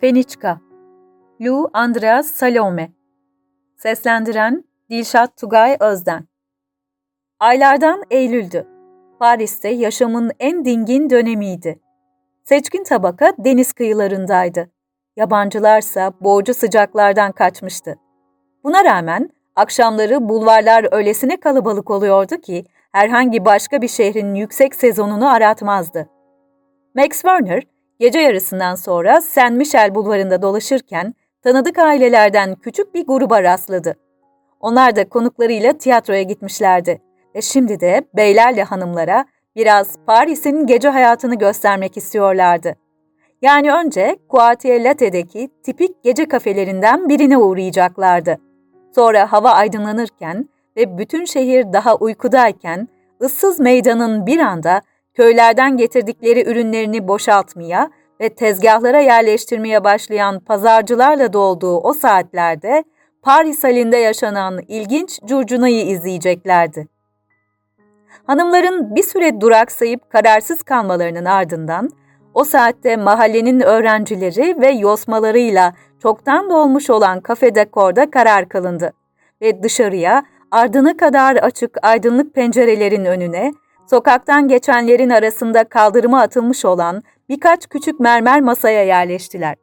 Feniçka Lou Andreas Salome Seslendiren Dilşat Tugay Özden Aylardan Eylül'dü. Paris'te yaşamın en dingin dönemiydi. Seçkin tabaka deniz kıyılarındaydı. Yabancılarsa boğucu sıcaklardan kaçmıştı. Buna rağmen akşamları bulvarlar öylesine kalabalık oluyordu ki herhangi başka bir şehrin yüksek sezonunu aratmazdı. Max Werner, Gece yarısından sonra Saint Michel bulvarında dolaşırken tanıdık ailelerden küçük bir gruba rastladı. Onlar da konuklarıyla tiyatroya gitmişlerdi ve şimdi de beylerle hanımlara biraz Paris'in gece hayatını göstermek istiyorlardı. Yani önce Quartier Latte'deki tipik gece kafelerinden birine uğrayacaklardı. Sonra hava aydınlanırken ve bütün şehir daha uykudayken ıssız meydanın bir anda köylerden getirdikleri ürünlerini boşaltmaya ve tezgahlara yerleştirmeye başlayan pazarcılarla dolduğu o saatlerde Paris halinde yaşanan ilginç curcunayı izleyeceklerdi. Hanımların bir süre duraksayıp kararsız kalmalarının ardından o saatte mahallenin öğrencileri ve yosmalarıyla çoktan dolmuş olan kafe dekorda karar kılındı ve dışarıya ardına kadar açık aydınlık pencerelerin önüne sokaktan geçenlerin arasında kaldırıma atılmış olan birkaç küçük mermer masaya yerleştiler.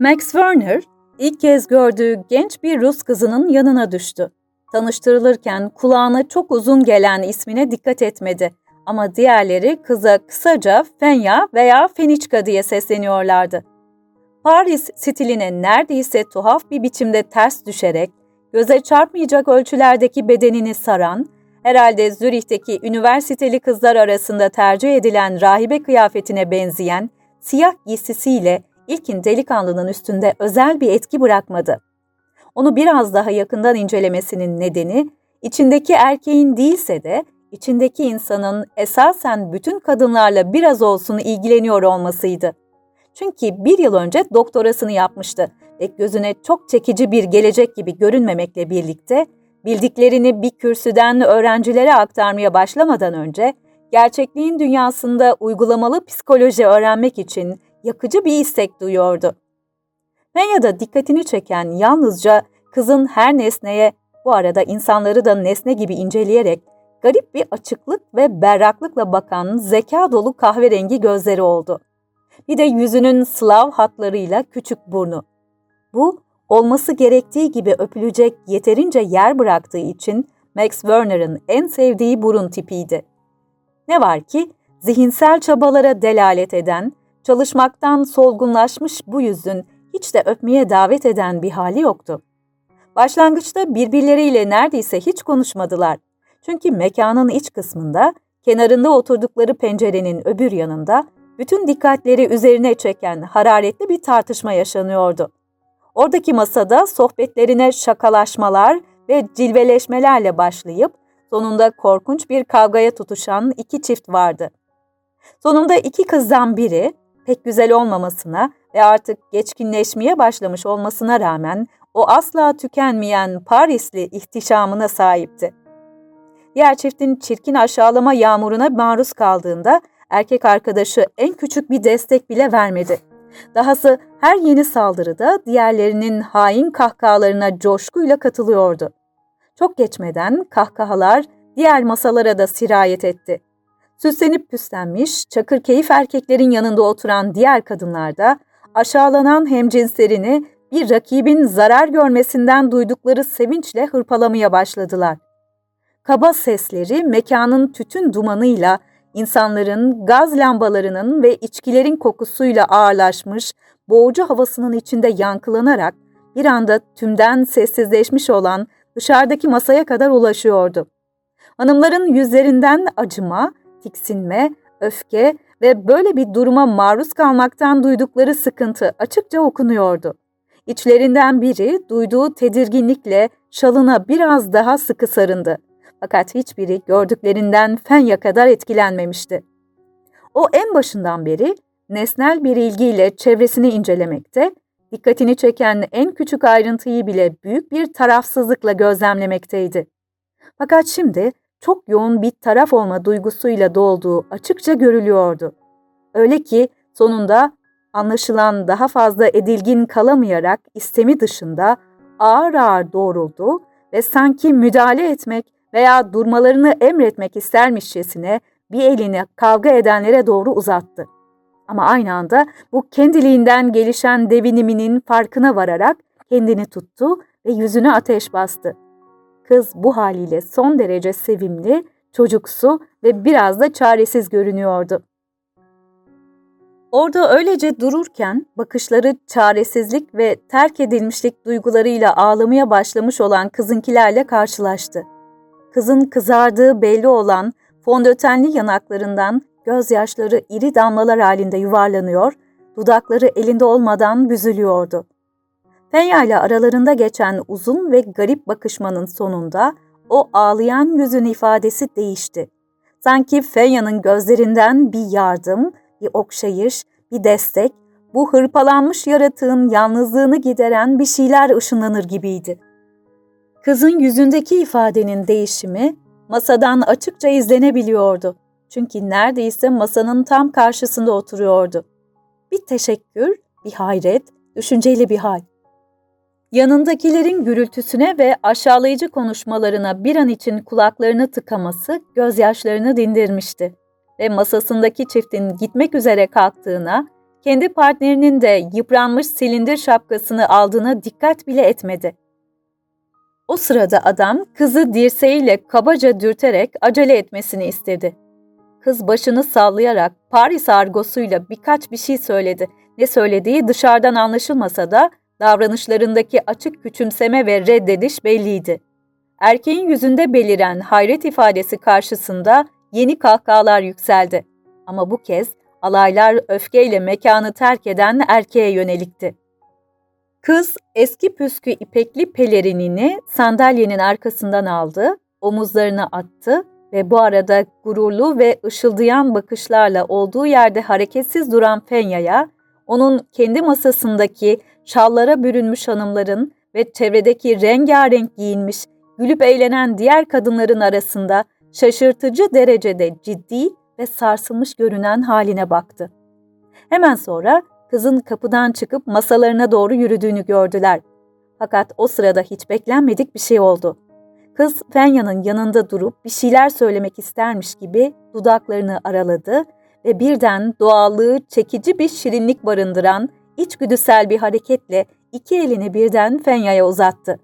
Max Werner, ilk kez gördüğü genç bir Rus kızının yanına düştü. Tanıştırılırken kulağına çok uzun gelen ismine dikkat etmedi ama diğerleri kıza kısaca Fenya veya Feniçka diye sesleniyorlardı. Paris stiline neredeyse tuhaf bir biçimde ters düşerek, göze çarpmayacak ölçülerdeki bedenini saran, herhalde Zürih'teki üniversiteli kızlar arasında tercih edilen rahibe kıyafetine benzeyen siyah giysisiyle ilkin delikanlının üstünde özel bir etki bırakmadı. Onu biraz daha yakından incelemesinin nedeni, içindeki erkeğin değilse de içindeki insanın esasen bütün kadınlarla biraz olsun ilgileniyor olmasıydı. Çünkü bir yıl önce doktorasını yapmıştı ve gözüne çok çekici bir gelecek gibi görünmemekle birlikte bildiklerini bir kürsüden öğrencilere aktarmaya başlamadan önce gerçekliğin dünyasında uygulamalı psikoloji öğrenmek için yakıcı bir istek duyuyordu. Fenya'da dikkatini çeken yalnızca kızın her nesneye, bu arada insanları da nesne gibi inceleyerek garip bir açıklık ve berraklıkla bakan zeka dolu kahverengi gözleri oldu. Bir de yüzünün Slav hatlarıyla küçük burnu. Bu olması gerektiği gibi öpülecek yeterince yer bıraktığı için Max Werner'ın en sevdiği burun tipiydi. Ne var ki zihinsel çabalara delalet eden, çalışmaktan solgunlaşmış bu yüzün hiç de öpmeye davet eden bir hali yoktu. Başlangıçta birbirleriyle neredeyse hiç konuşmadılar. Çünkü mekanın iç kısmında, kenarında oturdukları pencerenin öbür yanında bütün dikkatleri üzerine çeken hararetli bir tartışma yaşanıyordu. Oradaki masada sohbetlerine şakalaşmalar ve cilveleşmelerle başlayıp sonunda korkunç bir kavgaya tutuşan iki çift vardı. Sonunda iki kızdan biri pek güzel olmamasına ve artık geçkinleşmeye başlamış olmasına rağmen o asla tükenmeyen Parisli ihtişamına sahipti. Diğer çiftin çirkin aşağılama yağmuruna maruz kaldığında erkek arkadaşı en küçük bir destek bile vermedi. Dahası her yeni saldırıda diğerlerinin hain kahkahalarına coşkuyla katılıyordu. Çok geçmeden kahkahalar diğer masalara da sirayet etti. Süslenip püslenmiş, çakır keyif erkeklerin yanında oturan diğer kadınlar da aşağılanan hemcinslerini bir rakibin zarar görmesinden duydukları sevinçle hırpalamaya başladılar. Kaba sesleri mekanın tütün dumanıyla İnsanların gaz lambalarının ve içkilerin kokusuyla ağırlaşmış, boğucu havasının içinde yankılanarak bir anda tümden sessizleşmiş olan dışarıdaki masaya kadar ulaşıyordu. Hanımların yüzlerinden acıma, tiksinme, öfke ve böyle bir duruma maruz kalmaktan duydukları sıkıntı açıkça okunuyordu. İçlerinden biri duyduğu tedirginlikle şalına biraz daha sıkı sarındı. Fakat hiçbiri gördüklerinden Fenya kadar etkilenmemişti. O en başından beri nesnel bir ilgiyle çevresini incelemekte, dikkatini çeken en küçük ayrıntıyı bile büyük bir tarafsızlıkla gözlemlemekteydi. Fakat şimdi çok yoğun bir taraf olma duygusuyla dolduğu açıkça görülüyordu. Öyle ki sonunda anlaşılan daha fazla edilgin kalamayarak istemi dışında ağır ağır doğruldu ve sanki müdahale etmek veya durmalarını emretmek istermişçesine bir elini kavga edenlere doğru uzattı. Ama aynı anda bu kendiliğinden gelişen deviniminin farkına vararak kendini tuttu ve yüzüne ateş bastı. Kız bu haliyle son derece sevimli, çocuksu ve biraz da çaresiz görünüyordu. Orada öylece dururken bakışları çaresizlik ve terk edilmişlik duygularıyla ağlamaya başlamış olan kızınkilerle karşılaştı. Kızın kızardığı belli olan fondötenli yanaklarından gözyaşları iri damlalar halinde yuvarlanıyor, dudakları elinde olmadan büzülüyordu. Fenya ile aralarında geçen uzun ve garip bakışmanın sonunda o ağlayan yüzün ifadesi değişti. Sanki Fenya'nın gözlerinden bir yardım, bir okşayış, bir destek, bu hırpalanmış yaratığın yalnızlığını gideren bir şeyler ışınlanır gibiydi. Kızın yüzündeki ifadenin değişimi masadan açıkça izlenebiliyordu. Çünkü neredeyse masanın tam karşısında oturuyordu. Bir teşekkür, bir hayret, düşünceli bir hal. Yanındakilerin gürültüsüne ve aşağılayıcı konuşmalarına bir an için kulaklarını tıkaması gözyaşlarını dindirmişti ve masasındaki çiftin gitmek üzere kalktığına, kendi partnerinin de yıpranmış silindir şapkasını aldığına dikkat bile etmedi. O sırada adam kızı dirseğiyle kabaca dürterek acele etmesini istedi. Kız başını sallayarak Paris argosuyla birkaç bir şey söyledi. Ne söylediği dışarıdan anlaşılmasa da davranışlarındaki açık küçümseme ve reddediş belliydi. Erkeğin yüzünde beliren hayret ifadesi karşısında yeni kahkahalar yükseldi. Ama bu kez alaylar öfkeyle mekanı terk eden erkeğe yönelikti. Kız eski püskü ipekli pelerinini sandalyenin arkasından aldı, omuzlarına attı ve bu arada gururlu ve ışıldayan bakışlarla olduğu yerde hareketsiz duran Fenya'ya, onun kendi masasındaki şallara bürünmüş hanımların ve çevredeki rengarenk giyinmiş, gülüp eğlenen diğer kadınların arasında şaşırtıcı derecede ciddi ve sarsılmış görünen haline baktı. Hemen sonra kızın kapıdan çıkıp masalarına doğru yürüdüğünü gördüler. Fakat o sırada hiç beklenmedik bir şey oldu. Kız Fenya'nın yanında durup bir şeyler söylemek istermiş gibi dudaklarını araladı ve birden doğallığı çekici bir şirinlik barındıran içgüdüsel bir hareketle iki elini birden Fenya'ya uzattı.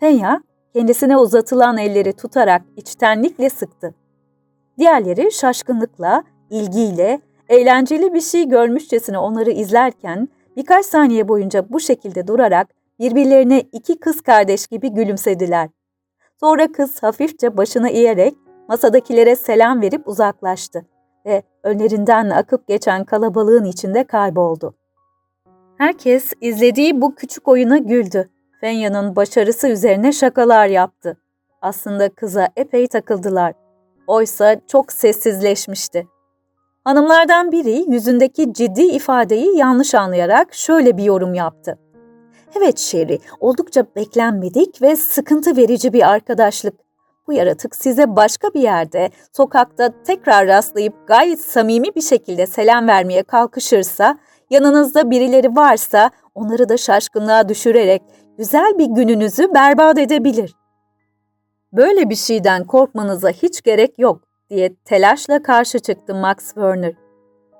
Fenya kendisine uzatılan elleri tutarak içtenlikle sıktı. Diğerleri şaşkınlıkla, ilgiyle, eğlenceli bir şey görmüşçesine onları izlerken birkaç saniye boyunca bu şekilde durarak birbirlerine iki kız kardeş gibi gülümsediler. Sonra kız hafifçe başını eğerek masadakilere selam verip uzaklaştı ve önlerinden akıp geçen kalabalığın içinde kayboldu. Herkes izlediği bu küçük oyuna güldü. Fenya'nın başarısı üzerine şakalar yaptı. Aslında kıza epey takıldılar. Oysa çok sessizleşmişti. Hanımlardan biri yüzündeki ciddi ifadeyi yanlış anlayarak şöyle bir yorum yaptı. Evet Sherry, oldukça beklenmedik ve sıkıntı verici bir arkadaşlık. Bu yaratık size başka bir yerde, sokakta tekrar rastlayıp gayet samimi bir şekilde selam vermeye kalkışırsa, yanınızda birileri varsa onları da şaşkınlığa düşürerek güzel bir gününüzü berbat edebilir. Böyle bir şeyden korkmanıza hiç gerek yok diye telaşla karşı çıktı Max Werner.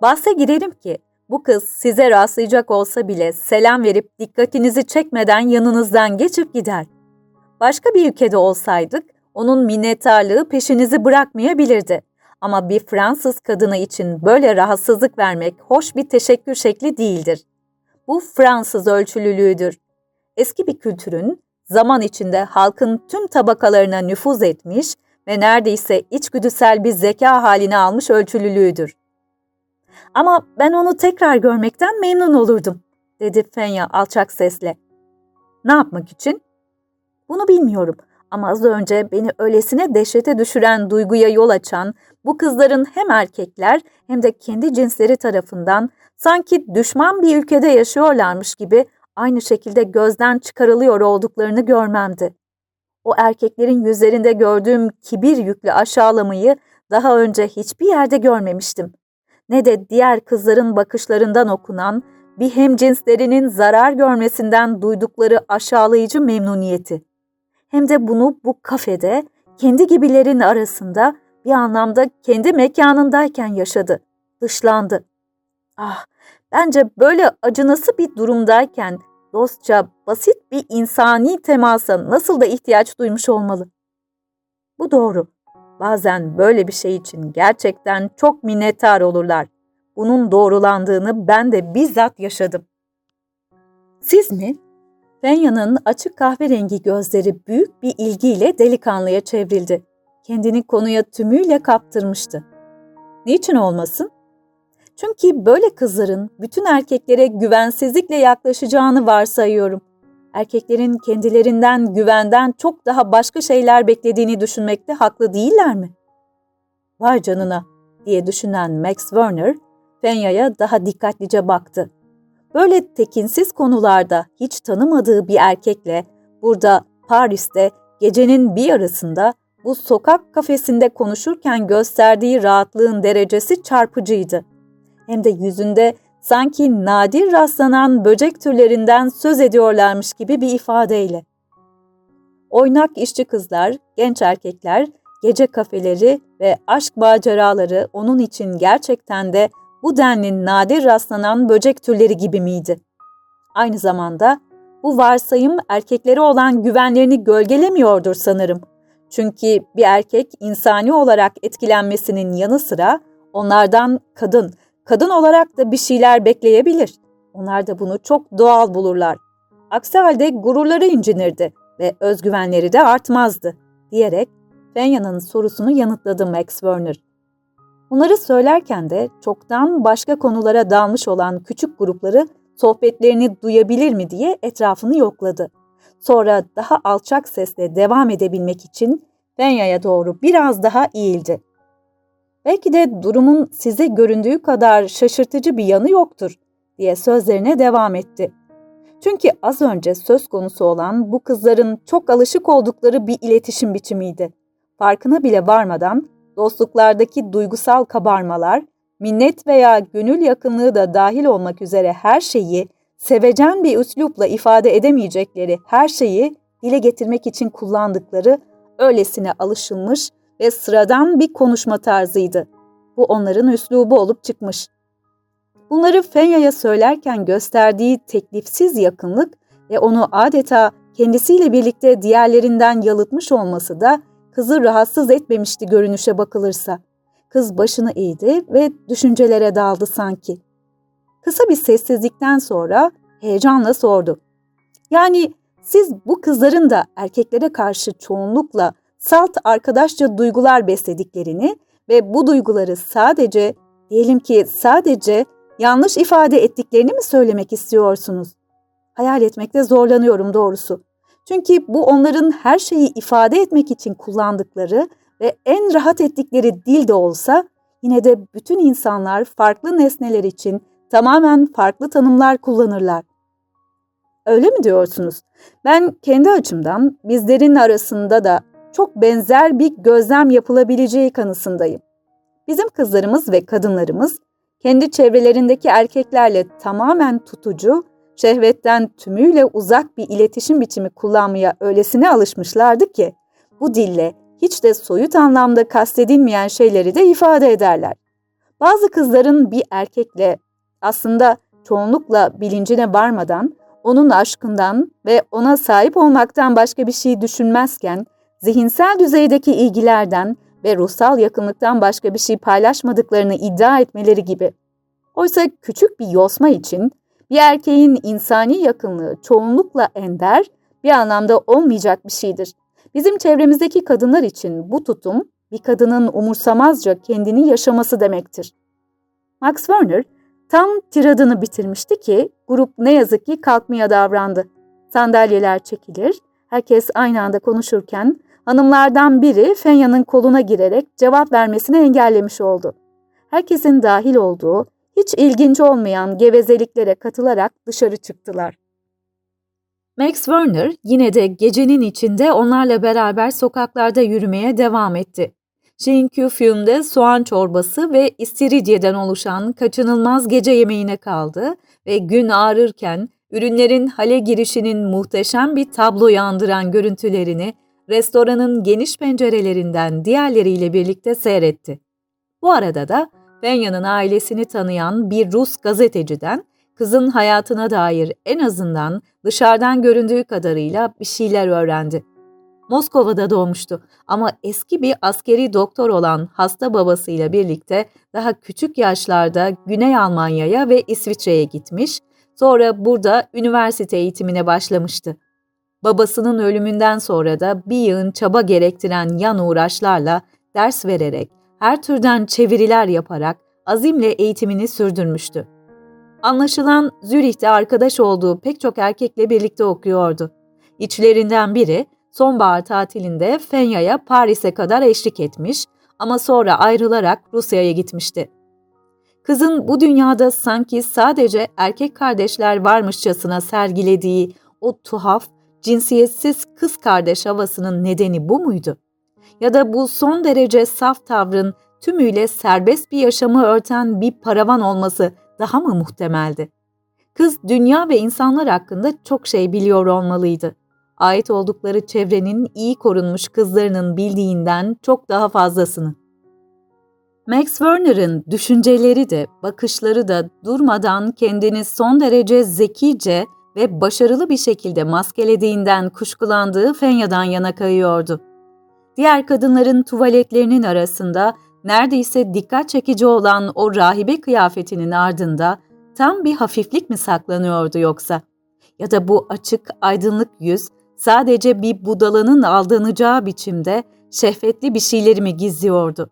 Bahse girelim ki bu kız size rastlayacak olsa bile selam verip dikkatinizi çekmeden yanınızdan geçip gider. Başka bir ülkede olsaydık onun minnettarlığı peşinizi bırakmayabilirdi. Ama bir Fransız kadını için böyle rahatsızlık vermek hoş bir teşekkür şekli değildir. Bu Fransız ölçülülüğüdür. Eski bir kültürün zaman içinde halkın tüm tabakalarına nüfuz etmiş ve neredeyse içgüdüsel bir zeka haline almış ölçülülüğüdür. Ama ben onu tekrar görmekten memnun olurdum, dedi Fenya alçak sesle. Ne yapmak için? Bunu bilmiyorum ama az önce beni öylesine dehşete düşüren duyguya yol açan bu kızların hem erkekler hem de kendi cinsleri tarafından sanki düşman bir ülkede yaşıyorlarmış gibi aynı şekilde gözden çıkarılıyor olduklarını görmemdi. O erkeklerin yüzlerinde gördüğüm kibir yüklü aşağılamayı daha önce hiçbir yerde görmemiştim. Ne de diğer kızların bakışlarından okunan bir hemcinslerinin zarar görmesinden duydukları aşağılayıcı memnuniyeti. Hem de bunu bu kafede kendi gibilerin arasında bir anlamda kendi mekanındayken yaşadı. Dışlandı. Ah, bence böyle acınası bir durumdayken dostça basit bir insani temasa nasıl da ihtiyaç duymuş olmalı. Bu doğru. Bazen böyle bir şey için gerçekten çok minnettar olurlar. Bunun doğrulandığını ben de bizzat yaşadım. Siz mi? Fenya'nın açık kahverengi gözleri büyük bir ilgiyle delikanlıya çevrildi. Kendini konuya tümüyle kaptırmıştı. Niçin olmasın? Çünkü böyle kızların bütün erkeklere güvensizlikle yaklaşacağını varsayıyorum. Erkeklerin kendilerinden güvenden çok daha başka şeyler beklediğini düşünmekte haklı değiller mi? Vay canına diye düşünen Max Werner, Fenya'ya daha dikkatlice baktı. Böyle tekinsiz konularda hiç tanımadığı bir erkekle burada Paris'te gecenin bir yarısında bu sokak kafesinde konuşurken gösterdiği rahatlığın derecesi çarpıcıydı. Hem de yüzünde sanki nadir rastlanan böcek türlerinden söz ediyorlarmış gibi bir ifadeyle. Oynak işçi kızlar, genç erkekler, gece kafeleri ve aşk maceraları onun için gerçekten de bu denli nadir rastlanan böcek türleri gibi miydi? Aynı zamanda bu varsayım erkeklere olan güvenlerini gölgelemiyordur sanırım. Çünkü bir erkek insani olarak etkilenmesinin yanı sıra onlardan kadın, kadın olarak da bir şeyler bekleyebilir. Onlar da bunu çok doğal bulurlar. Aksi halde gururları incinirdi ve özgüvenleri de artmazdı, diyerek Fenya'nın sorusunu yanıtladı Max Werner. Bunları söylerken de çoktan başka konulara dalmış olan küçük grupları sohbetlerini duyabilir mi diye etrafını yokladı. Sonra daha alçak sesle devam edebilmek için Fenya'ya doğru biraz daha eğildi. Belki de durumun size göründüğü kadar şaşırtıcı bir yanı yoktur diye sözlerine devam etti. Çünkü az önce söz konusu olan bu kızların çok alışık oldukları bir iletişim biçimiydi. Farkına bile varmadan dostluklardaki duygusal kabarmalar, minnet veya gönül yakınlığı da dahil olmak üzere her şeyi sevecen bir üslupla ifade edemeyecekleri her şeyi dile getirmek için kullandıkları öylesine alışılmış ve sıradan bir konuşma tarzıydı. Bu onların üslubu olup çıkmış. Bunları Fenya'ya söylerken gösterdiği teklifsiz yakınlık ve onu adeta kendisiyle birlikte diğerlerinden yalıtmış olması da kızı rahatsız etmemişti görünüşe bakılırsa. Kız başını eğdi ve düşüncelere daldı sanki. Kısa bir sessizlikten sonra heyecanla sordu. Yani siz bu kızların da erkeklere karşı çoğunlukla salt arkadaşça duygular beslediklerini ve bu duyguları sadece, diyelim ki sadece yanlış ifade ettiklerini mi söylemek istiyorsunuz? Hayal etmekte zorlanıyorum doğrusu. Çünkü bu onların her şeyi ifade etmek için kullandıkları ve en rahat ettikleri dil de olsa yine de bütün insanlar farklı nesneler için tamamen farklı tanımlar kullanırlar. Öyle mi diyorsunuz? Ben kendi açımdan bizlerin arasında da çok benzer bir gözlem yapılabileceği kanısındayım. Bizim kızlarımız ve kadınlarımız kendi çevrelerindeki erkeklerle tamamen tutucu, şehvetten tümüyle uzak bir iletişim biçimi kullanmaya öylesine alışmışlardı ki bu dille hiç de soyut anlamda kastedilmeyen şeyleri de ifade ederler. Bazı kızların bir erkekle aslında çoğunlukla bilincine varmadan onun aşkından ve ona sahip olmaktan başka bir şey düşünmezken zihinsel düzeydeki ilgilerden ve ruhsal yakınlıktan başka bir şey paylaşmadıklarını iddia etmeleri gibi. Oysa küçük bir yosma için bir erkeğin insani yakınlığı çoğunlukla ender, bir anlamda olmayacak bir şeydir. Bizim çevremizdeki kadınlar için bu tutum bir kadının umursamazca kendini yaşaması demektir. Max Werner tam tiradını bitirmişti ki grup ne yazık ki kalkmaya davrandı. Sandalyeler çekilir, herkes aynı anda konuşurken hanımlardan biri Fenya'nın koluna girerek cevap vermesini engellemiş oldu. Herkesin dahil olduğu, hiç ilginç olmayan gevezeliklere katılarak dışarı çıktılar. Max Werner yine de gecenin içinde onlarla beraber sokaklarda yürümeye devam etti. Şinküfyum'de soğan çorbası ve istiridyeden oluşan kaçınılmaz gece yemeğine kaldı ve gün ağrırken ürünlerin hale girişinin muhteşem bir tablo yandıran görüntülerini restoranın geniş pencerelerinden diğerleriyle birlikte seyretti. Bu arada da Fenya'nın ailesini tanıyan bir Rus gazeteciden kızın hayatına dair en azından dışarıdan göründüğü kadarıyla bir şeyler öğrendi. Moskova'da doğmuştu ama eski bir askeri doktor olan hasta babasıyla birlikte daha küçük yaşlarda Güney Almanya'ya ve İsviçre'ye gitmiş, sonra burada üniversite eğitimine başlamıştı. Babasının ölümünden sonra da bir yığın çaba gerektiren yan uğraşlarla ders vererek, her türden çeviriler yaparak azimle eğitimini sürdürmüştü. Anlaşılan Zürih'te arkadaş olduğu pek çok erkekle birlikte okuyordu. İçlerinden biri sonbahar tatilinde Fenya'ya Paris'e kadar eşlik etmiş ama sonra ayrılarak Rusya'ya gitmişti. Kızın bu dünyada sanki sadece erkek kardeşler varmışçasına sergilediği o tuhaf, cinsiyetsiz kız kardeş havasının nedeni bu muydu? Ya da bu son derece saf tavrın tümüyle serbest bir yaşamı örten bir paravan olması daha mı muhtemeldi? Kız dünya ve insanlar hakkında çok şey biliyor olmalıydı. Ait oldukları çevrenin iyi korunmuş kızlarının bildiğinden çok daha fazlasını. Max Werner'ın düşünceleri de, bakışları da durmadan kendini son derece zekice ve başarılı bir şekilde maskelediğinden kuşkulandığı Fenya'dan yana kayıyordu. Diğer kadınların tuvaletlerinin arasında neredeyse dikkat çekici olan o rahibe kıyafetinin ardında tam bir hafiflik mi saklanıyordu yoksa? Ya da bu açık, aydınlık yüz sadece bir budalanın aldanacağı biçimde şehvetli bir şeyleri mi gizliyordu?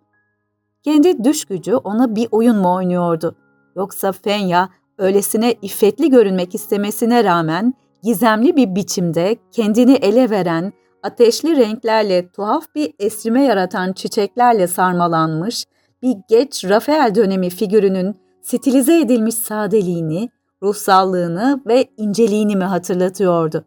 Kendi düş gücü ona bir oyun mu oynuyordu? Yoksa Fenya öylesine iffetli görünmek istemesine rağmen gizemli bir biçimde kendini ele veren, ateşli renklerle tuhaf bir esrime yaratan çiçeklerle sarmalanmış bir geç Rafael dönemi figürünün stilize edilmiş sadeliğini, ruhsallığını ve inceliğini mi hatırlatıyordu?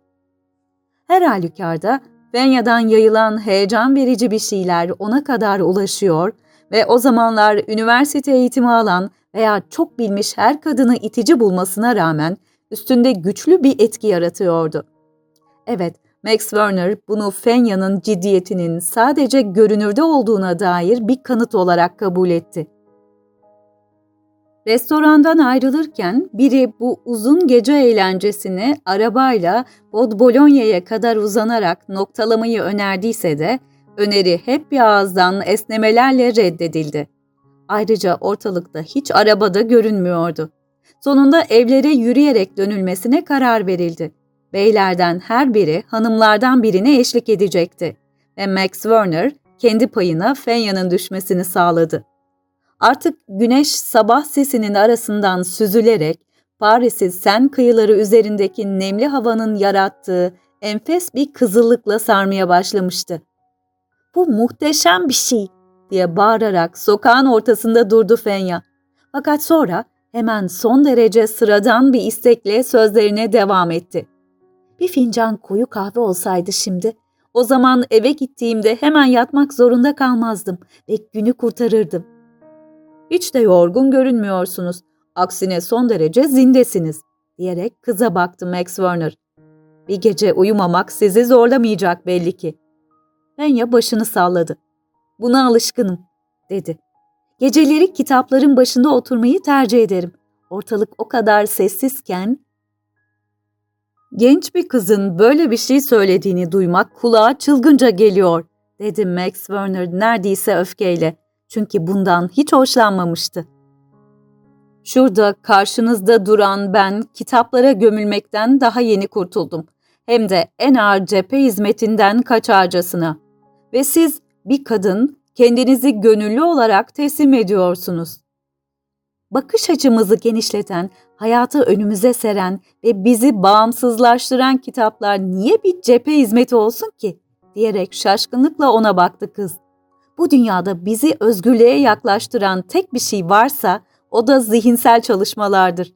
Her halükarda Fenya'dan yayılan heyecan verici bir şeyler ona kadar ulaşıyor ve o zamanlar üniversite eğitimi alan veya çok bilmiş her kadını itici bulmasına rağmen üstünde güçlü bir etki yaratıyordu. Evet, Max Werner bunu Fenya'nın ciddiyetinin sadece görünürde olduğuna dair bir kanıt olarak kabul etti. Restorandan ayrılırken biri bu uzun gece eğlencesini arabayla Bod Bologna'ya kadar uzanarak noktalamayı önerdiyse de öneri hep bir ağızdan esnemelerle reddedildi. Ayrıca ortalıkta hiç arabada görünmüyordu. Sonunda evlere yürüyerek dönülmesine karar verildi. Beylerden her biri hanımlardan birine eşlik edecekti ve Max Werner kendi payına Fenya'nın düşmesini sağladı. Artık güneş sabah sesinin arasından süzülerek Paris'i sen kıyıları üzerindeki nemli havanın yarattığı enfes bir kızıllıkla sarmaya başlamıştı. Bu muhteşem bir şey diye bağırarak sokağın ortasında durdu Fenya. Fakat sonra hemen son derece sıradan bir istekle sözlerine devam etti. Bir fincan koyu kahve olsaydı şimdi, o zaman eve gittiğimde hemen yatmak zorunda kalmazdım ve günü kurtarırdım. Hiç de yorgun görünmüyorsunuz. Aksine son derece zindesiniz, diyerek kıza baktı Max Werner. Bir gece uyumamak sizi zorlamayacak belli ki. Fenya başını salladı. Buna alışkınım, dedi. Geceleri kitapların başında oturmayı tercih ederim. Ortalık o kadar sessizken... Genç bir kızın böyle bir şey söylediğini duymak kulağa çılgınca geliyor, dedi Max Werner neredeyse öfkeyle. Çünkü bundan hiç hoşlanmamıştı. Şurada karşınızda duran ben kitaplara gömülmekten daha yeni kurtuldum. Hem de en ağır cephe hizmetinden kaçarcasına. Ve siz bir kadın kendinizi gönüllü olarak teslim ediyorsunuz. Bakış açımızı genişleten, hayatı önümüze seren ve bizi bağımsızlaştıran kitaplar niye bir cephe hizmeti olsun ki? diyerek şaşkınlıkla ona baktı kız. Bu dünyada bizi özgürlüğe yaklaştıran tek bir şey varsa o da zihinsel çalışmalardır.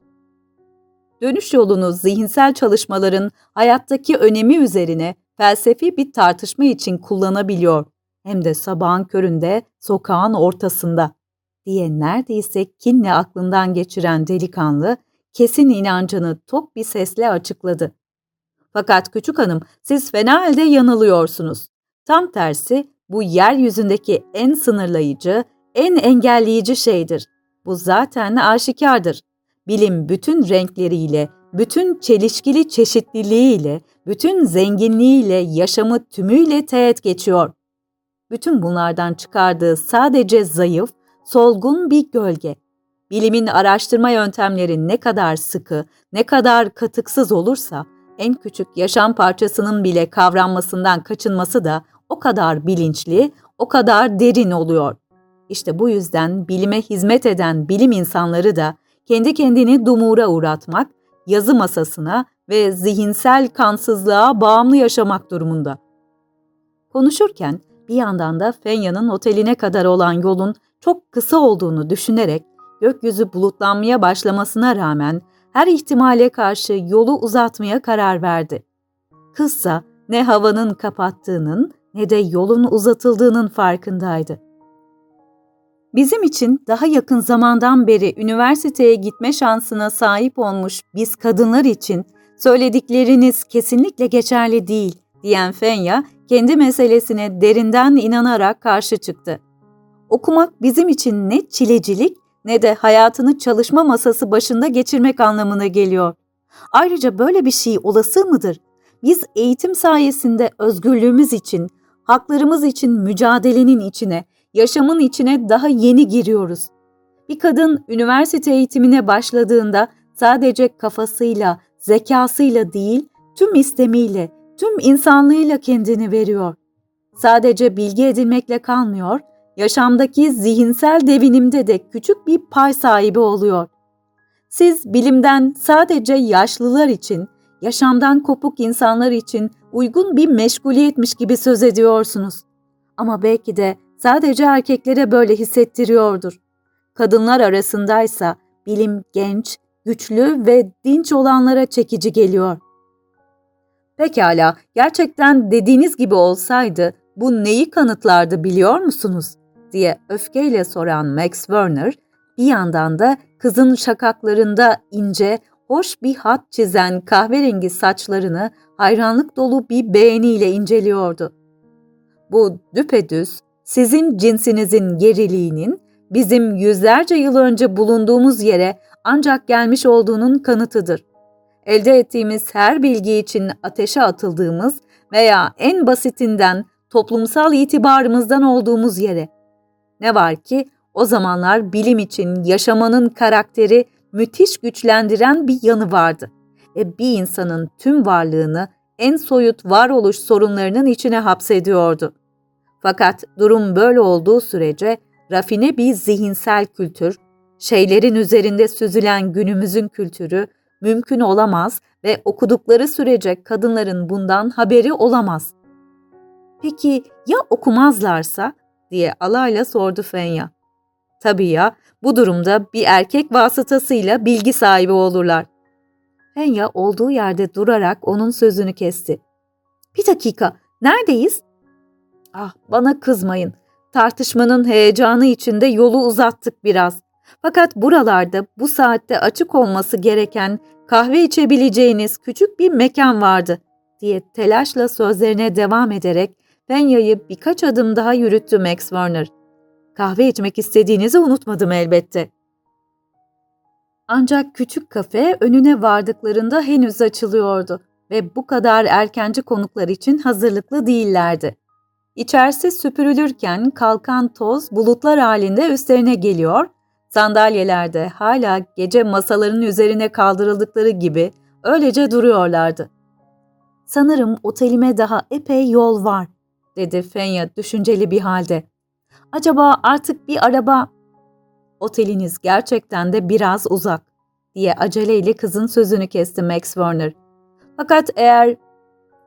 Dönüş yolunu zihinsel çalışmaların hayattaki önemi üzerine felsefi bir tartışma için kullanabiliyor hem de sabahın köründe sokağın ortasında diye neredeyse kinle aklından geçiren delikanlı kesin inancını tok bir sesle açıkladı. Fakat küçük hanım siz fena halde yanılıyorsunuz. Tam tersi bu yeryüzündeki en sınırlayıcı, en engelleyici şeydir. Bu zaten aşikardır. Bilim bütün renkleriyle, bütün çelişkili çeşitliliğiyle, bütün zenginliğiyle, yaşamı tümüyle teğet geçiyor. Bütün bunlardan çıkardığı sadece zayıf, solgun bir gölge. Bilimin araştırma yöntemleri ne kadar sıkı, ne kadar katıksız olursa, en küçük yaşam parçasının bile kavranmasından kaçınması da o kadar bilinçli, o kadar derin oluyor. İşte bu yüzden bilime hizmet eden bilim insanları da kendi kendini dumura uğratmak, yazı masasına ve zihinsel kansızlığa bağımlı yaşamak durumunda. Konuşurken bir yandan da Fenya'nın oteline kadar olan yolun çok kısa olduğunu düşünerek gökyüzü bulutlanmaya başlamasına rağmen her ihtimale karşı yolu uzatmaya karar verdi. Kızsa ne havanın kapattığının ne de yolun uzatıldığının farkındaydı. Bizim için daha yakın zamandan beri üniversiteye gitme şansına sahip olmuş biz kadınlar için söyledikleriniz kesinlikle geçerli değil diyen Fenya kendi meselesine derinden inanarak karşı çıktı. Okumak bizim için ne çilecilik ne de hayatını çalışma masası başında geçirmek anlamına geliyor. Ayrıca böyle bir şey olası mıdır? Biz eğitim sayesinde özgürlüğümüz için, haklarımız için mücadelenin içine, yaşamın içine daha yeni giriyoruz. Bir kadın üniversite eğitimine başladığında sadece kafasıyla, zekasıyla değil, tüm istemiyle, tüm insanlığıyla kendini veriyor. Sadece bilgi edinmekle kalmıyor, yaşamdaki zihinsel devinimde de küçük bir pay sahibi oluyor. Siz bilimden sadece yaşlılar için, yaşamdan kopuk insanlar için uygun bir meşguliyetmiş gibi söz ediyorsunuz. Ama belki de sadece erkeklere böyle hissettiriyordur. Kadınlar arasındaysa bilim genç, güçlü ve dinç olanlara çekici geliyor. Pekala, gerçekten dediğiniz gibi olsaydı bu neyi kanıtlardı biliyor musunuz? diye öfkeyle soran Max Werner, bir yandan da kızın şakaklarında ince, hoş bir hat çizen kahverengi saçlarını hayranlık dolu bir beğeniyle inceliyordu. Bu düpedüz, sizin cinsinizin geriliğinin bizim yüzlerce yıl önce bulunduğumuz yere ancak gelmiş olduğunun kanıtıdır. Elde ettiğimiz her bilgi için ateşe atıldığımız veya en basitinden toplumsal itibarımızdan olduğumuz yere. Ne var ki o zamanlar bilim için yaşamanın karakteri müthiş güçlendiren bir yanı vardı ve bir insanın tüm varlığını en soyut varoluş sorunlarının içine hapsediyordu. Fakat durum böyle olduğu sürece rafine bir zihinsel kültür, şeylerin üzerinde süzülen günümüzün kültürü mümkün olamaz ve okudukları sürece kadınların bundan haberi olamaz. Peki ya okumazlarsa diye alayla sordu Fenya. Tabii ya, bu durumda bir erkek vasıtasıyla bilgi sahibi olurlar. Fenya olduğu yerde durarak onun sözünü kesti. Bir dakika, neredeyiz? Ah, bana kızmayın. Tartışmanın heyecanı içinde yolu uzattık biraz. Fakat buralarda bu saatte açık olması gereken kahve içebileceğiniz küçük bir mekan vardı diye telaşla sözlerine devam ederek Fenya'yı birkaç adım daha yürüttü Max Warner. Kahve içmek istediğinizi unutmadım elbette. Ancak küçük kafe önüne vardıklarında henüz açılıyordu ve bu kadar erkenci konuklar için hazırlıklı değillerdi. İçerisi süpürülürken kalkan toz bulutlar halinde üstlerine geliyor, sandalyelerde hala gece masalarının üzerine kaldırıldıkları gibi öylece duruyorlardı. Sanırım otelime daha epey yol var dedi Fenya düşünceli bir halde. Acaba artık bir araba... Oteliniz gerçekten de biraz uzak diye aceleyle kızın sözünü kesti Max Warner. Fakat eğer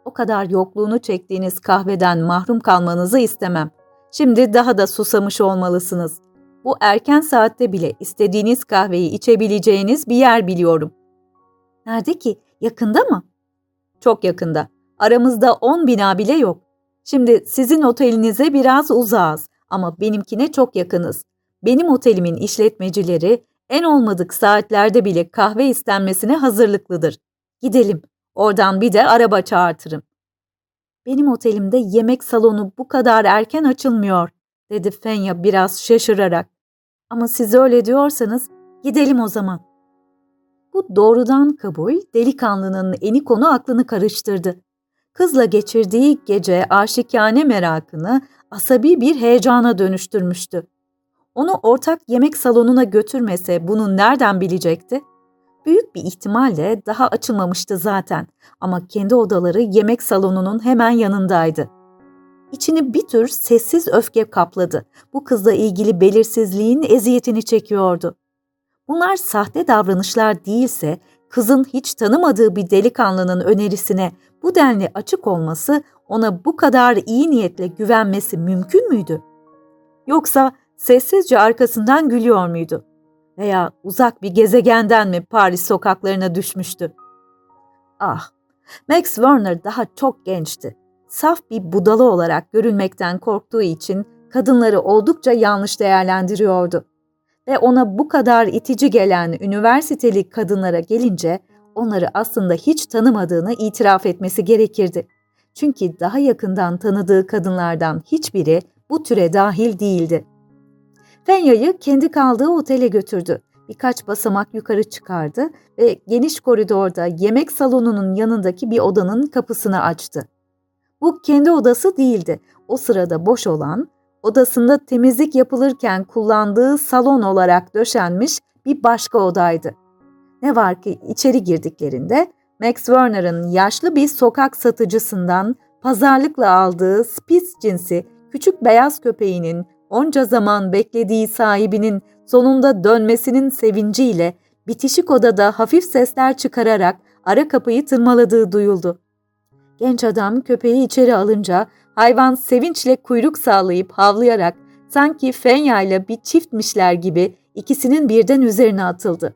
o kadar yokluğunu çektiğiniz kahveden mahrum kalmanızı istemem. Şimdi daha da susamış olmalısınız. Bu erken saatte bile istediğiniz kahveyi içebileceğiniz bir yer biliyorum. Nerede ki? Yakında mı? Çok yakında. Aramızda on bina bile yok. Şimdi sizin otelinize biraz uzağız ama benimkine çok yakınız. Benim otelimin işletmecileri en olmadık saatlerde bile kahve istenmesine hazırlıklıdır. Gidelim. Oradan bir de araba çağırtırım. Benim otelimde yemek salonu bu kadar erken açılmıyor, dedi Fenya biraz şaşırarak. Ama siz öyle diyorsanız gidelim o zaman. Bu doğrudan kabul delikanlının eni konu aklını karıştırdı. Kızla geçirdiği gece aşikane merakını asabi bir heyecana dönüştürmüştü. Onu ortak yemek salonuna götürmese bunu nereden bilecekti? Büyük bir ihtimalle daha açılmamıştı zaten ama kendi odaları yemek salonunun hemen yanındaydı. İçini bir tür sessiz öfke kapladı. Bu kızla ilgili belirsizliğin eziyetini çekiyordu. Bunlar sahte davranışlar değilse kızın hiç tanımadığı bir delikanlının önerisine bu denli açık olması ona bu kadar iyi niyetle güvenmesi mümkün müydü? Yoksa sessizce arkasından gülüyor muydu? Veya uzak bir gezegenden mi Paris sokaklarına düşmüştü? Ah, Max Werner daha çok gençti. Saf bir budala olarak görülmekten korktuğu için kadınları oldukça yanlış değerlendiriyordu. Ve ona bu kadar itici gelen üniversiteli kadınlara gelince onları aslında hiç tanımadığını itiraf etmesi gerekirdi. Çünkü daha yakından tanıdığı kadınlardan hiçbiri bu türe dahil değildi. Fenya'yı kendi kaldığı otele götürdü. Birkaç basamak yukarı çıkardı ve geniş koridorda yemek salonunun yanındaki bir odanın kapısını açtı. Bu kendi odası değildi. O sırada boş olan, odasında temizlik yapılırken kullandığı salon olarak döşenmiş bir başka odaydı. Ne var ki içeri girdiklerinde Max Werner'ın yaşlı bir sokak satıcısından pazarlıkla aldığı Spitz cinsi küçük beyaz köpeğinin onca zaman beklediği sahibinin sonunda dönmesinin sevinciyle bitişik odada hafif sesler çıkararak ara kapıyı tırmaladığı duyuldu. Genç adam köpeği içeri alınca hayvan sevinçle kuyruk sağlayıp havlayarak sanki Fenya ile bir çiftmişler gibi ikisinin birden üzerine atıldı.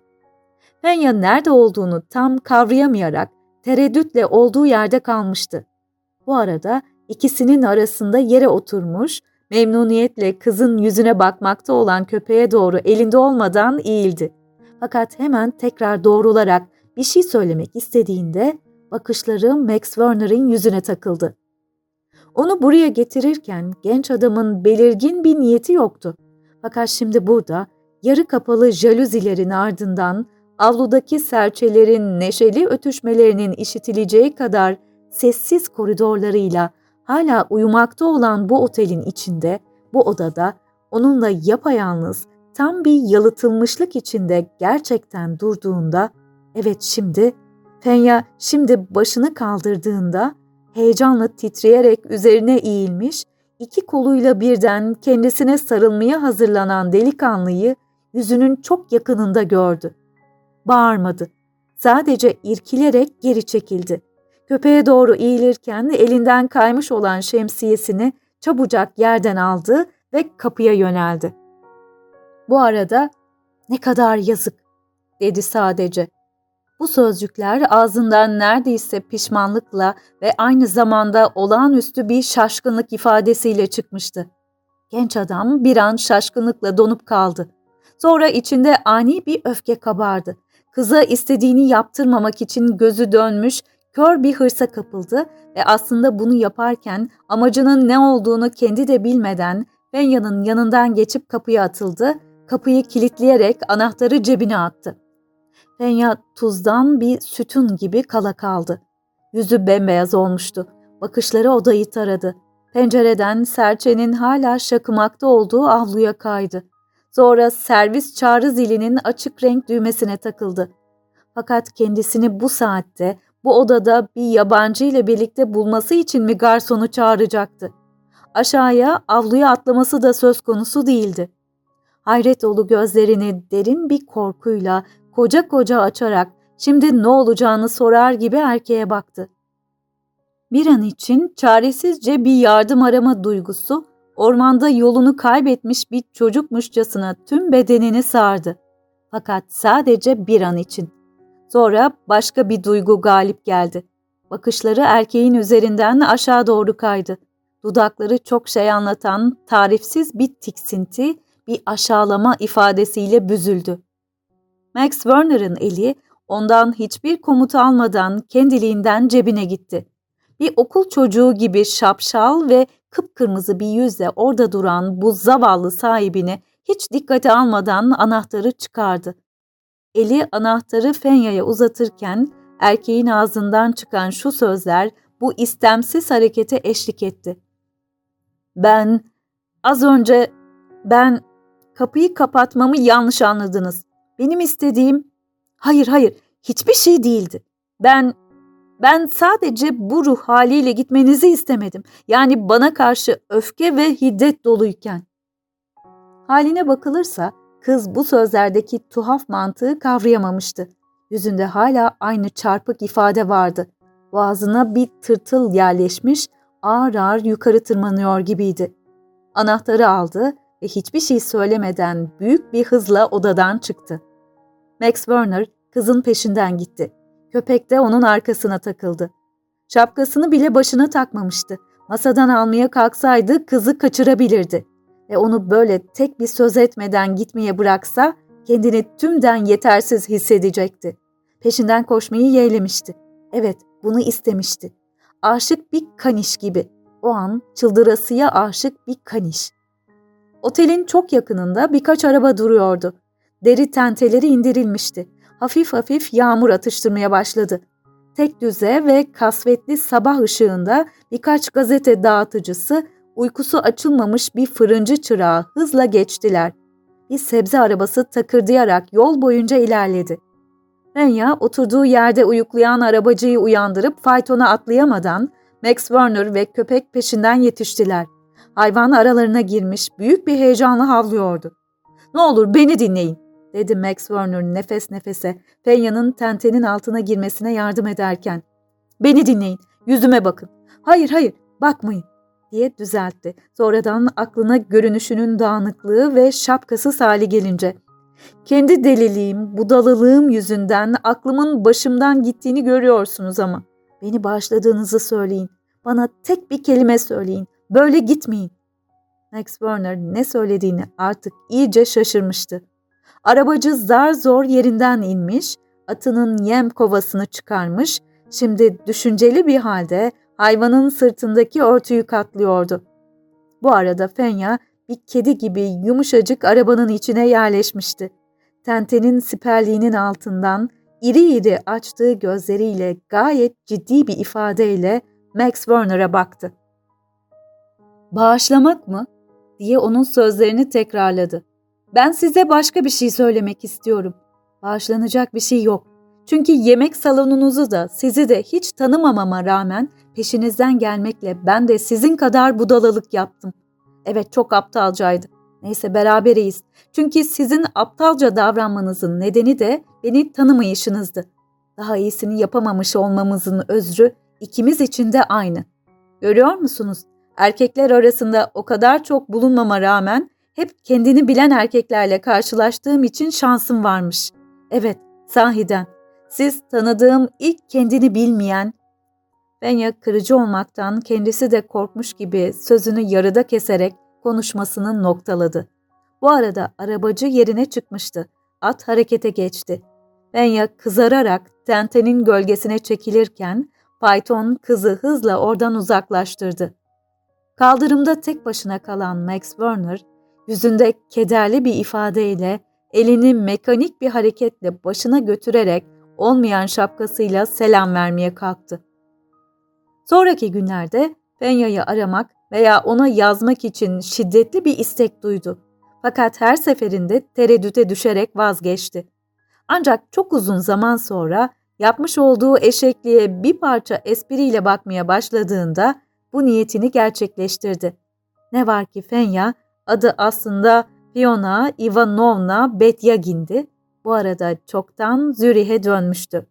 Fenya nerede olduğunu tam kavrayamayarak tereddütle olduğu yerde kalmıştı. Bu arada ikisinin arasında yere oturmuş, memnuniyetle kızın yüzüne bakmakta olan köpeğe doğru elinde olmadan eğildi. Fakat hemen tekrar doğrularak bir şey söylemek istediğinde bakışları Max Werner'in yüzüne takıldı. Onu buraya getirirken genç adamın belirgin bir niyeti yoktu. Fakat şimdi burada yarı kapalı jaluzilerin ardından avludaki serçelerin neşeli ötüşmelerinin işitileceği kadar sessiz koridorlarıyla hala uyumakta olan bu otelin içinde, bu odada onunla yapayalnız, tam bir yalıtılmışlık içinde gerçekten durduğunda, evet şimdi, Fenya şimdi başını kaldırdığında, heyecanla titreyerek üzerine eğilmiş, iki koluyla birden kendisine sarılmaya hazırlanan delikanlıyı yüzünün çok yakınında gördü. Bağırmadı. Sadece irkilerek geri çekildi. Köpeğe doğru eğilirken elinden kaymış olan şemsiyesini çabucak yerden aldı ve kapıya yöneldi. Bu arada ne kadar yazık dedi sadece. Bu sözcükler ağzından neredeyse pişmanlıkla ve aynı zamanda olağanüstü bir şaşkınlık ifadesiyle çıkmıştı. Genç adam bir an şaşkınlıkla donup kaldı. Sonra içinde ani bir öfke kabardı. Kıza istediğini yaptırmamak için gözü dönmüş, kör bir hırsa kapıldı ve aslında bunu yaparken amacının ne olduğunu kendi de bilmeden Fenya'nın yanından geçip kapıya atıldı, kapıyı kilitleyerek anahtarı cebine attı. Fenya tuzdan bir sütun gibi kala kaldı. Yüzü bembeyaz olmuştu. Bakışları odayı taradı. Pencereden serçenin hala şakımakta olduğu avluya kaydı. Sonra servis çağrı zilinin açık renk düğmesine takıldı. Fakat kendisini bu saatte bu odada bir yabancı ile birlikte bulması için mi garsonu çağıracaktı? Aşağıya avluya atlaması da söz konusu değildi. Hayret dolu gözlerini derin bir korkuyla koca koca açarak şimdi ne olacağını sorar gibi erkeğe baktı. Bir an için çaresizce bir yardım arama duygusu ormanda yolunu kaybetmiş bir çocukmuşçasına tüm bedenini sardı. Fakat sadece bir an için. Sonra başka bir duygu galip geldi. Bakışları erkeğin üzerinden aşağı doğru kaydı. dudakları çok şey anlatan tarifsiz bir tiksinti, bir aşağılama ifadesiyle büzüldü. Max Werner'ın eli ondan hiçbir komut almadan kendiliğinden cebine gitti. Bir okul çocuğu gibi şapşal ve kıpkırmızı bir yüzle orada duran bu zavallı sahibini hiç dikkate almadan anahtarı çıkardı. Eli anahtarı Fenya'ya uzatırken erkeğin ağzından çıkan şu sözler bu istemsiz harekete eşlik etti. Ben, az önce, ben kapıyı kapatmamı yanlış anladınız. Benim istediğim, hayır hayır hiçbir şey değildi. Ben, ben sadece bu ruh haliyle gitmenizi istemedim. Yani bana karşı öfke ve hiddet doluyken. Haline bakılırsa kız bu sözlerdeki tuhaf mantığı kavrayamamıştı. Yüzünde hala aynı çarpık ifade vardı. Boğazına bir tırtıl yerleşmiş, ağır ağır yukarı tırmanıyor gibiydi. Anahtarı aldı ve hiçbir şey söylemeden büyük bir hızla odadan çıktı. Max Werner kızın peşinden gitti. Köpek de onun arkasına takıldı. Şapkasını bile başına takmamıştı. Masadan almaya kalksaydı kızı kaçırabilirdi. Ve onu böyle tek bir söz etmeden gitmeye bıraksa kendini tümden yetersiz hissedecekti. Peşinden koşmayı yeğlemişti. Evet, bunu istemişti. Aşık bir kaniş gibi. O an çıldırasıya aşık bir kaniş. Otelin çok yakınında birkaç araba duruyordu. Deri tenteleri indirilmişti. Hafif hafif yağmur atıştırmaya başladı. Tek düze ve kasvetli sabah ışığında birkaç gazete dağıtıcısı uykusu açılmamış bir fırıncı çırağı hızla geçtiler. Bir sebze arabası takırdayarak yol boyunca ilerledi. Renya oturduğu yerde uyuklayan arabacıyı uyandırıp faytona atlayamadan Max Werner ve köpek peşinden yetiştiler. Hayvan aralarına girmiş büyük bir heyecanla havlıyordu. ''Ne olur beni dinleyin.'' dedi Max Werner nefes nefese Fenya'nın tentenin altına girmesine yardım ederken. ''Beni dinleyin, yüzüme bakın. Hayır hayır, bakmayın.'' Diye düzeltti. Sonradan aklına görünüşünün dağınıklığı ve şapkası hali gelince kendi deliliğim, budalılığım yüzünden aklımın başımdan gittiğini görüyorsunuz ama. Beni bağışladığınızı söyleyin. Bana tek bir kelime söyleyin. Böyle gitmeyin. Max Werner ne söylediğini artık iyice şaşırmıştı. Arabacı zar zor yerinden inmiş, atının yem kovasını çıkarmış, şimdi düşünceli bir halde hayvanın sırtındaki örtüyü katlıyordu. Bu arada Fenya bir kedi gibi yumuşacık arabanın içine yerleşmişti. Tentenin siperliğinin altından iri iri açtığı gözleriyle gayet ciddi bir ifadeyle Max Werner'a baktı. Bağışlamak mı? diye onun sözlerini tekrarladı. Ben size başka bir şey söylemek istiyorum. Bağışlanacak bir şey yok. Çünkü yemek salonunuzu da sizi de hiç tanımamama rağmen peşinizden gelmekle ben de sizin kadar budalalık yaptım. Evet çok aptalcaydı. Neyse beraberiz. Çünkü sizin aptalca davranmanızın nedeni de beni tanımayışınızdı. Daha iyisini yapamamış olmamızın özrü ikimiz için de aynı. Görüyor musunuz? Erkekler arasında o kadar çok bulunmama rağmen hep kendini bilen erkeklerle karşılaştığım için şansım varmış. Evet, sahiden. Siz tanıdığım ilk kendini bilmeyen, Benya kırıcı olmaktan kendisi de korkmuş gibi sözünü yarıda keserek konuşmasını noktaladı. Bu arada arabacı yerine çıkmıştı. At harekete geçti. Benya kızararak tentenin gölgesine çekilirken Python kızı hızla oradan uzaklaştırdı. Kaldırımda tek başına kalan Max Werner, yüzünde kederli bir ifadeyle elini mekanik bir hareketle başına götürerek olmayan şapkasıyla selam vermeye kalktı. Sonraki günlerde Penya'yı aramak veya ona yazmak için şiddetli bir istek duydu. Fakat her seferinde tereddüte düşerek vazgeçti. Ancak çok uzun zaman sonra yapmış olduğu eşekliğe bir parça espriyle bakmaya başladığında bu niyetini gerçekleştirdi. Ne var ki Fenya adı aslında Fiona Ivanovna Betyagin'di. Bu arada çoktan Zürih'e dönmüştü.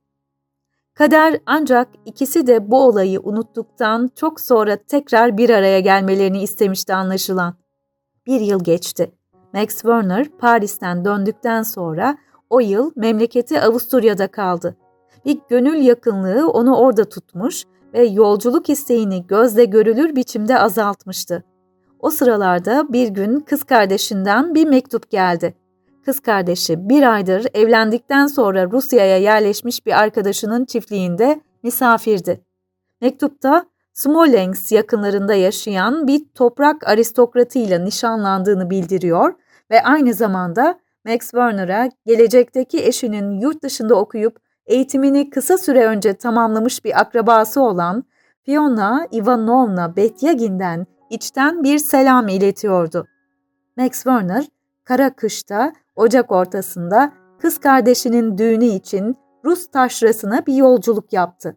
Kader ancak ikisi de bu olayı unuttuktan çok sonra tekrar bir araya gelmelerini istemişti anlaşılan. Bir yıl geçti. Max Werner Paris'ten döndükten sonra o yıl memleketi Avusturya'da kaldı. Bir gönül yakınlığı onu orada tutmuş ve yolculuk isteğini gözle görülür biçimde azaltmıştı. O sıralarda bir gün kız kardeşinden bir mektup geldi. Kız kardeşi bir aydır evlendikten sonra Rusya'ya yerleşmiş bir arkadaşının çiftliğinde misafirdi. Mektupta Smolensk yakınlarında yaşayan bir toprak aristokratıyla nişanlandığını bildiriyor ve aynı zamanda Max Werner'a gelecekteki eşinin yurt dışında okuyup eğitimini kısa süre önce tamamlamış bir akrabası olan Fiona Ivanovna Betyagin'den içten bir selam iletiyordu. Max Werner, kara kışta, Ocak ortasında kız kardeşinin düğünü için Rus taşrasına bir yolculuk yaptı.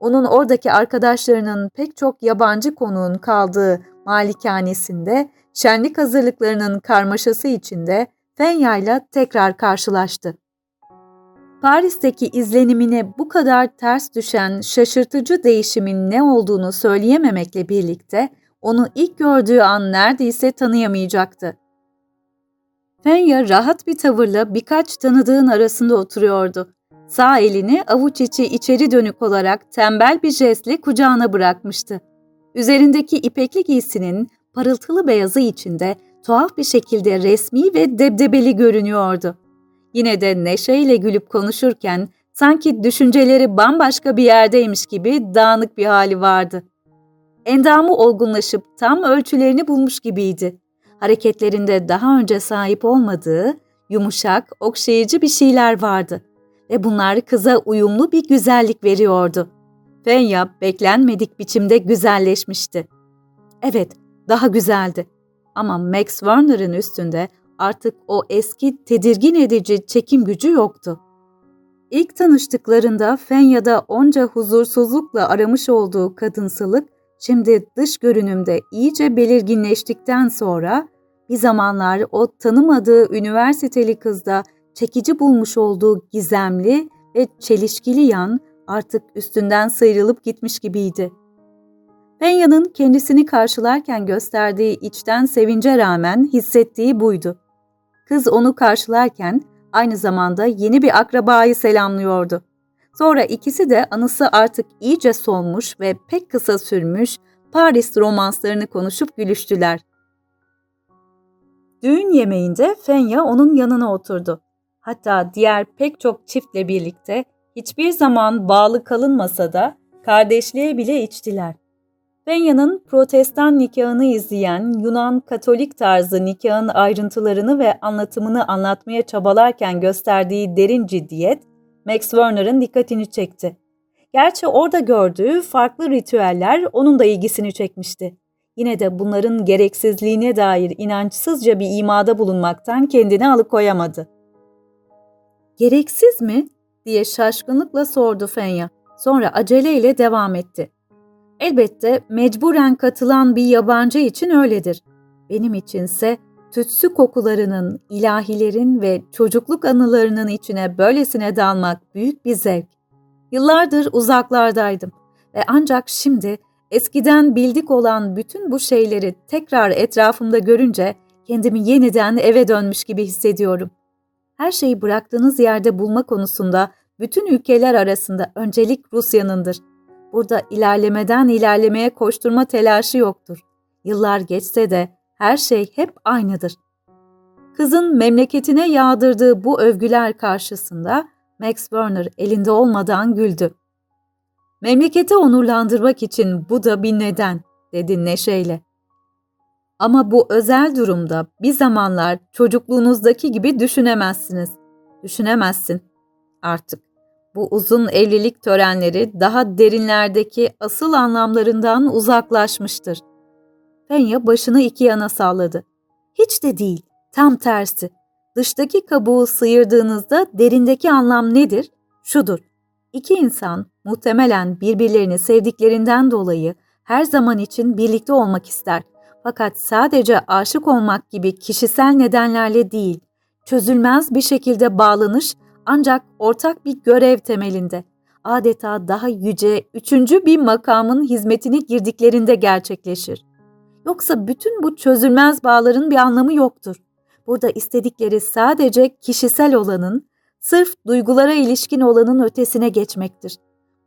Onun oradaki arkadaşlarının pek çok yabancı konuğun kaldığı malikanesinde şenlik hazırlıklarının karmaşası içinde Fenya ile tekrar karşılaştı. Paris'teki izlenimine bu kadar ters düşen şaşırtıcı değişimin ne olduğunu söyleyememekle birlikte onu ilk gördüğü an neredeyse tanıyamayacaktı. Fenya rahat bir tavırla birkaç tanıdığın arasında oturuyordu. Sağ elini avuç içi içeri dönük olarak tembel bir jestle kucağına bırakmıştı. Üzerindeki ipekli giysinin parıltılı beyazı içinde tuhaf bir şekilde resmi ve debdebeli görünüyordu. Yine de neşeyle gülüp konuşurken sanki düşünceleri bambaşka bir yerdeymiş gibi dağınık bir hali vardı. Endamı olgunlaşıp tam ölçülerini bulmuş gibiydi. Hareketlerinde daha önce sahip olmadığı, yumuşak, okşayıcı bir şeyler vardı ve bunlar kıza uyumlu bir güzellik veriyordu. Fenya beklenmedik biçimde güzelleşmişti. Evet, daha güzeldi. Ama Max Werner'ın üstünde artık o eski tedirgin edici çekim gücü yoktu. İlk tanıştıklarında Fenya'da onca huzursuzlukla aramış olduğu kadınsılık, şimdi dış görünümde iyice belirginleştikten sonra bir zamanlar o tanımadığı üniversiteli kızda çekici bulmuş olduğu gizemli ve çelişkili yan artık üstünden sıyrılıp gitmiş gibiydi. Fenya'nın kendisini karşılarken gösterdiği içten sevince rağmen hissettiği buydu. Kız onu karşılarken aynı zamanda yeni bir akrabayı selamlıyordu. Sonra ikisi de anısı artık iyice solmuş ve pek kısa sürmüş Paris romanslarını konuşup gülüştüler. Düğün yemeğinde Fenya onun yanına oturdu. Hatta diğer pek çok çiftle birlikte hiçbir zaman bağlı kalınmasa da kardeşliğe bile içtiler. Fenya'nın protestan nikahını izleyen Yunan Katolik tarzı nikahın ayrıntılarını ve anlatımını anlatmaya çabalarken gösterdiği derin ciddiyet, Max Werner'ın dikkatini çekti. Gerçi orada gördüğü farklı ritüeller onun da ilgisini çekmişti. Yine de bunların gereksizliğine dair inançsızca bir imada bulunmaktan kendini alıkoyamadı. Gereksiz mi? diye şaşkınlıkla sordu Fenya. Sonra aceleyle devam etti. Elbette mecburen katılan bir yabancı için öyledir. Benim içinse tütsü kokularının, ilahilerin ve çocukluk anılarının içine böylesine dalmak büyük bir zevk. Yıllardır uzaklardaydım ve ancak şimdi eskiden bildik olan bütün bu şeyleri tekrar etrafımda görünce kendimi yeniden eve dönmüş gibi hissediyorum. Her şeyi bıraktığınız yerde bulma konusunda bütün ülkeler arasında öncelik Rusya'nındır. Burada ilerlemeden ilerlemeye koşturma telaşı yoktur. Yıllar geçse de her şey hep aynıdır. Kızın memleketine yağdırdığı bu övgüler karşısında Max Werner elinde olmadan güldü. Memleketi onurlandırmak için bu da bir neden, dedi neşeyle. Ama bu özel durumda bir zamanlar çocukluğunuzdaki gibi düşünemezsiniz. Düşünemezsin artık. Bu uzun evlilik törenleri daha derinlerdeki asıl anlamlarından uzaklaşmıştır. Fenya başını iki yana salladı. Hiç de değil, tam tersi. Dıştaki kabuğu sıyırdığınızda derindeki anlam nedir? Şudur. İki insan muhtemelen birbirlerini sevdiklerinden dolayı her zaman için birlikte olmak ister. Fakat sadece aşık olmak gibi kişisel nedenlerle değil, çözülmez bir şekilde bağlanış ancak ortak bir görev temelinde, adeta daha yüce, üçüncü bir makamın hizmetine girdiklerinde gerçekleşir. Yoksa bütün bu çözülmez bağların bir anlamı yoktur. Burada istedikleri sadece kişisel olanın, sırf duygulara ilişkin olanın ötesine geçmektir.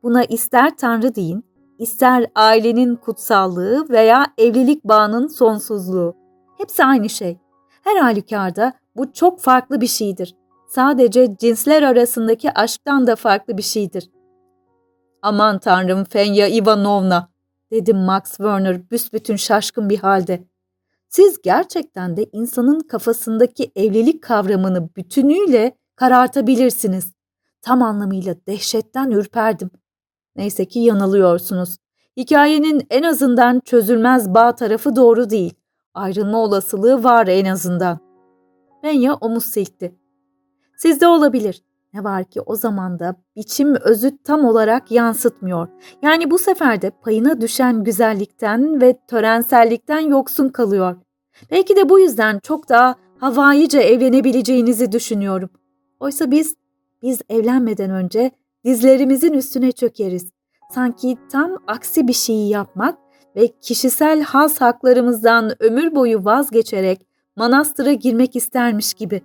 Buna ister Tanrı deyin, ister ailenin kutsallığı veya evlilik bağının sonsuzluğu. Hepsi aynı şey. Her halükarda bu çok farklı bir şeydir. Sadece cinsler arasındaki aşktan da farklı bir şeydir. Aman tanrım Fenya Ivanovna, dedi Max Werner büsbütün şaşkın bir halde. Siz gerçekten de insanın kafasındaki evlilik kavramını bütünüyle karartabilirsiniz. Tam anlamıyla dehşetten ürperdim. Neyse ki yanılıyorsunuz. Hikayenin en azından çözülmez bağ tarafı doğru değil. Ayrılma olasılığı var en azından. Benya omuz silkti. Sizde olabilir. Ne var ki o zaman da biçim özü tam olarak yansıtmıyor. Yani bu sefer de payına düşen güzellikten ve törensellikten yoksun kalıyor. Belki de bu yüzden çok daha havaice evlenebileceğinizi düşünüyorum. Oysa biz, biz evlenmeden önce dizlerimizin üstüne çökeriz. Sanki tam aksi bir şeyi yapmak ve kişisel haz haklarımızdan ömür boyu vazgeçerek manastıra girmek istermiş gibi.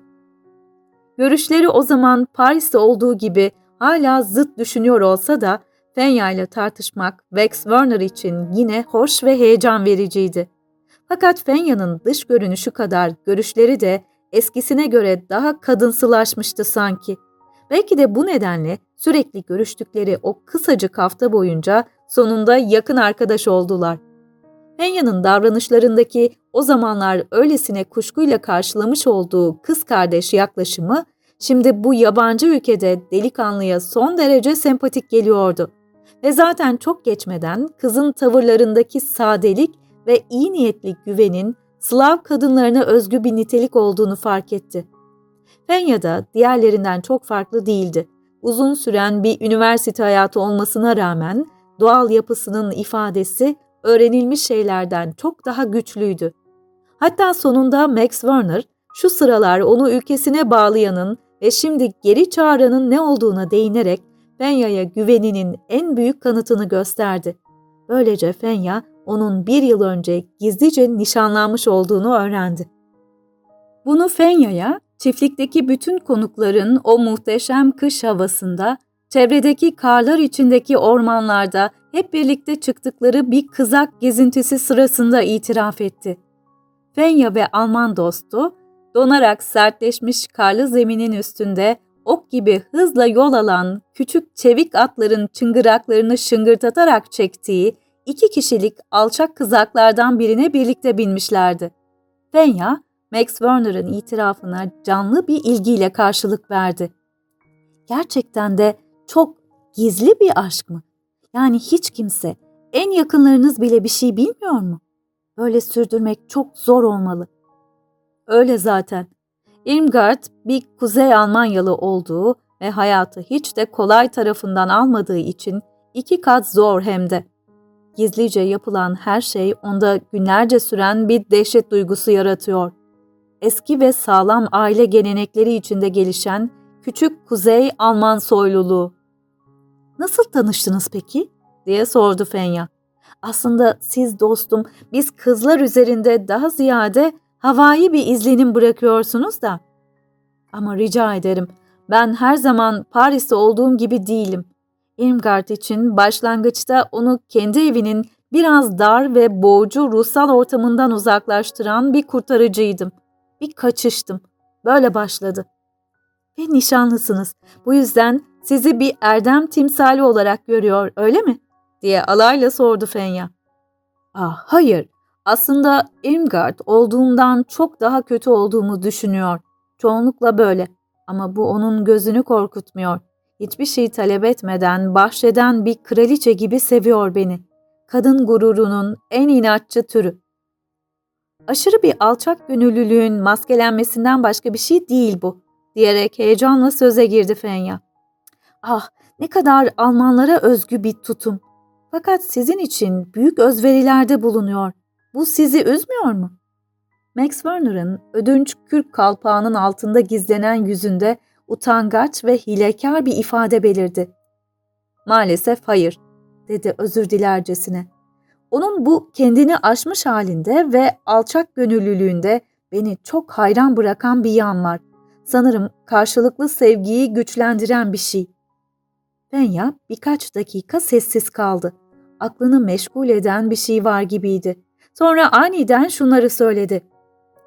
Görüşleri o zaman Paris'te olduğu gibi hala zıt düşünüyor olsa da Fenya ile tartışmak Vex Werner için yine hoş ve heyecan vericiydi. Fakat Fenya'nın dış görünüşü kadar görüşleri de eskisine göre daha kadınsılaşmıştı sanki. Belki de bu nedenle sürekli görüştükleri o kısacık hafta boyunca sonunda yakın arkadaş oldular. Fenya'nın davranışlarındaki o zamanlar öylesine kuşkuyla karşılamış olduğu kız kardeş yaklaşımı şimdi bu yabancı ülkede delikanlıya son derece sempatik geliyordu. Ve zaten çok geçmeden kızın tavırlarındaki sadelik ve iyi niyetli güvenin Slav kadınlarına özgü bir nitelik olduğunu fark etti. Fenya da diğerlerinden çok farklı değildi. Uzun süren bir üniversite hayatı olmasına rağmen doğal yapısının ifadesi öğrenilmiş şeylerden çok daha güçlüydü. Hatta sonunda Max Werner şu sıralar onu ülkesine bağlayanın ve şimdi geri çağıranın ne olduğuna değinerek Fenya'ya güveninin en büyük kanıtını gösterdi. Böylece Fenya onun bir yıl önce gizlice nişanlanmış olduğunu öğrendi. Bunu Fenya'ya çiftlikteki bütün konukların o muhteşem kış havasında, çevredeki karlar içindeki ormanlarda hep birlikte çıktıkları bir kızak gezintisi sırasında itiraf etti. Fenya ve Alman dostu, donarak sertleşmiş karlı zeminin üstünde ok gibi hızla yol alan küçük çevik atların çıngıraklarını şıngırtatarak çektiği iki kişilik alçak kızaklardan birine birlikte binmişlerdi. Fenya, Max Werner'ın itirafına canlı bir ilgiyle karşılık verdi. Gerçekten de çok gizli bir aşk mı? Yani hiç kimse, en yakınlarınız bile bir şey bilmiyor mu? Böyle sürdürmek çok zor olmalı. Öyle zaten. Irmgard bir Kuzey Almanyalı olduğu ve hayatı hiç de kolay tarafından almadığı için iki kat zor hem de. Gizlice yapılan her şey onda günlerce süren bir dehşet duygusu yaratıyor. Eski ve sağlam aile gelenekleri içinde gelişen küçük Kuzey Alman soyluluğu. Nasıl tanıştınız peki? diye sordu Fenya. Aslında siz dostum, biz kızlar üzerinde daha ziyade havai bir izlenim bırakıyorsunuz da. Ama rica ederim, ben her zaman Paris'te olduğum gibi değilim. Irmgard için başlangıçta onu kendi evinin biraz dar ve boğucu ruhsal ortamından uzaklaştıran bir kurtarıcıydım. Bir kaçıştım. Böyle başladı. Ve nişanlısınız. Bu yüzden sizi bir erdem timsali olarak görüyor, öyle mi? diye alayla sordu Fenya. Ah, hayır. Aslında Irmgard olduğumdan çok daha kötü olduğumu düşünüyor. Çoğunlukla böyle. Ama bu onun gözünü korkutmuyor. Hiçbir şey talep etmeden bahşeden bir kraliçe gibi seviyor beni. Kadın gururunun en inatçı türü. Aşırı bir alçak gönüllülüğün maskelenmesinden başka bir şey değil bu, diyerek heyecanla söze girdi Fenya. Ah, ne kadar Almanlara özgü bir tutum. Fakat sizin için büyük özverilerde bulunuyor. Bu sizi üzmüyor mu? Max Werner'ın ödünç kürk kalpağının altında gizlenen yüzünde utangaç ve hilekar bir ifade belirdi. Maalesef hayır, dedi özür dilercesine. Onun bu kendini aşmış halinde ve alçak gönüllülüğünde beni çok hayran bırakan bir yan var. Sanırım karşılıklı sevgiyi güçlendiren bir şey. Fenya birkaç dakika sessiz kaldı. Aklını meşgul eden bir şey var gibiydi. Sonra aniden şunları söyledi.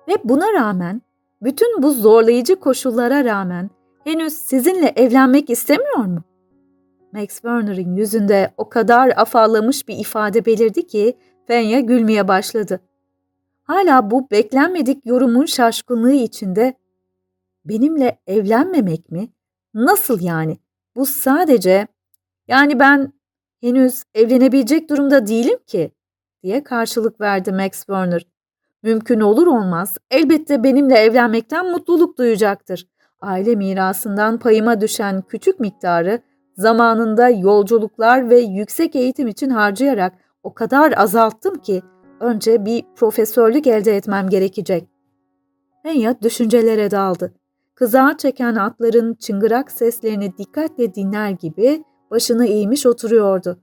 Ve buna rağmen, bütün bu zorlayıcı koşullara rağmen henüz sizinle evlenmek istemiyor mu? Max Werner'ın yüzünde o kadar afallamış bir ifade belirdi ki Fenya gülmeye başladı. Hala bu beklenmedik yorumun şaşkınlığı içinde benimle evlenmemek mi? Nasıl yani? Bu sadece yani ben henüz evlenebilecek durumda değilim ki diye karşılık verdi Max Werner. Mümkün olur olmaz elbette benimle evlenmekten mutluluk duyacaktır. Aile mirasından payıma düşen küçük miktarı zamanında yolculuklar ve yüksek eğitim için harcayarak o kadar azalttım ki önce bir profesörlük elde etmem gerekecek. Enya düşüncelere daldı. Kızağa çeken atların çıngırak seslerini dikkatle dinler gibi başını eğmiş oturuyordu.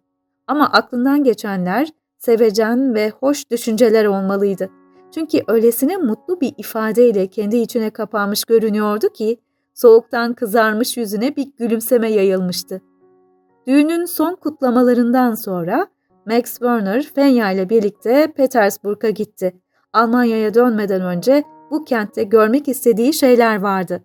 Ama aklından geçenler sevecen ve hoş düşünceler olmalıydı. Çünkü öylesine mutlu bir ifadeyle kendi içine kapanmış görünüyordu ki soğuktan kızarmış yüzüne bir gülümseme yayılmıştı. Düğünün son kutlamalarından sonra Max Werner Fenya ile birlikte Petersburg'a gitti. Almanya'ya dönmeden önce bu kentte görmek istediği şeyler vardı.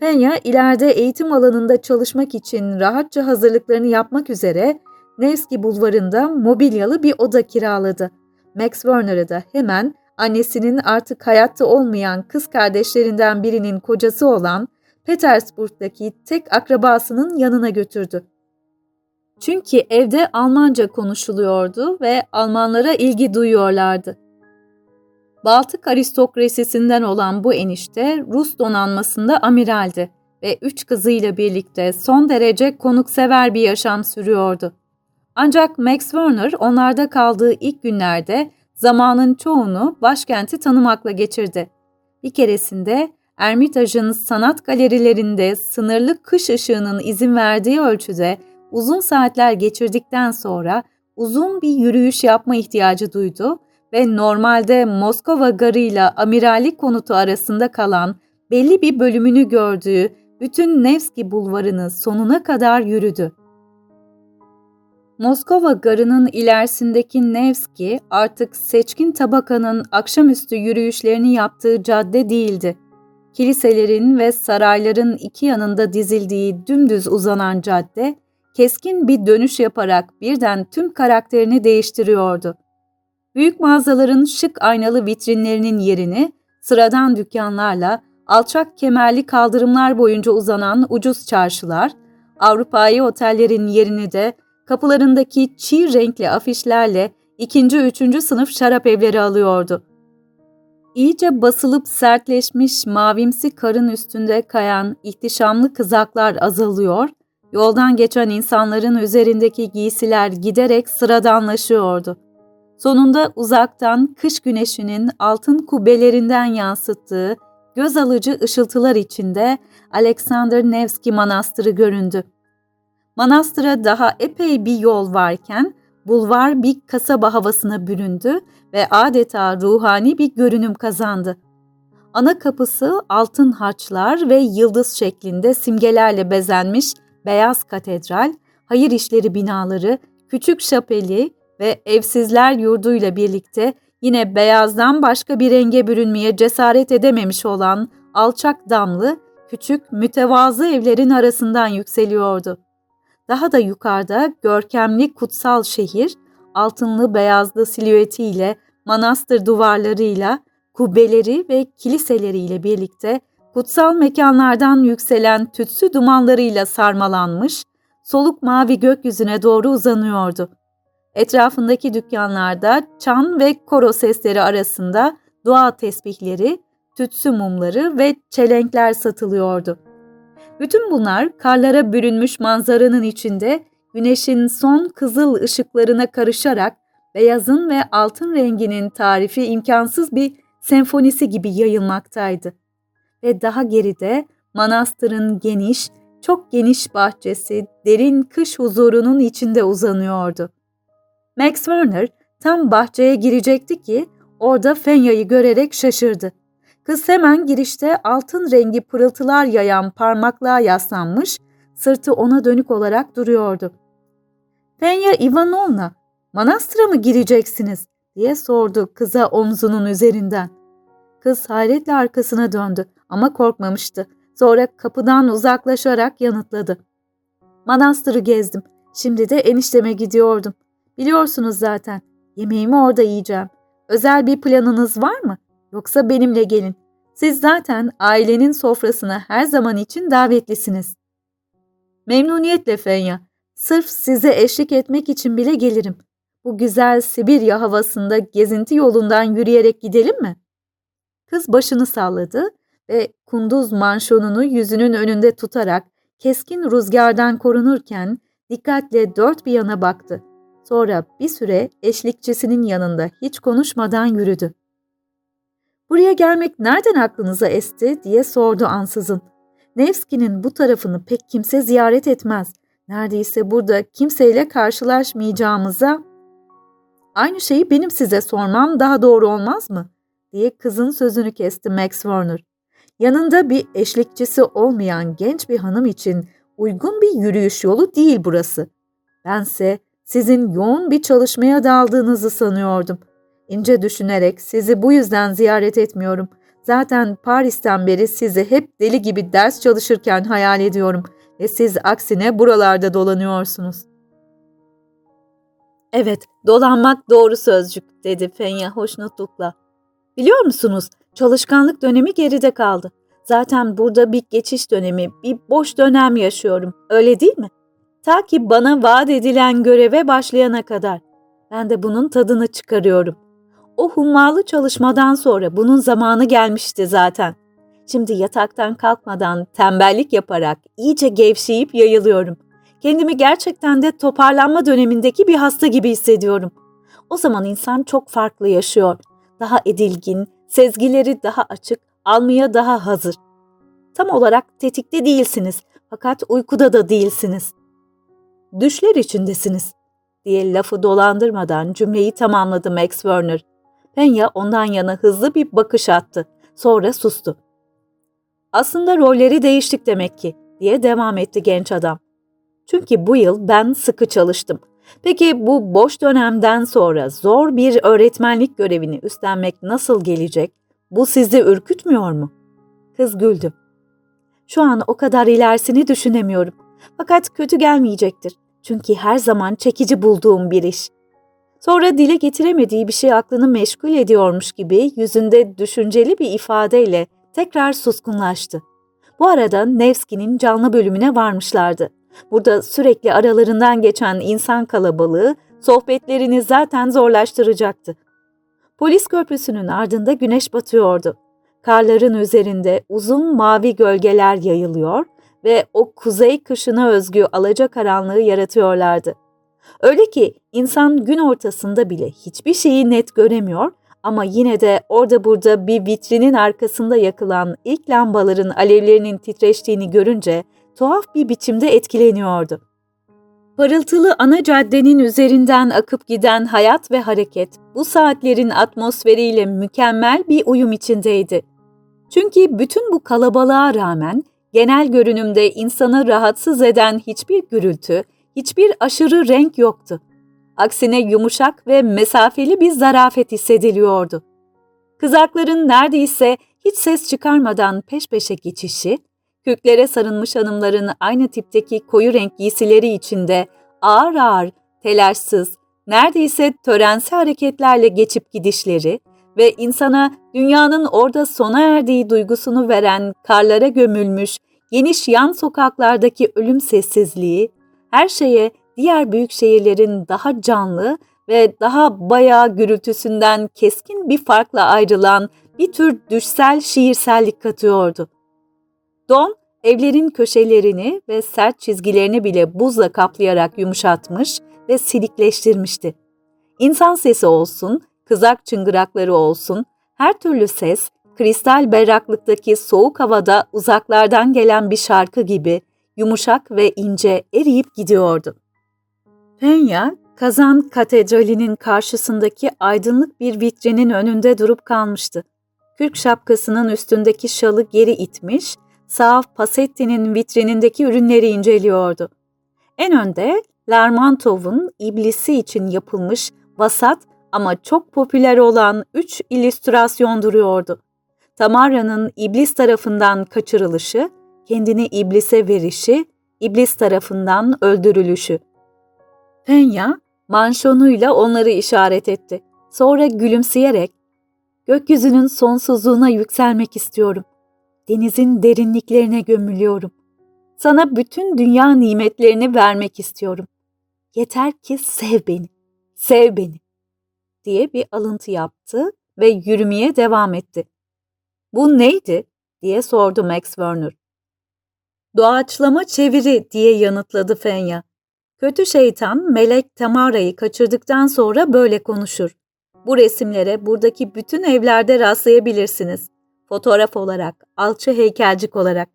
Fenya ileride eğitim alanında çalışmak için rahatça hazırlıklarını yapmak üzere Nevski bulvarında mobilyalı bir oda kiraladı. Max Werner'ı da hemen annesinin artık hayatta olmayan kız kardeşlerinden birinin kocası olan Petersburg'daki tek akrabasının yanına götürdü. Çünkü evde Almanca konuşuluyordu ve Almanlara ilgi duyuyorlardı. Baltık aristokrasisinden olan bu enişte Rus donanmasında amiraldi ve üç kızıyla birlikte son derece konuksever bir yaşam sürüyordu. Ancak Max Werner onlarda kaldığı ilk günlerde zamanın çoğunu başkenti tanımakla geçirdi. Bir keresinde Ermitaj'ın sanat galerilerinde sınırlı kış ışığının izin verdiği ölçüde uzun saatler geçirdikten sonra uzun bir yürüyüş yapma ihtiyacı duydu ve normalde Moskova garıyla amiralik konutu arasında kalan belli bir bölümünü gördüğü bütün Nevski bulvarını sonuna kadar yürüdü. Moskova garının ilerisindeki Nevski artık seçkin tabakanın akşamüstü yürüyüşlerini yaptığı cadde değildi. Kiliselerin ve sarayların iki yanında dizildiği dümdüz uzanan cadde, keskin bir dönüş yaparak birden tüm karakterini değiştiriyordu. Büyük mağazaların şık aynalı vitrinlerinin yerini sıradan dükkanlarla alçak kemerli kaldırımlar boyunca uzanan ucuz çarşılar, Avrupa'yı otellerin yerini de kapılarındaki çiğ renkli afişlerle ikinci, üçüncü sınıf şarap evleri alıyordu. İyice basılıp sertleşmiş mavimsi karın üstünde kayan ihtişamlı kızaklar azalıyor, yoldan geçen insanların üzerindeki giysiler giderek sıradanlaşıyordu. Sonunda uzaktan kış güneşinin altın kubbelerinden yansıttığı göz alıcı ışıltılar içinde Alexander Nevski Manastırı göründü. Manastıra daha epey bir yol varken bulvar bir kasaba havasına büründü ve adeta ruhani bir görünüm kazandı. Ana kapısı altın harçlar ve yıldız şeklinde simgelerle bezenmiş beyaz katedral, hayır işleri binaları, küçük şapeli ve evsizler yurduyla birlikte yine beyazdan başka bir renge bürünmeye cesaret edememiş olan alçak damlı, küçük, mütevazı evlerin arasından yükseliyordu. Daha da yukarıda görkemli kutsal şehir, altınlı beyazlı silüetiyle, manastır duvarlarıyla, kubbeleri ve kiliseleriyle birlikte kutsal mekanlardan yükselen tütsü dumanlarıyla sarmalanmış, soluk mavi gökyüzüne doğru uzanıyordu. Etrafındaki dükkanlarda çan ve koro sesleri arasında dua tesbihleri, tütsü mumları ve çelenkler satılıyordu. Bütün bunlar karlara bürünmüş manzaranın içinde güneşin son kızıl ışıklarına karışarak beyazın ve altın renginin tarifi imkansız bir senfonisi gibi yayılmaktaydı. Ve daha geride manastırın geniş, çok geniş bahçesi derin kış huzurunun içinde uzanıyordu. Max Werner tam bahçeye girecekti ki orada Fenya'yı görerek şaşırdı. Kız hemen girişte altın rengi pırıltılar yayan parmaklığa yaslanmış, sırtı ona dönük olarak duruyordu. Fenya Ivanovna, manastıra mı gireceksiniz? diye sordu kıza omzunun üzerinden. Kız hayretle arkasına döndü ama korkmamıştı. Sonra kapıdan uzaklaşarak yanıtladı. Manastırı gezdim. Şimdi de enişteme gidiyordum. Biliyorsunuz zaten. Yemeğimi orada yiyeceğim. Özel bir planınız var mı? Yoksa benimle gelin. Siz zaten ailenin sofrasına her zaman için davetlisiniz. Memnuniyetle Fenya. Sırf size eşlik etmek için bile gelirim. Bu güzel Sibirya havasında gezinti yolundan yürüyerek gidelim mi? Kız başını salladı ve kunduz manşonunu yüzünün önünde tutarak keskin rüzgardan korunurken dikkatle dört bir yana baktı. Sonra bir süre eşlikçisinin yanında hiç konuşmadan yürüdü. Buraya gelmek nereden aklınıza esti diye sordu ansızın. Nevski'nin bu tarafını pek kimse ziyaret etmez. Neredeyse burada kimseyle karşılaşmayacağımıza aynı şeyi benim size sormam daha doğru olmaz mı? diye kızın sözünü kesti Max Warner. Yanında bir eşlikçisi olmayan genç bir hanım için uygun bir yürüyüş yolu değil burası. Bense sizin yoğun bir çalışmaya daldığınızı sanıyordum. İnce düşünerek sizi bu yüzden ziyaret etmiyorum. Zaten Paris'ten beri sizi hep deli gibi ders çalışırken hayal ediyorum ve siz aksine buralarda dolanıyorsunuz. Evet, dolanmak doğru sözcük, dedi Fenya hoşnutlukla. Biliyor musunuz, çalışkanlık dönemi geride kaldı. Zaten burada bir geçiş dönemi, bir boş dönem yaşıyorum. Öyle değil mi? Ta ki bana vaat edilen göreve başlayana kadar. Ben de bunun tadını çıkarıyorum. O hummalı çalışmadan sonra bunun zamanı gelmişti zaten. Şimdi yataktan kalkmadan tembellik yaparak iyice gevşeyip yayılıyorum. Kendimi gerçekten de toparlanma dönemindeki bir hasta gibi hissediyorum. O zaman insan çok farklı yaşıyor. Daha edilgin, sezgileri daha açık, almaya daha hazır. Tam olarak tetikte değilsiniz fakat uykuda da değilsiniz. Düşler içindesiniz diye lafı dolandırmadan cümleyi tamamladı Max Werner. Penya ondan yana hızlı bir bakış attı. Sonra sustu. Aslında rolleri değiştik demek ki diye devam etti genç adam. Çünkü bu yıl ben sıkı çalıştım. Peki bu boş dönemden sonra zor bir öğretmenlik görevini üstlenmek nasıl gelecek? Bu sizi ürkütmüyor mu? Kız güldü. Şu an o kadar ilerisini düşünemiyorum. Fakat kötü gelmeyecektir. Çünkü her zaman çekici bulduğum bir iş. Sonra dile getiremediği bir şey aklını meşgul ediyormuş gibi yüzünde düşünceli bir ifadeyle tekrar suskunlaştı. Bu arada Nevski'nin canlı bölümüne varmışlardı. Burada sürekli aralarından geçen insan kalabalığı sohbetlerini zaten zorlaştıracaktı. Polis köprüsünün ardında güneş batıyordu. Karların üzerinde uzun mavi gölgeler yayılıyor ve o kuzey kışına özgü alacakaranlığı yaratıyorlardı. Öyle ki insan gün ortasında bile hiçbir şeyi net göremiyor ama yine de orada burada bir vitrinin arkasında yakılan ilk lambaların alevlerinin titreştiğini görünce tuhaf bir biçimde etkileniyordu. Parıltılı ana caddenin üzerinden akıp giden hayat ve hareket bu saatlerin atmosferiyle mükemmel bir uyum içindeydi. Çünkü bütün bu kalabalığa rağmen genel görünümde insanı rahatsız eden hiçbir gürültü, hiçbir aşırı renk yoktu. Aksine yumuşak ve mesafeli bir zarafet hissediliyordu. Kızakların neredeyse hiç ses çıkarmadan peş peşe geçişi, köklere sarılmış hanımların aynı tipteki koyu renk giysileri içinde ağır ağır, telaşsız, neredeyse törensi hareketlerle geçip gidişleri ve insana dünyanın orada sona erdiği duygusunu veren karlara gömülmüş geniş yan sokaklardaki ölüm sessizliği, her şeye diğer büyük şehirlerin daha canlı ve daha bayağı gürültüsünden keskin bir farkla ayrılan bir tür düşsel şiirsellik katıyordu. Don, evlerin köşelerini ve sert çizgilerini bile buzla kaplayarak yumuşatmış ve silikleştirmişti. İnsan sesi olsun, kızak çıngırakları olsun, her türlü ses, kristal berraklıktaki soğuk havada uzaklardan gelen bir şarkı gibi yumuşak ve ince eriyip gidiyordu. Penya, Kazan Katedrali'nin karşısındaki aydınlık bir vitrinin önünde durup kalmıştı. kürk şapkasının üstündeki şalı geri itmiş, saf Pasetti'nin vitrinindeki ürünleri inceliyordu. En önde Lermontov'un iblisi için yapılmış vasat ama çok popüler olan üç illüstrasyon duruyordu. Tamara'nın iblis tarafından kaçırılışı, kendini iblise verişi, iblis tarafından öldürülüşü. Penya, manşonuyla onları işaret etti. Sonra gülümseyerek, gökyüzünün sonsuzluğuna yükselmek istiyorum. Denizin derinliklerine gömülüyorum. Sana bütün dünya nimetlerini vermek istiyorum. Yeter ki sev beni, sev beni diye bir alıntı yaptı ve yürümeye devam etti. Bu neydi? diye sordu Max Werner. Doğaçlama çeviri diye yanıtladı Fenya. Kötü şeytan Melek Tamara'yı kaçırdıktan sonra böyle konuşur. Bu resimlere buradaki bütün evlerde rastlayabilirsiniz. Fotoğraf olarak, alçı heykelcik olarak.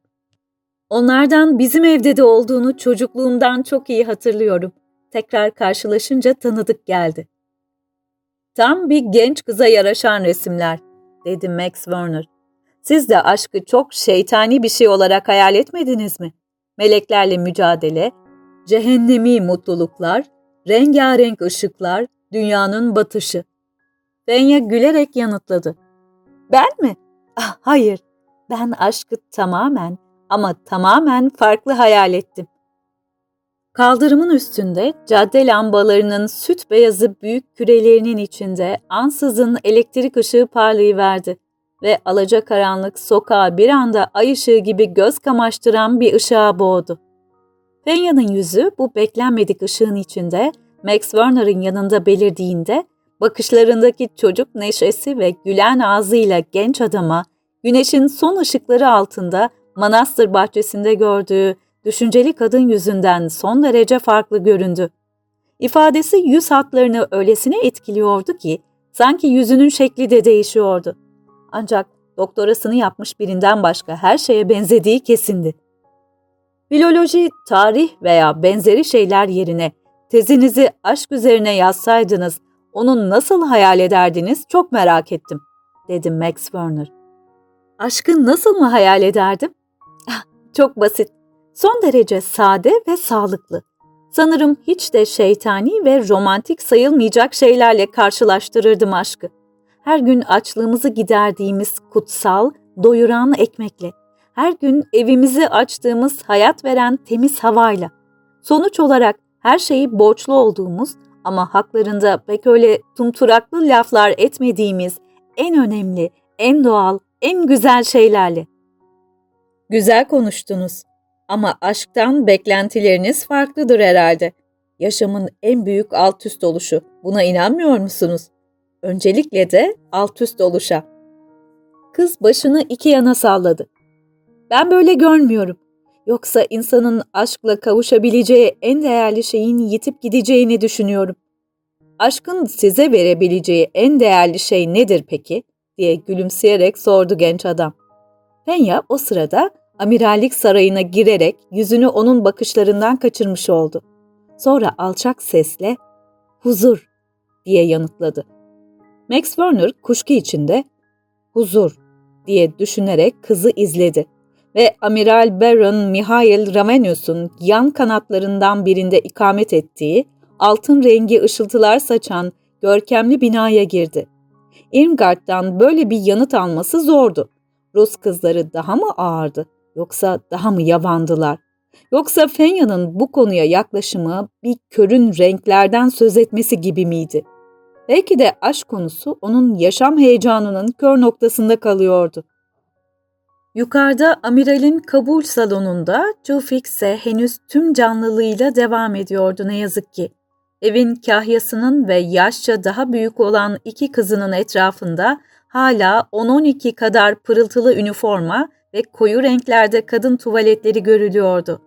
Onlardan bizim evde de olduğunu çocukluğumdan çok iyi hatırlıyorum. Tekrar karşılaşınca tanıdık geldi. Tam bir genç kıza yaraşan resimler, dedi Max Werner. Siz de aşkı çok şeytani bir şey olarak hayal etmediniz mi? Meleklerle mücadele, cehennemi mutluluklar, rengarenk ışıklar, dünyanın batışı. Fenya gülerek yanıtladı. Ben mi? Ah, hayır, ben aşkı tamamen ama tamamen farklı hayal ettim. Kaldırımın üstünde cadde lambalarının süt beyazı büyük kürelerinin içinde ansızın elektrik ışığı parlayıverdi ve alacakaranlık sokağı bir anda ay ışığı gibi göz kamaştıran bir ışığa boğdu. Fenya'nın yüzü bu beklenmedik ışığın içinde Max Werner'ın yanında belirdiğinde bakışlarındaki çocuk neşesi ve gülen ağzıyla genç adama güneşin son ışıkları altında manastır bahçesinde gördüğü düşünceli kadın yüzünden son derece farklı göründü. İfadesi yüz hatlarını öylesine etkiliyordu ki sanki yüzünün şekli de değişiyordu. Ancak doktorasını yapmış birinden başka her şeye benzediği kesindi. Filoloji, tarih veya benzeri şeyler yerine tezinizi aşk üzerine yazsaydınız onu nasıl hayal ederdiniz çok merak ettim, dedi Max Werner. Aşkı nasıl mı hayal ederdim? Ah, çok basit. Son derece sade ve sağlıklı. Sanırım hiç de şeytani ve romantik sayılmayacak şeylerle karşılaştırırdım aşkı. Her gün açlığımızı giderdiğimiz kutsal, doyuran ekmekle. Her gün evimizi açtığımız hayat veren temiz havayla. Sonuç olarak her şeyi borçlu olduğumuz ama haklarında pek öyle tumturaklı laflar etmediğimiz en önemli, en doğal, en güzel şeylerle. Güzel konuştunuz. Ama aşktan beklentileriniz farklıdır herhalde. Yaşamın en büyük alt üst oluşu. Buna inanmıyor musunuz? Öncelikle de alt üst oluşa. Kız başını iki yana salladı. Ben böyle görmüyorum. Yoksa insanın aşkla kavuşabileceği en değerli şeyin yitip gideceğini düşünüyorum. Aşkın size verebileceği en değerli şey nedir peki? diye gülümseyerek sordu genç adam. Fenya o sırada amirallik sarayına girerek yüzünü onun bakışlarından kaçırmış oldu. Sonra alçak sesle "Huzur." diye yanıtladı. Max Werner kuşku içinde "Huzur." diye düşünerek kızı izledi ve Amiral Baron Mihail Ravenius'un yan kanatlarından birinde ikamet ettiği altın rengi ışıltılar saçan görkemli binaya girdi. Irmgard'dan böyle bir yanıt alması zordu. Rus kızları daha mı ağırdı? Yoksa daha mı yavandılar? Yoksa Fenya'nın bu konuya yaklaşımı bir körün renklerden söz etmesi gibi miydi? Belki de aşk konusu onun yaşam heyecanının kör noktasında kalıyordu. Yukarıda amiralin kabul salonunda Jufik ise henüz tüm canlılığıyla devam ediyordu ne yazık ki. Evin kahyasının ve yaşça daha büyük olan iki kızının etrafında hala 10-12 kadar pırıltılı üniforma ve koyu renklerde kadın tuvaletleri görülüyordu.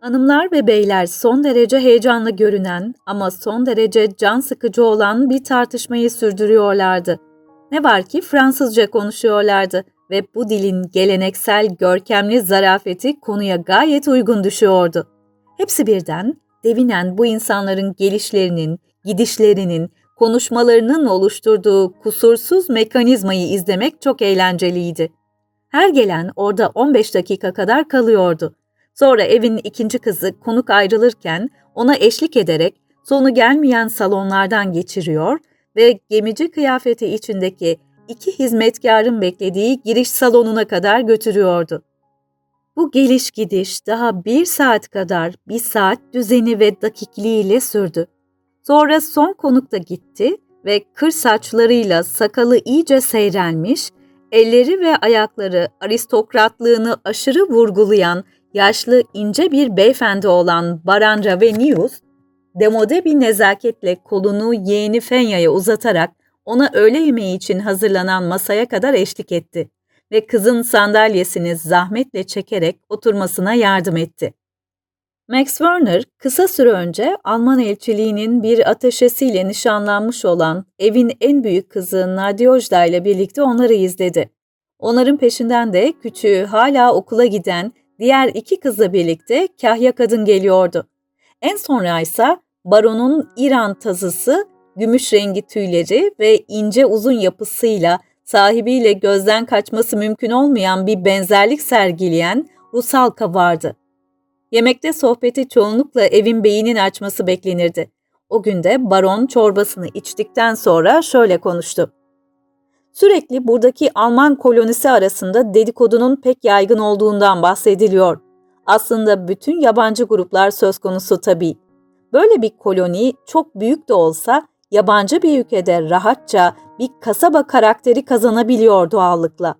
Hanımlar ve beyler son derece heyecanlı görünen ama son derece can sıkıcı olan bir tartışmayı sürdürüyorlardı. Ne var ki Fransızca konuşuyorlardı ve bu dilin geleneksel görkemli zarafeti konuya gayet uygun düşüyordu. Hepsi birden devinen bu insanların gelişlerinin, gidişlerinin, konuşmalarının oluşturduğu kusursuz mekanizmayı izlemek çok eğlenceliydi. Her gelen orada 15 dakika kadar kalıyordu. Sonra evin ikinci kızı konuk ayrılırken ona eşlik ederek sonu gelmeyen salonlardan geçiriyor ve gemici kıyafeti içindeki iki hizmetkarın beklediği giriş salonuna kadar götürüyordu. Bu geliş gidiş daha bir saat kadar bir saat düzeni ve dakikliğiyle sürdü. Sonra son konuk da gitti ve kır saçlarıyla sakalı iyice seyrelmiş, elleri ve ayakları aristokratlığını aşırı vurgulayan yaşlı ince bir beyefendi olan Baran Ravenius, demode bir nezaketle kolunu yeğeni Fenya'ya uzatarak ona öğle yemeği için hazırlanan masaya kadar eşlik etti ve kızın sandalyesini zahmetle çekerek oturmasına yardım etti. Max Werner kısa süre önce Alman elçiliğinin bir ateşesiyle nişanlanmış olan evin en büyük kızı Nadiojda ile birlikte onları izledi. Onların peşinden de küçüğü hala okula giden diğer iki kızla birlikte kahya kadın geliyordu. En sonra ise baronun İran tazısı, gümüş rengi tüyleri ve ince uzun yapısıyla sahibiyle gözden kaçması mümkün olmayan bir benzerlik sergileyen Rusalka vardı. Yemekte sohbeti çoğunlukla evin beyinin açması beklenirdi. O günde baron çorbasını içtikten sonra şöyle konuştu. Sürekli buradaki Alman kolonisi arasında dedikodunun pek yaygın olduğundan bahsediliyor. Aslında bütün yabancı gruplar söz konusu tabii. Böyle bir koloni çok büyük de olsa yabancı bir ülkede rahatça bir kasaba karakteri kazanabiliyor doğallıkla.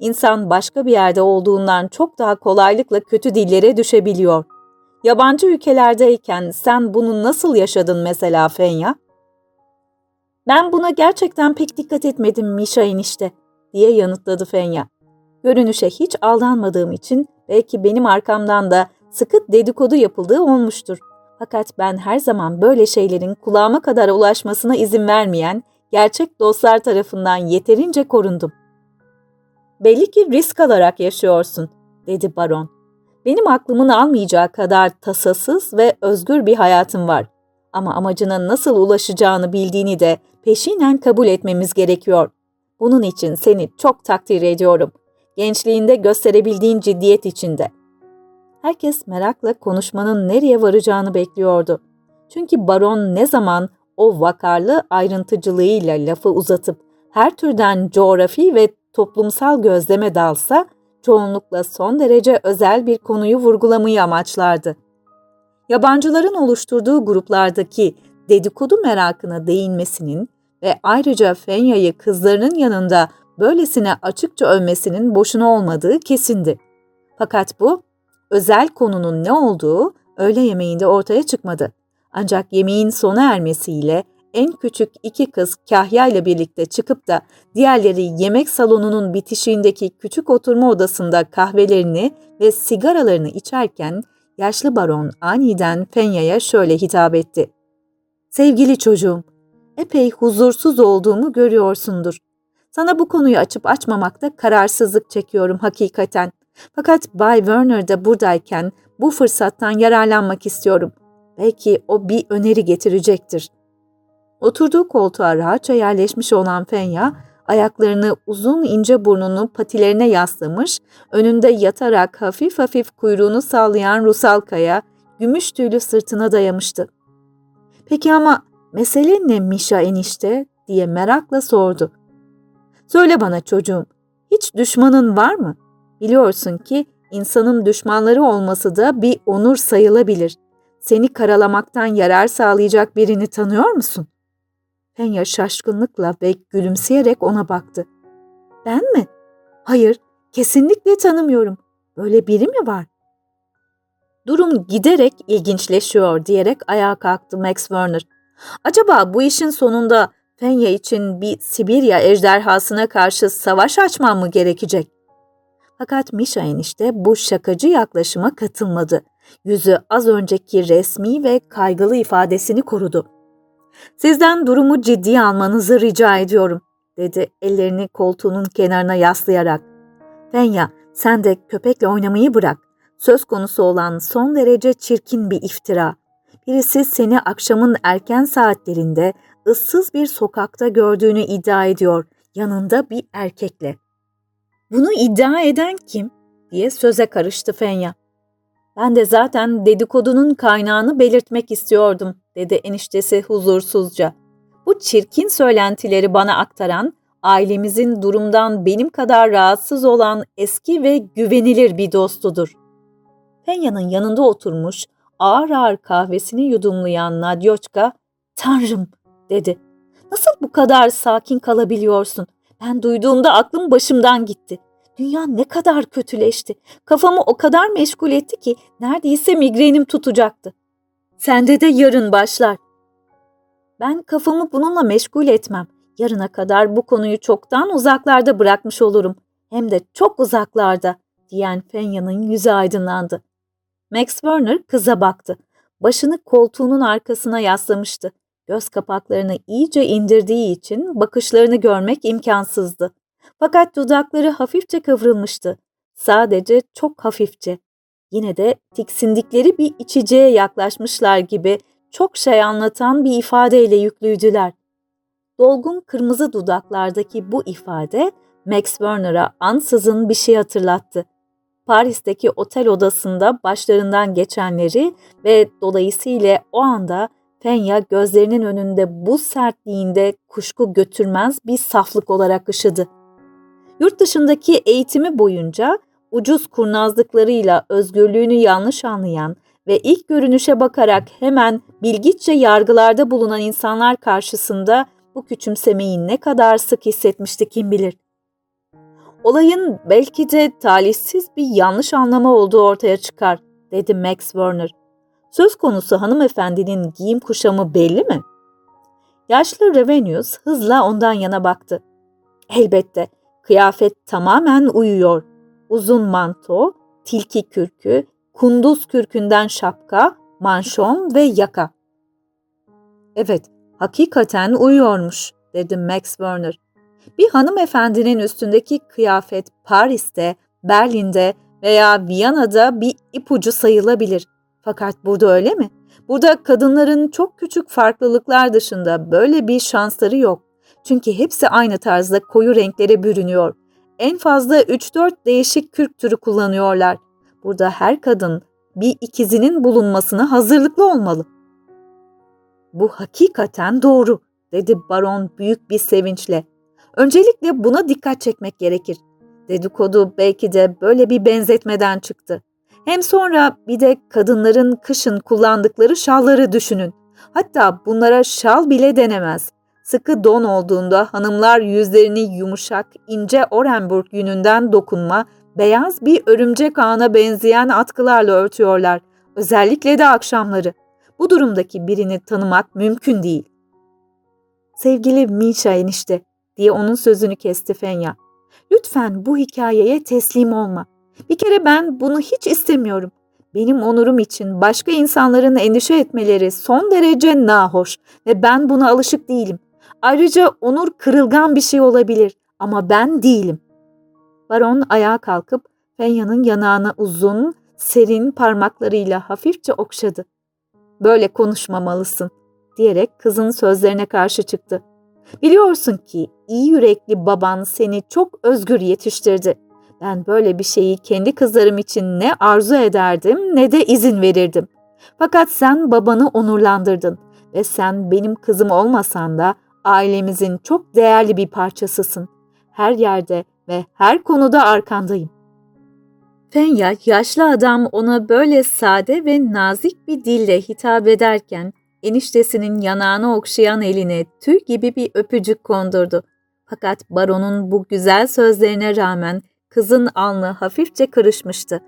İnsan başka bir yerde olduğundan çok daha kolaylıkla kötü dillere düşebiliyor. Yabancı ülkelerdeyken sen bunu nasıl yaşadın mesela Fenya? Ben buna gerçekten pek dikkat etmedim Mişa enişte, diye yanıtladı Fenya. Görünüşe hiç aldanmadığım için belki benim arkamdan da sıkı dedikodu yapıldığı olmuştur. Fakat ben her zaman böyle şeylerin kulağıma kadar ulaşmasına izin vermeyen gerçek dostlar tarafından yeterince korundum. Belli ki risk alarak yaşıyorsun, dedi baron. Benim aklımın almayacağı kadar tasasız ve özgür bir hayatım var. Ama amacına nasıl ulaşacağını bildiğini de peşinen kabul etmemiz gerekiyor. Bunun için seni çok takdir ediyorum. Gençliğinde gösterebildiğin ciddiyet içinde. Herkes merakla konuşmanın nereye varacağını bekliyordu. Çünkü baron ne zaman o vakarlı ayrıntıcılığıyla lafı uzatıp her türden coğrafi ve toplumsal gözleme dalsa, çoğunlukla son derece özel bir konuyu vurgulamayı amaçlardı. Yabancıların oluşturduğu gruplardaki dedikodu merakına değinmesinin ve ayrıca Fenya'yı kızlarının yanında böylesine açıkça övmesinin boşuna olmadığı kesindi. Fakat bu, özel konunun ne olduğu öğle yemeğinde ortaya çıkmadı. Ancak yemeğin sona ermesiyle en küçük iki kız Kahya ile birlikte çıkıp da diğerleri yemek salonunun bitişiğindeki küçük oturma odasında kahvelerini ve sigaralarını içerken yaşlı baron aniden Fenya'ya şöyle hitap etti. Sevgili çocuğum, epey huzursuz olduğumu görüyorsundur. Sana bu konuyu açıp açmamakta kararsızlık çekiyorum hakikaten. Fakat Bay Werner de buradayken bu fırsattan yararlanmak istiyorum. Belki o bir öneri getirecektir.'' Oturduğu koltuğa rahatça yerleşmiş olan Fenya, ayaklarını uzun ince burnunu patilerine yaslamış, önünde yatarak hafif hafif kuyruğunu sallayan Rusalka'ya, gümüş tüylü sırtına dayamıştı. Peki ama mesele ne Mişa enişte diye merakla sordu. Söyle bana çocuğum, hiç düşmanın var mı? Biliyorsun ki insanın düşmanları olması da bir onur sayılabilir. Seni karalamaktan yarar sağlayacak birini tanıyor musun?'' Fenya şaşkınlıkla ve gülümseyerek ona baktı. Ben mi? Hayır, kesinlikle tanımıyorum. Böyle biri mi var? Durum giderek ilginçleşiyor diyerek ayağa kalktı Max Werner. Acaba bu işin sonunda Fenya için bir Sibirya ejderhasına karşı savaş açmam mı gerekecek? Fakat Misha enişte bu şakacı yaklaşıma katılmadı. Yüzü az önceki resmi ve kaygılı ifadesini korudu. Sizden durumu ciddiye almanızı rica ediyorum, dedi ellerini koltuğunun kenarına yaslayarak. Fenya, sen de köpekle oynamayı bırak. Söz konusu olan son derece çirkin bir iftira. birisi seni akşamın erken saatlerinde ıssız bir sokakta gördüğünü iddia ediyor, yanında bir erkekle. Bunu iddia eden kim? diye söze karıştı Fenya. Ben de zaten dedikodunun kaynağını belirtmek istiyordum, dedi eniştesi huzursuzca. Bu çirkin söylentileri bana aktaran, ailemizin durumdan benim kadar rahatsız olan eski ve güvenilir bir dostudur. Fenya'nın yanında oturmuş, ağır ağır kahvesini yudumlayan Nadyoçka, ''Tanrım!'' dedi. ''Nasıl bu kadar sakin kalabiliyorsun? Ben duyduğumda aklım başımdan gitti. Dünya ne kadar kötüleşti. Kafamı o kadar meşgul etti ki neredeyse migrenim tutacaktı. Sende de yarın başlar. Ben kafamı bununla meşgul etmem. Yarına kadar bu konuyu çoktan uzaklarda bırakmış olurum. Hem de çok uzaklarda, diyen Fenya'nın yüzü aydınlandı. Max Werner kıza baktı. Başını koltuğunun arkasına yaslamıştı. Göz kapaklarını iyice indirdiği için bakışlarını görmek imkansızdı. Fakat dudakları hafifçe kıvrılmıştı. Sadece çok hafifçe. Yine de tiksindikleri bir içeceğe yaklaşmışlar gibi çok şey anlatan bir ifadeyle yüklüydüler. Dolgun kırmızı dudaklardaki bu ifade Max Werner'a ansızın bir şey hatırlattı. Paris'teki otel odasında başlarından geçenleri ve dolayısıyla o anda Fenya gözlerinin önünde bu sertliğinde kuşku götürmez bir saflık olarak ışıdı. Yurt dışındaki eğitimi boyunca ucuz kurnazlıklarıyla özgürlüğünü yanlış anlayan ve ilk görünüşe bakarak hemen bilgiçe yargılarda bulunan insanlar karşısında bu küçümsemeyi ne kadar sık hissetmişti kim bilir. Olayın belki de talihsiz bir yanlış anlama olduğu ortaya çıkar, dedi Max Werner. Söz konusu hanımefendinin giyim kuşamı belli mi? Yaşlı Revenius hızla ondan yana baktı. Elbette, kıyafet tamamen uyuyor. Uzun manto, tilki kürkü, kunduz kürkünden şapka, manşon ve yaka. Evet, hakikaten uyuyormuş, dedi Max Werner. Bir hanımefendinin üstündeki kıyafet Paris'te, Berlin'de veya Viyana'da bir ipucu sayılabilir. Fakat burada öyle mi? Burada kadınların çok küçük farklılıklar dışında böyle bir şansları yok. Çünkü hepsi aynı tarzda koyu renklere bürünüyor. En fazla 3-4 değişik kürk türü kullanıyorlar. Burada her kadın bir ikizinin bulunmasına hazırlıklı olmalı. Bu hakikaten doğru, dedi baron büyük bir sevinçle. Öncelikle buna dikkat çekmek gerekir. Dedikodu belki de böyle bir benzetmeden çıktı. Hem sonra bir de kadınların kışın kullandıkları şalları düşünün. Hatta bunlara şal bile denemez. Sıkı don olduğunda hanımlar yüzlerini yumuşak, ince Orenburg yününden dokunma, beyaz bir örümcek ağına benzeyen atkılarla örtüyorlar. Özellikle de akşamları. Bu durumdaki birini tanımak mümkün değil. Sevgili Mişa enişte, diye onun sözünü kesti Fenya. Lütfen bu hikayeye teslim olma. Bir kere ben bunu hiç istemiyorum. Benim onurum için başka insanların endişe etmeleri son derece nahoş ve ben buna alışık değilim. Ayrıca onur kırılgan bir şey olabilir ama ben değilim. Baron ayağa kalkıp Fenya'nın yanağına uzun, serin parmaklarıyla hafifçe okşadı. Böyle konuşmamalısın diyerek kızın sözlerine karşı çıktı. Biliyorsun ki iyi yürekli baban seni çok özgür yetiştirdi. Ben böyle bir şeyi kendi kızlarım için ne arzu ederdim ne de izin verirdim. Fakat sen babanı onurlandırdın ve sen benim kızım olmasan da ailemizin çok değerli bir parçasısın. Her yerde ve her konuda arkandayım. Fenya yaşlı adam ona böyle sade ve nazik bir dille hitap ederken eniştesinin yanağını okşayan eline tüy gibi bir öpücük kondurdu. Fakat baronun bu güzel sözlerine rağmen kızın alnı hafifçe kırışmıştı.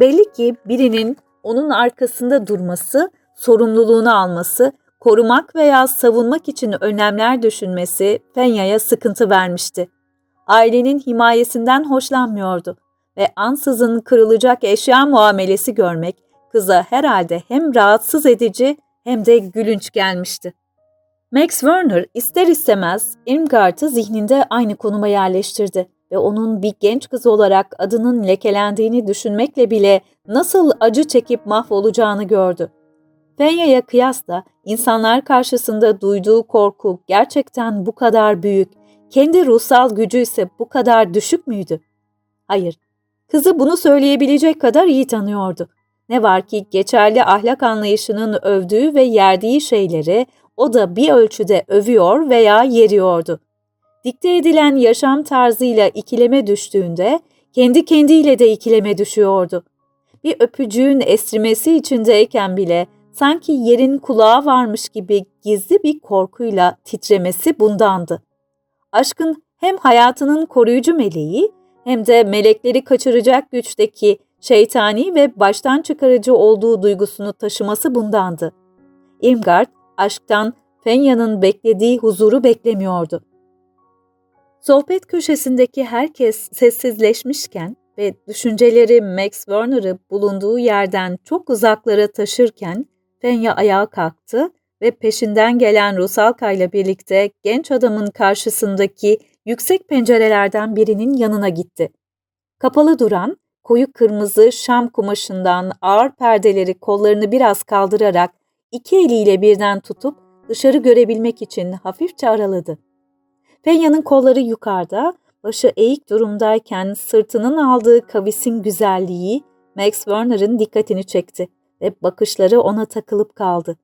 Belli ki birinin onun arkasında durması, sorumluluğunu alması, korumak veya savunmak için önlemler düşünmesi Fenya'ya sıkıntı vermişti. Ailenin himayesinden hoşlanmıyordu ve ansızın kırılacak eşya muamelesi görmek kıza herhalde hem rahatsız edici hem de gülünç gelmişti. Max Werner ister istemez Irmgard'ı zihninde aynı konuma yerleştirdi ve onun bir genç kız olarak adının lekelendiğini düşünmekle bile nasıl acı çekip mahvolacağını gördü. Fenya'ya kıyasla insanlar karşısında duyduğu korku gerçekten bu kadar büyük, kendi ruhsal gücü ise bu kadar düşük müydü? Hayır, kızı bunu söyleyebilecek kadar iyi tanıyordu. Ne var ki geçerli ahlak anlayışının övdüğü ve yerdiği şeyleri o da bir ölçüde övüyor veya yeriyordu. Dikte edilen yaşam tarzıyla ikileme düştüğünde kendi kendiyle de ikileme düşüyordu. Bir öpücüğün esrimesi içindeyken bile sanki yerin kulağı varmış gibi gizli bir korkuyla titremesi bundandı. Aşkın hem hayatının koruyucu meleği hem de melekleri kaçıracak güçteki şeytani ve baştan çıkarıcı olduğu duygusunu taşıması bundandı. Irmgard aşktan Fenya'nın beklediği huzuru beklemiyordu. Sohbet köşesindeki herkes sessizleşmişken ve düşünceleri Max Werner'ı bulunduğu yerden çok uzaklara taşırken Fenya ayağa kalktı ve peşinden gelen Rusalka ile birlikte genç adamın karşısındaki yüksek pencerelerden birinin yanına gitti. Kapalı duran, koyu kırmızı şam kumaşından ağır perdeleri kollarını biraz kaldırarak iki eliyle birden tutup dışarı görebilmek için hafifçe araladı. Fenya'nın kolları yukarıda, başı eğik durumdayken sırtının aldığı kavisin güzelliği Max Werner'ın dikkatini çekti ve bakışları ona takılıp kaldı.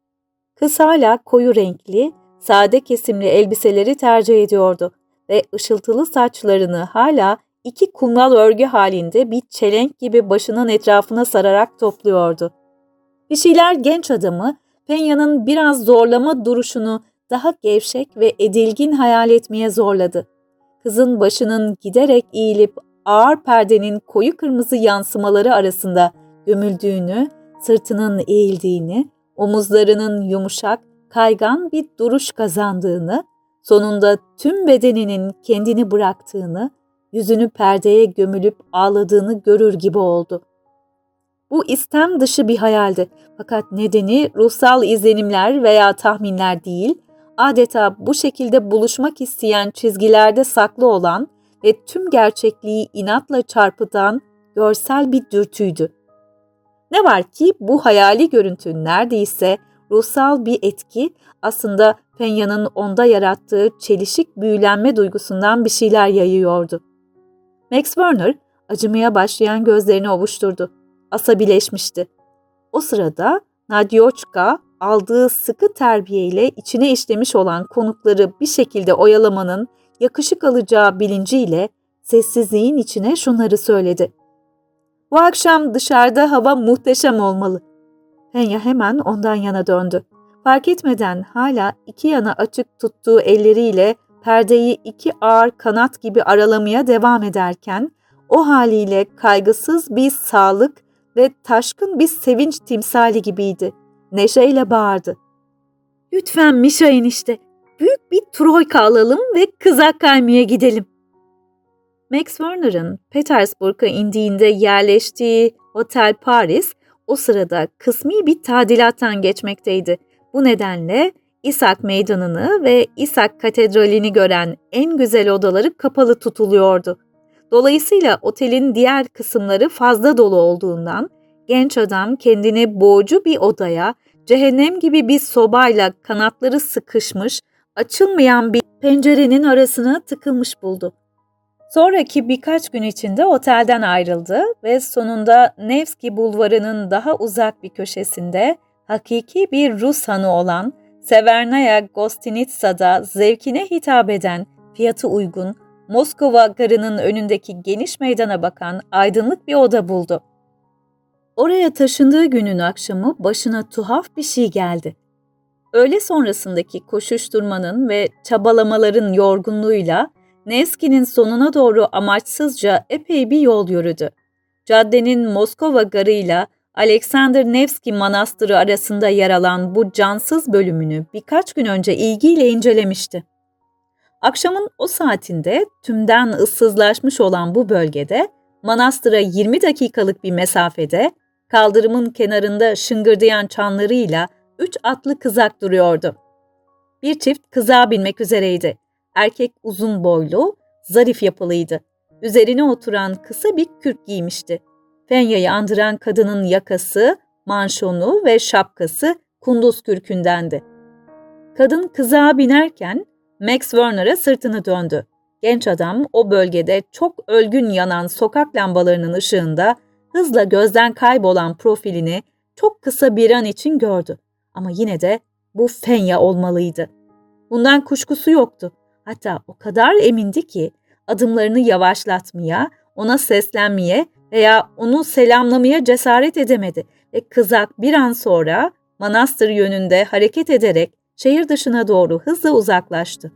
Kız hala koyu renkli, sade kesimli elbiseleri tercih ediyordu ve ışıltılı saçlarını hala iki kumral örgü halinde bir çelenk gibi başının etrafına sararak topluyordu. Bir şeyler genç adamı Penya'nın biraz zorlama duruşunu daha gevşek ve edilgin hayal etmeye zorladı. Kızın başının giderek eğilip ağır perdenin koyu kırmızı yansımaları arasında gömüldüğünü, sırtının eğildiğini, omuzlarının yumuşak, kaygan bir duruş kazandığını, sonunda tüm bedeninin kendini bıraktığını, yüzünü perdeye gömülüp ağladığını görür gibi oldu. Bu istem dışı bir hayaldi fakat nedeni ruhsal izlenimler veya tahminler değil, adeta bu şekilde buluşmak isteyen çizgilerde saklı olan ve tüm gerçekliği inatla çarpıtan görsel bir dürtüydü. Ne var ki bu hayali görüntü neredeyse ruhsal bir etki aslında Penya'nın onda yarattığı çelişik büyülenme duygusundan bir şeyler yayıyordu. Max Werner acımaya başlayan gözlerini ovuşturdu. Asabileşmişti. O sırada Nadyochka aldığı sıkı terbiyeyle içine işlemiş olan konukları bir şekilde oyalamanın yakışık alacağı bilinciyle sessizliğin içine şunları söyledi. Bu akşam dışarıda hava muhteşem olmalı. Penya hemen ondan yana döndü. Fark etmeden hala iki yana açık tuttuğu elleriyle perdeyi iki ağır kanat gibi aralamaya devam ederken o haliyle kaygısız bir sağlık ve taşkın bir sevinç timsali gibiydi. Neşeyle bağırdı. Lütfen Mişa enişte, büyük bir troika alalım ve kızak kaymaya gidelim. Max Werner'ın Petersburg'a indiğinde yerleştiği Otel Paris o sırada kısmi bir tadilattan geçmekteydi. Bu nedenle İshak Meydanı'nı ve İshak Katedrali'ni gören en güzel odaları kapalı tutuluyordu. Dolayısıyla otelin diğer kısımları fazla dolu olduğundan genç adam kendini boğucu bir odaya, cehennem gibi bir sobayla kanatları sıkışmış, açılmayan bir pencerenin arasına tıkılmış buldu. Sonraki birkaç gün içinde otelden ayrıldı ve sonunda Nevski bulvarının daha uzak bir köşesinde hakiki bir Rus hanı olan Severnaya Gostinitsa'da zevkine hitap eden, fiyatı uygun, Moskova garının önündeki geniş meydana bakan aydınlık bir oda buldu. Oraya taşındığı günün akşamı başına tuhaf bir şey geldi. Öğle sonrasındaki koşuşturmanın ve çabalamaların yorgunluğuyla Nevski'nin sonuna doğru amaçsızca epey bir yol yürüdü. Caddenin Moskova garıyla Alexander Nevski Manastırı arasında yer alan bu cansız bölümünü birkaç gün önce ilgiyle incelemişti. Akşamın o saatinde tümden ıssızlaşmış olan bu bölgede manastıra 20 dakikalık bir mesafede kaldırımın kenarında şıngırdayan çanlarıyla üç atlı kızak duruyordu. Bir çift kızağa binmek üzereydi. Erkek uzun boylu, zarif yapılıydı. Üzerine oturan kısa bir kürk giymişti. Fenya'yı andıran kadının yakası, manşonu ve şapkası kunduz kürkündendi. Kadın kızağa binerken Max Werner'a sırtını döndü. Genç adam o bölgede çok ölgün yanan sokak lambalarının ışığında hızla gözden kaybolan profilini çok kısa bir an için gördü. Ama yine de bu Fenya olmalıydı. Bundan kuşkusu yoktu. Hatta o kadar emindi ki adımlarını yavaşlatmaya, ona seslenmeye veya onu selamlamaya cesaret edemedi ve kızak bir an sonra manastır yönünde hareket ederek şehir dışına doğru hızla uzaklaştı.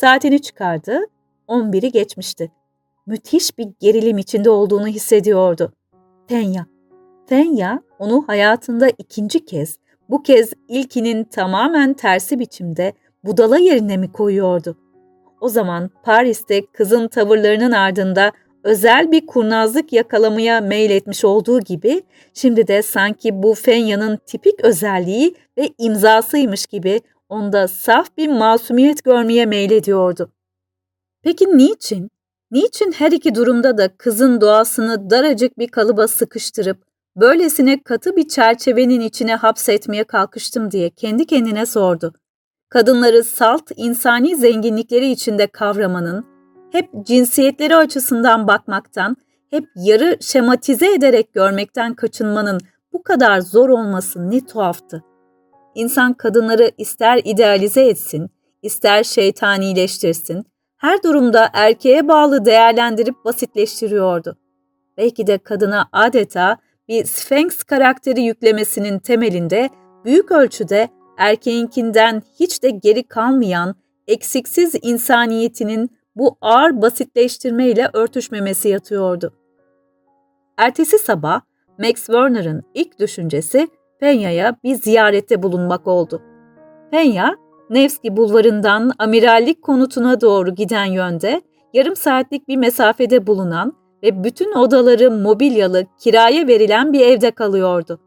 Saatini çıkardı, 11'i geçmişti. Müthiş bir gerilim içinde olduğunu hissediyordu. Tenya. Tenya onu hayatında ikinci kez, bu kez ilkinin tamamen tersi biçimde budala yerine mi koyuyordu? O zaman Paris'te kızın tavırlarının ardında özel bir kurnazlık yakalamaya meyletmiş olduğu gibi şimdi de sanki bu Fenya'nın tipik özelliği ve imzasıymış gibi onda saf bir masumiyet görmeye meylediyordu. Peki niçin? Niçin her iki durumda da kızın doğasını daracık bir kalıba sıkıştırıp böylesine katı bir çerçevenin içine hapsetmeye kalkıştım diye kendi kendine sordu. Kadınları salt insani zenginlikleri içinde kavramanın, hep cinsiyetleri açısından bakmaktan, hep yarı şematize ederek görmekten kaçınmanın bu kadar zor olması ne tuhaftı. İnsan kadınları ister idealize etsin, ister şeytanileştirsin, her durumda erkeğe bağlı değerlendirip basitleştiriyordu. Belki de kadına adeta bir Sphinx karakteri yüklemesinin temelinde büyük ölçüde erkeğinkinden hiç de geri kalmayan eksiksiz insaniyetinin bu ağır basitleştirmeyle örtüşmemesi yatıyordu. Ertesi sabah Max Werner'ın ilk düşüncesi Penya'ya bir ziyarette bulunmak oldu. Penya, Nevski bulvarından amirallik konutuna doğru giden yönde yarım saatlik bir mesafede bulunan ve bütün odaları mobilyalı, kiraya verilen bir evde kalıyordu.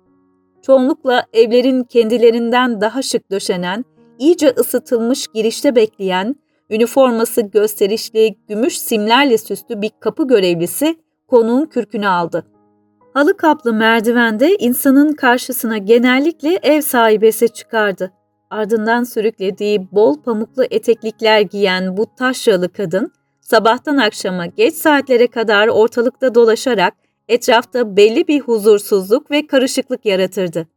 Çoğunlukla evlerin kendilerinden daha şık döşenen, iyice ısıtılmış girişte bekleyen, üniforması gösterişli gümüş simlerle süslü bir kapı görevlisi konuğun kürkünü aldı. Halı kaplı merdivende insanın karşısına genellikle ev sahibesi çıkardı. Ardından sürüklediği bol pamuklu eteklikler giyen bu taşralı kadın, sabahtan akşama geç saatlere kadar ortalıkta dolaşarak etrafta belli bir huzursuzluk ve karışıklık yaratırdı.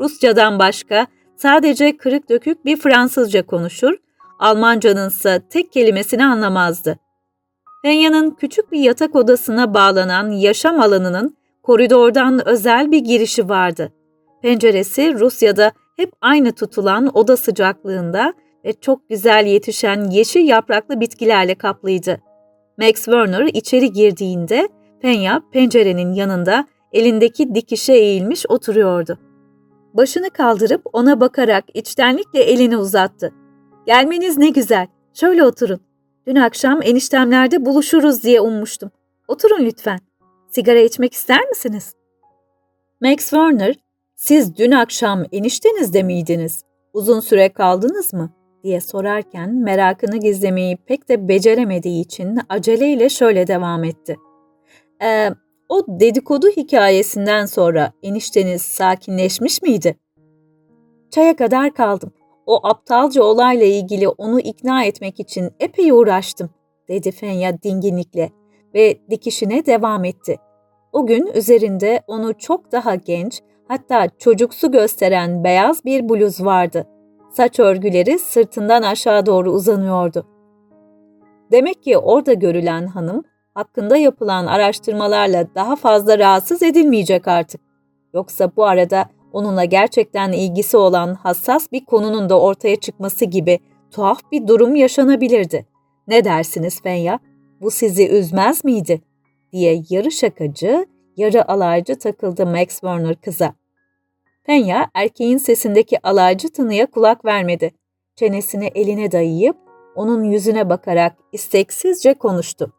Rusçadan başka sadece kırık dökük bir Fransızca konuşur, Almancanın ise tek kelimesini anlamazdı. Fenya'nın küçük bir yatak odasına bağlanan yaşam alanının koridordan özel bir girişi vardı. Penceresi Rusya'da hep aynı tutulan oda sıcaklığında ve çok güzel yetişen yeşil yapraklı bitkilerle kaplıydı. Max Werner içeri girdiğinde Penya pencerenin yanında elindeki dikişe eğilmiş oturuyordu. Başını kaldırıp ona bakarak içtenlikle elini uzattı. Gelmeniz ne güzel. Şöyle oturun. Dün akşam eniştemlerde buluşuruz diye ummuştum. Oturun lütfen. Sigara içmek ister misiniz? Max Werner, siz dün akşam eniştenizde miydiniz? Uzun süre kaldınız mı? diye sorarken merakını gizlemeyi pek de beceremediği için aceleyle şöyle devam etti. Ee, o dedikodu hikayesinden sonra enişteniz sakinleşmiş miydi? Çaya kadar kaldım. O aptalca olayla ilgili onu ikna etmek için epey uğraştım, dedi Fenya dinginlikle ve dikişine devam etti. O gün üzerinde onu çok daha genç, hatta çocuksu gösteren beyaz bir bluz vardı. Saç örgüleri sırtından aşağı doğru uzanıyordu. Demek ki orada görülen hanım hakkında yapılan araştırmalarla daha fazla rahatsız edilmeyecek artık. Yoksa bu arada onunla gerçekten ilgisi olan hassas bir konunun da ortaya çıkması gibi tuhaf bir durum yaşanabilirdi. Ne dersiniz Fenya? Bu sizi üzmez miydi? diye yarı şakacı, yarı alaycı takıldı Max Werner kıza. Penya erkeğin sesindeki alaycı tınıya kulak vermedi. Çenesini eline dayayıp onun yüzüne bakarak isteksizce konuştu.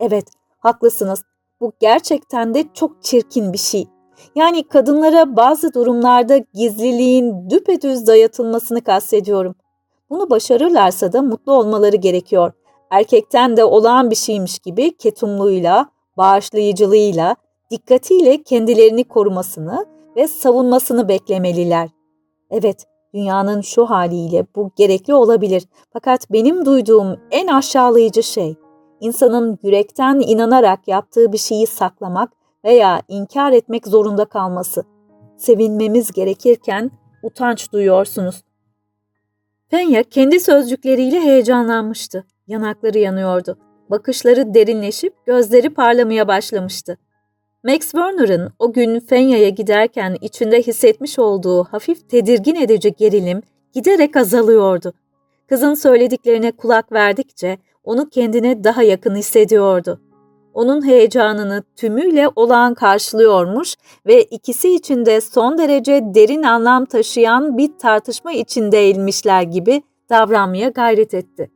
Evet, haklısınız. Bu gerçekten de çok çirkin bir şey. Yani kadınlara bazı durumlarda gizliliğin düpedüz dayatılmasını kastediyorum. Bunu başarırlarsa da mutlu olmaları gerekiyor. Erkekten de olağan bir şeymiş gibi ketumluğuyla, bağışlayıcılığıyla, dikkatiyle kendilerini korumasını ve savunmasını beklemeliler. Evet, dünyanın şu haliyle bu gerekli olabilir. Fakat benim duyduğum en aşağılayıcı şey, insanın yürekten inanarak yaptığı bir şeyi saklamak veya inkar etmek zorunda kalması. Sevinmemiz gerekirken utanç duyuyorsunuz. Fenya kendi sözcükleriyle heyecanlanmıştı. Yanakları yanıyordu. Bakışları derinleşip gözleri parlamaya başlamıştı. Max Werner'ın o gün Fenya'ya giderken içinde hissetmiş olduğu hafif tedirgin edici gerilim giderek azalıyordu. Kızın söylediklerine kulak verdikçe onu kendine daha yakın hissediyordu. Onun heyecanını tümüyle olağan karşılıyormuş ve ikisi için de son derece derin anlam taşıyan bir tartışma içindeymişler gibi davranmaya gayret etti.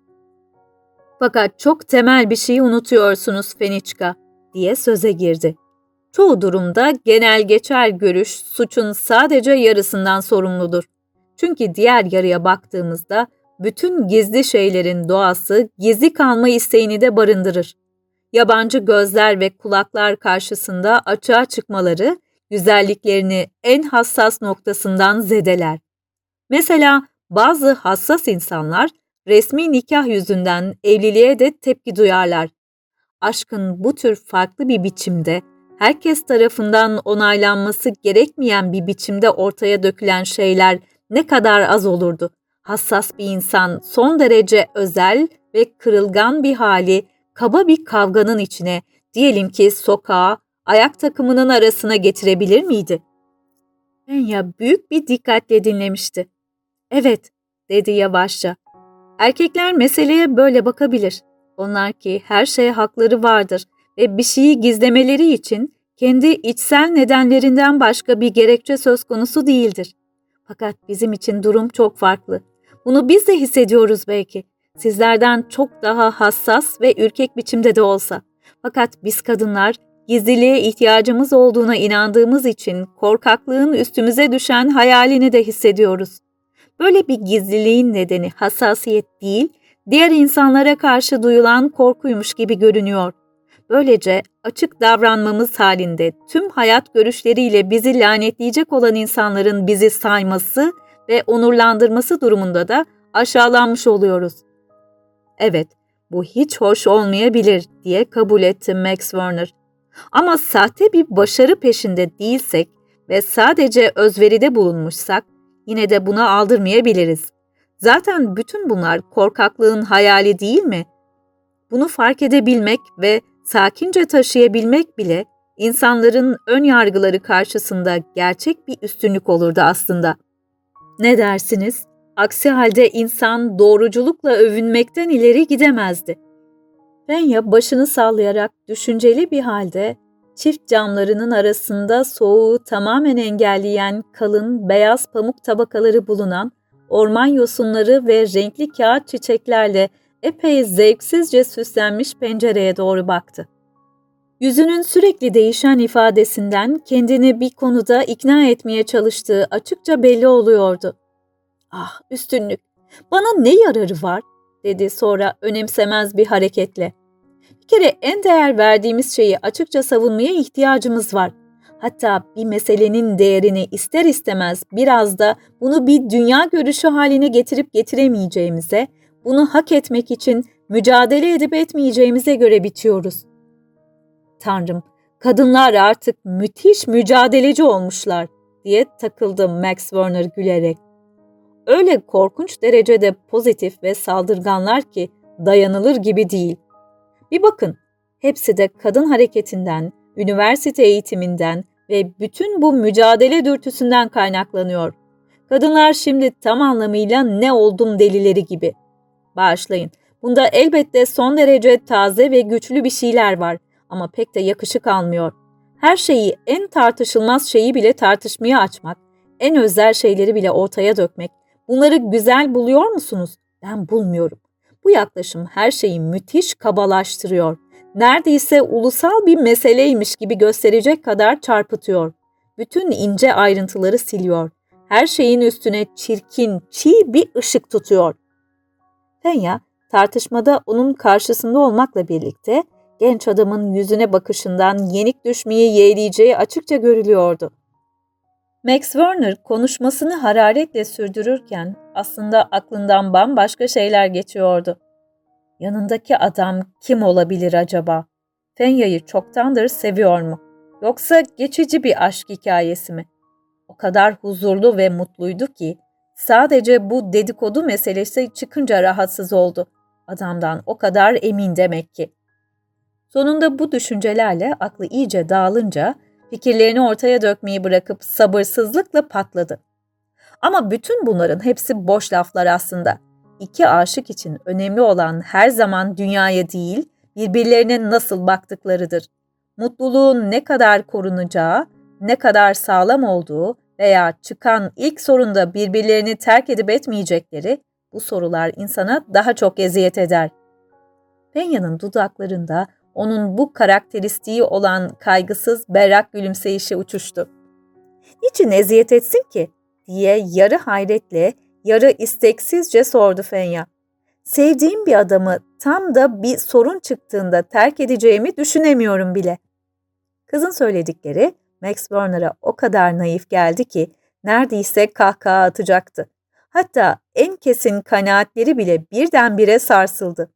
Fakat çok temel bir şeyi unutuyorsunuz Feniçka, diye söze girdi. Çoğu durumda genel geçer görüş suçun sadece yarısından sorumludur. Çünkü diğer yarıya baktığımızda bütün gizli şeylerin doğası gizli kalma isteğini de barındırır. Yabancı gözler ve kulaklar karşısında açığa çıkmaları güzelliklerini en hassas noktasından zedeler. Mesela bazı hassas insanlar resmi nikah yüzünden evliliğe de tepki duyarlar. Aşkın bu tür farklı bir biçimde herkes tarafından onaylanması gerekmeyen bir biçimde ortaya dökülen şeyler ne kadar az olurdu. Hassas bir insan son derece özel ve kırılgan bir hali kaba bir kavganın içine, diyelim ki sokağa, ayak takımının arasına getirebilir miydi? Enya büyük bir dikkatle dinlemişti. Evet, dedi yavaşça. Erkekler meseleye böyle bakabilir. Onlar ki her şeye hakları vardır ve bir şeyi gizlemeleri için kendi içsel nedenlerinden başka bir gerekçe söz konusu değildir. Fakat bizim için durum çok farklı. Bunu biz de hissediyoruz belki. Sizlerden çok daha hassas ve ürkek biçimde de olsa. Fakat biz kadınlar gizliliğe ihtiyacımız olduğuna inandığımız için korkaklığın üstümüze düşen hayalini de hissediyoruz. Böyle bir gizliliğin nedeni hassasiyet değil, diğer insanlara karşı duyulan korkuymuş gibi görünüyor. Böylece açık davranmamız halinde tüm hayat görüşleriyle bizi lanetleyecek olan insanların bizi sayması ve onurlandırması durumunda da aşağılanmış oluyoruz. Evet, bu hiç hoş olmayabilir diye kabul etti Max Werner. Ama sahte bir başarı peşinde değilsek ve sadece özveride bulunmuşsak yine de buna aldırmayabiliriz. Zaten bütün bunlar korkaklığın hayali değil mi? Bunu fark edebilmek ve sakince taşıyabilmek bile insanların ön yargıları karşısında gerçek bir üstünlük olurdu aslında. Ne dersiniz? Aksi halde insan doğruculukla övünmekten ileri gidemezdi. Fenya başını sallayarak düşünceli bir halde çift camlarının arasında soğuğu tamamen engelleyen kalın beyaz pamuk tabakaları bulunan orman yosunları ve renkli kağıt çiçeklerle epey zevksizce süslenmiş pencereye doğru baktı. Yüzünün sürekli değişen ifadesinden kendini bir konuda ikna etmeye çalıştığı açıkça belli oluyordu. Ah üstünlük, bana ne yararı var? dedi sonra önemsemez bir hareketle. Bir kere en değer verdiğimiz şeyi açıkça savunmaya ihtiyacımız var. Hatta bir meselenin değerini ister istemez biraz da bunu bir dünya görüşü haline getirip getiremeyeceğimize, bunu hak etmek için mücadele edip etmeyeceğimize göre bitiyoruz. Tanrım, kadınlar artık müthiş mücadeleci olmuşlar diye takıldı Max Werner gülerek. Öyle korkunç derecede pozitif ve saldırganlar ki dayanılır gibi değil. Bir bakın, hepsi de kadın hareketinden, üniversite eğitiminden ve bütün bu mücadele dürtüsünden kaynaklanıyor. Kadınlar şimdi tam anlamıyla ne oldum delileri gibi. Bağışlayın, bunda elbette son derece taze ve güçlü bir şeyler var ama pek de yakışık almıyor. Her şeyi, en tartışılmaz şeyi bile tartışmaya açmak, en özel şeyleri bile ortaya dökmek, Bunları güzel buluyor musunuz? Ben bulmuyorum. Bu yaklaşım her şeyi müthiş kabalaştırıyor. Neredeyse ulusal bir meseleymiş gibi gösterecek kadar çarpıtıyor. Bütün ince ayrıntıları siliyor. Her şeyin üstüne çirkin, çiğ bir ışık tutuyor. Fenya tartışmada onun karşısında olmakla birlikte genç adamın yüzüne bakışından yenik düşmeyi yeğleyeceği açıkça görülüyordu. Max Werner konuşmasını hararetle sürdürürken aslında aklından bambaşka şeyler geçiyordu. Yanındaki adam kim olabilir acaba? Fenya'yı çoktandır seviyor mu? Yoksa geçici bir aşk hikayesi mi? O kadar huzurlu ve mutluydu ki sadece bu dedikodu meselesi çıkınca rahatsız oldu. Adamdan o kadar emin demek ki. Sonunda bu düşüncelerle aklı iyice dağılınca fikirlerini ortaya dökmeyi bırakıp sabırsızlıkla patladı. Ama bütün bunların hepsi boş laflar aslında. İki aşık için önemli olan her zaman dünyaya değil, birbirlerine nasıl baktıklarıdır. Mutluluğun ne kadar korunacağı, ne kadar sağlam olduğu veya çıkan ilk sorunda birbirlerini terk edip etmeyecekleri bu sorular insana daha çok eziyet eder. Penya'nın dudaklarında onun bu karakteristiği olan kaygısız, berrak gülümseyişi uçuştu. ''Niçin eziyet etsin ki?'' diye yarı hayretle, yarı isteksizce sordu Fenya. ''Sevdiğim bir adamı tam da bir sorun çıktığında terk edeceğimi düşünemiyorum bile.'' Kızın söyledikleri Max Werner'a o kadar naif geldi ki neredeyse kahkaha atacaktı. Hatta en kesin kanaatleri bile birdenbire sarsıldı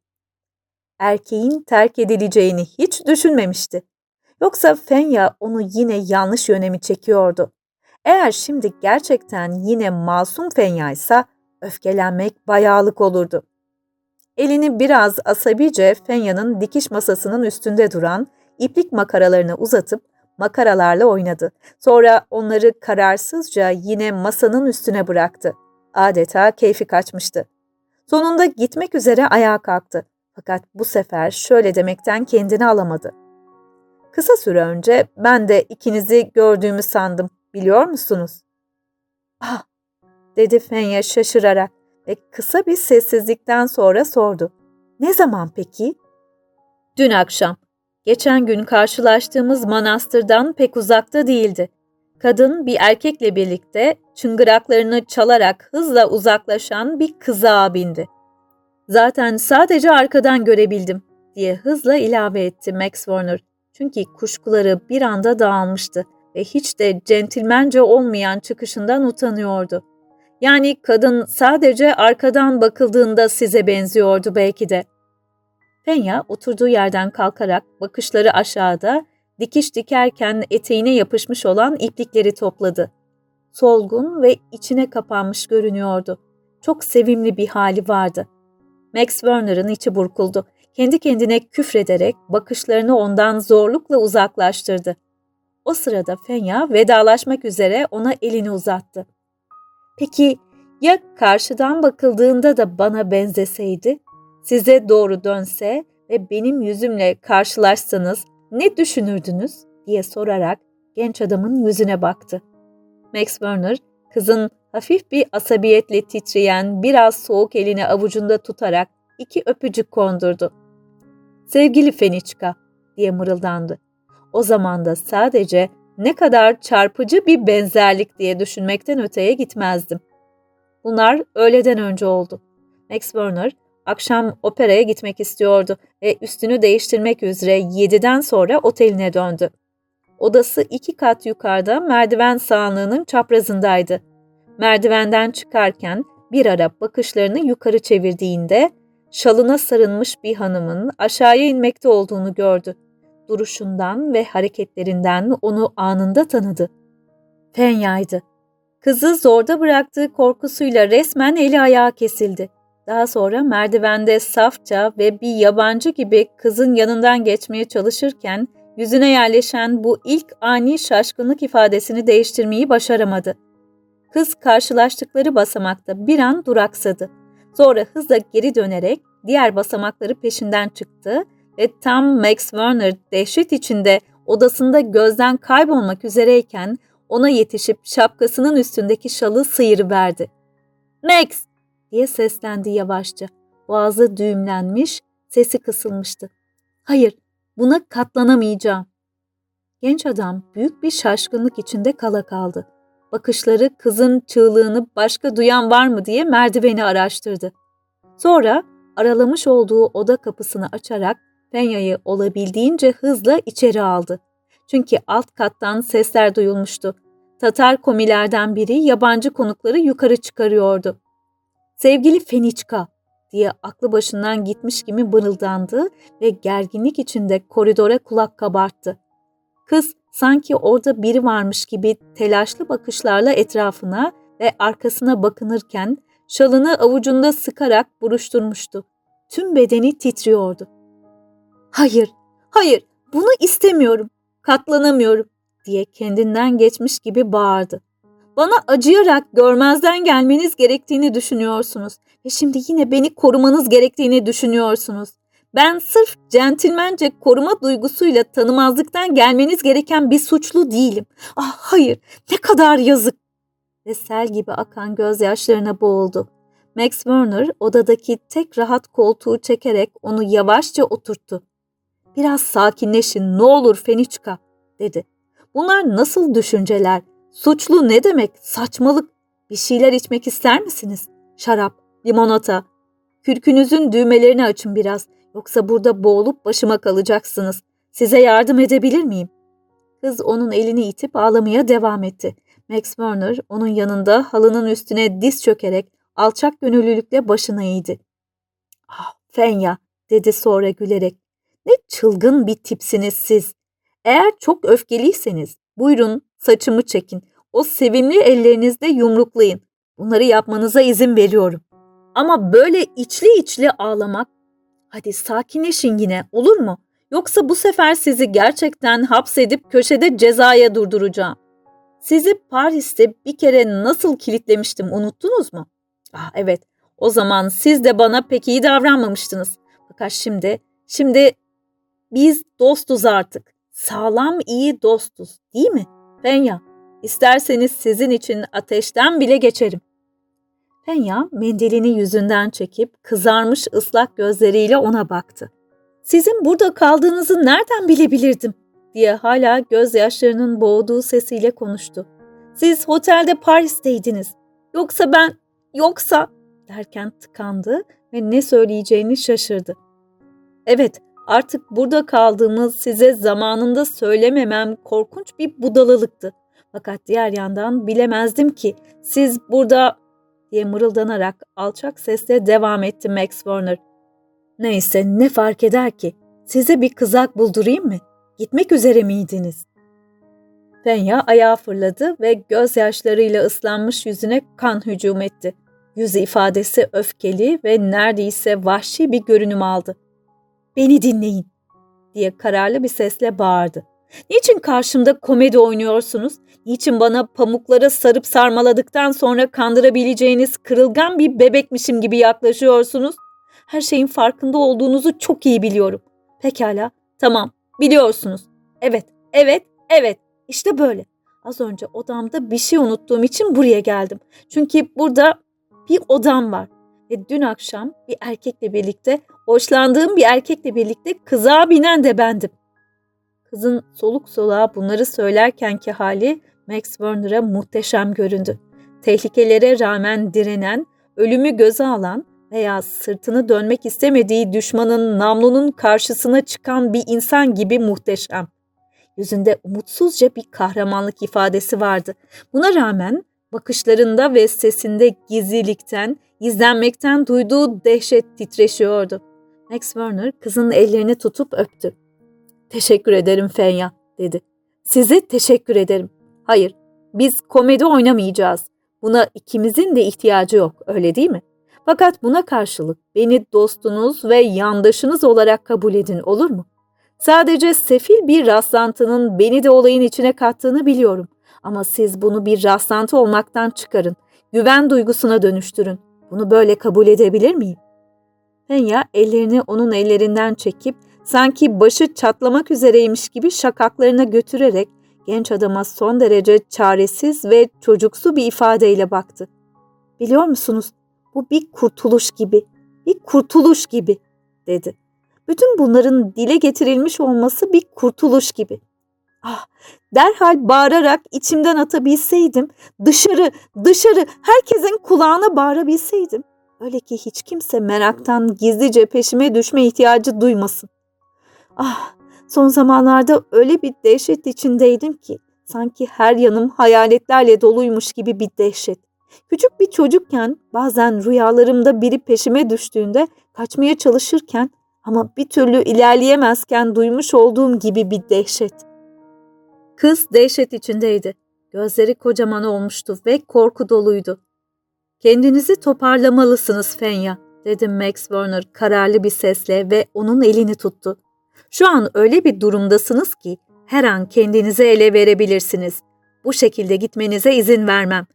erkeğin terk edileceğini hiç düşünmemişti. Yoksa Fenya onu yine yanlış yöne mi çekiyordu? Eğer şimdi gerçekten yine masum Fenya ise öfkelenmek bayağılık olurdu. Elini biraz asabice Fenya'nın dikiş masasının üstünde duran iplik makaralarını uzatıp makaralarla oynadı. Sonra onları kararsızca yine masanın üstüne bıraktı. Adeta keyfi kaçmıştı. Sonunda gitmek üzere ayağa kalktı. Fakat bu sefer şöyle demekten kendini alamadı. Kısa süre önce ben de ikinizi gördüğümü sandım, biliyor musunuz? Ah, dedi Fenya şaşırarak ve kısa bir sessizlikten sonra sordu. Ne zaman peki? Dün akşam. Geçen gün karşılaştığımız manastırdan pek uzakta değildi. Kadın bir erkekle birlikte çıngıraklarını çalarak hızla uzaklaşan bir kıza bindi. Zaten sadece arkadan görebildim diye hızla ilave etti Max Warner. Çünkü kuşkuları bir anda dağılmıştı ve hiç de centilmence olmayan çıkışından utanıyordu. Yani kadın sadece arkadan bakıldığında size benziyordu belki de. Fenya oturduğu yerden kalkarak bakışları aşağıda dikiş dikerken eteğine yapışmış olan iplikleri topladı. Solgun ve içine kapanmış görünüyordu. Çok sevimli bir hali vardı. Max Werner'ın içi burkuldu. Kendi kendine küfrederek bakışlarını ondan zorlukla uzaklaştırdı. O sırada Fenya vedalaşmak üzere ona elini uzattı. Peki ya karşıdan bakıldığında da bana benzeseydi, size doğru dönse ve benim yüzümle karşılaşsanız ne düşünürdünüz diye sorarak genç adamın yüzüne baktı. Max Werner kızın hafif bir asabiyetle titreyen, biraz soğuk elini avucunda tutarak iki öpücük kondurdu. Sevgili Feniçka diye mırıldandı. O zaman da sadece ne kadar çarpıcı bir benzerlik diye düşünmekten öteye gitmezdim. Bunlar öğleden önce oldu. Max Werner akşam operaya gitmek istiyordu ve üstünü değiştirmek üzere yediden sonra oteline döndü. Odası iki kat yukarıda merdiven sağanlığının çaprazındaydı. Merdivenden çıkarken bir ara bakışlarını yukarı çevirdiğinde şalına sarılmış bir hanımın aşağıya inmekte olduğunu gördü. Duruşundan ve hareketlerinden onu anında tanıdı. Fenya'ydı. Kızı zorda bıraktığı korkusuyla resmen eli ayağı kesildi. Daha sonra merdivende safça ve bir yabancı gibi kızın yanından geçmeye çalışırken yüzüne yerleşen bu ilk ani şaşkınlık ifadesini değiştirmeyi başaramadı. Kız karşılaştıkları basamakta bir an duraksadı. Sonra hızla geri dönerek diğer basamakları peşinden çıktı ve tam Max Werner dehşet içinde odasında gözden kaybolmak üzereyken ona yetişip şapkasının üstündeki şalı sıyırıverdi. ''Max!'' diye seslendi yavaşça. Boğazı düğümlenmiş, sesi kısılmıştı. ''Hayır, buna katlanamayacağım.'' Genç adam büyük bir şaşkınlık içinde kala kaldı. Bakışları kızın çığlığını başka duyan var mı diye merdiveni araştırdı. Sonra aralamış olduğu oda kapısını açarak Fenya'yı olabildiğince hızla içeri aldı. Çünkü alt kattan sesler duyulmuştu. Tatar komilerden biri yabancı konukları yukarı çıkarıyordu. Sevgili Feniçka diye aklı başından gitmiş gibi mırıldandı ve gerginlik içinde koridora kulak kabarttı. Kız sanki orada biri varmış gibi telaşlı bakışlarla etrafına ve arkasına bakınırken şalını avucunda sıkarak buruşturmuştu. Tüm bedeni titriyordu. Hayır, hayır, bunu istemiyorum, katlanamıyorum diye kendinden geçmiş gibi bağırdı. Bana acıyarak görmezden gelmeniz gerektiğini düşünüyorsunuz ve şimdi yine beni korumanız gerektiğini düşünüyorsunuz. Ben sırf centilmence koruma duygusuyla tanımazlıktan gelmeniz gereken bir suçlu değilim. Ah hayır, ne kadar yazık. Ve sel gibi akan gözyaşlarına boğuldu. Max Werner odadaki tek rahat koltuğu çekerek onu yavaşça oturttu. Biraz sakinleşin ne olur Feniçka dedi. Bunlar nasıl düşünceler? Suçlu ne demek? Saçmalık. Bir şeyler içmek ister misiniz? Şarap, limonata. Kürkünüzün düğmelerini açın biraz. Yoksa burada boğulup başıma kalacaksınız. Size yardım edebilir miyim? Kız onun elini itip ağlamaya devam etti. Max Werner onun yanında halının üstüne diz çökerek alçak gönüllülükle başını eğdi. Ah Fenya dedi sonra gülerek. Ne çılgın bir tipsiniz siz. Eğer çok öfkeliyseniz buyurun saçımı çekin. O sevimli ellerinizde yumruklayın. Bunları yapmanıza izin veriyorum. Ama böyle içli içli ağlamak, hadi sakinleşin yine olur mu? Yoksa bu sefer sizi gerçekten hapsedip köşede cezaya durduracağım. Sizi Paris'te bir kere nasıl kilitlemiştim unuttunuz mu? Ah evet, o zaman siz de bana pek iyi davranmamıştınız. Fakat şimdi, şimdi biz dostuz artık. Sağlam iyi dostuz değil mi? Fenya, isterseniz sizin için ateşten bile geçerim. Fenya mendilini yüzünden çekip kızarmış ıslak gözleriyle ona baktı. Sizin burada kaldığınızı nereden bilebilirdim? diye hala gözyaşlarının boğduğu sesiyle konuştu. Siz otelde Paris'teydiniz. Yoksa ben, yoksa derken tıkandı ve ne söyleyeceğini şaşırdı. Evet, Artık burada kaldığımız size zamanında söylememem korkunç bir budalılıktı. Fakat diğer yandan bilemezdim ki siz burada diye mırıldanarak alçak sesle devam etti Max Warner. Neyse ne fark eder ki? Size bir kızak buldurayım mı? Gitmek üzere miydiniz? Fenya ayağa fırladı ve gözyaşlarıyla ıslanmış yüzüne kan hücum etti. Yüz ifadesi öfkeli ve neredeyse vahşi bir görünüm aldı. Beni dinleyin diye kararlı bir sesle bağırdı. Niçin karşımda komedi oynuyorsunuz? Niçin bana pamuklara sarıp sarmaladıktan sonra kandırabileceğiniz kırılgan bir bebekmişim gibi yaklaşıyorsunuz? Her şeyin farkında olduğunuzu çok iyi biliyorum. Pekala, tamam, biliyorsunuz. Evet, evet, evet. İşte böyle. Az önce odamda bir şey unuttuğum için buraya geldim. Çünkü burada bir odam var ve dün akşam bir erkekle birlikte, hoşlandığım bir erkekle birlikte kıza binen de bendim. Kızın soluk soluğa bunları söylerkenki hali Max Werner'a muhteşem göründü. Tehlikelere rağmen direnen, ölümü göze alan veya sırtını dönmek istemediği düşmanın namlunun karşısına çıkan bir insan gibi muhteşem. Yüzünde umutsuzca bir kahramanlık ifadesi vardı. Buna rağmen bakışlarında ve sesinde gizlilikten, izlenmekten duyduğu dehşet titreşiyordu. Max Werner kızın ellerini tutup öptü. Teşekkür ederim Fenya dedi. Size teşekkür ederim. Hayır, biz komedi oynamayacağız. Buna ikimizin de ihtiyacı yok, öyle değil mi? Fakat buna karşılık beni dostunuz ve yandaşınız olarak kabul edin olur mu? Sadece sefil bir rastlantının beni de olayın içine kattığını biliyorum. Ama siz bunu bir rastlantı olmaktan çıkarın. Güven duygusuna dönüştürün. Bunu böyle kabul edebilir miyim? Henya ellerini onun ellerinden çekip sanki başı çatlamak üzereymiş gibi şakaklarına götürerek genç adama son derece çaresiz ve çocuksu bir ifadeyle baktı. Biliyor musunuz? Bu bir kurtuluş gibi, bir kurtuluş gibi dedi. Bütün bunların dile getirilmiş olması bir kurtuluş gibi. Ah, derhal bağırarak içimden atabilseydim, dışarı, dışarı, herkesin kulağına bağırabilseydim. Öyle ki hiç kimse meraktan gizlice peşime düşme ihtiyacı duymasın. Ah, son zamanlarda öyle bir dehşet içindeydim ki Sanki her yanım hayaletlerle doluymuş gibi bir dehşet. Küçük bir çocukken bazen rüyalarımda biri peşime düştüğünde kaçmaya çalışırken ama bir türlü ilerleyemezken duymuş olduğum gibi bir dehşet. Kız dehşet içindeydi. Gözleri kocaman olmuştu ve korku doluydu. Kendinizi toparlamalısınız Fenya, dedi Max Werner kararlı bir sesle ve onun elini tuttu. Şu an öyle bir durumdasınız ki her an kendinizi ele verebilirsiniz. Bu şekilde gitmenize izin vermem.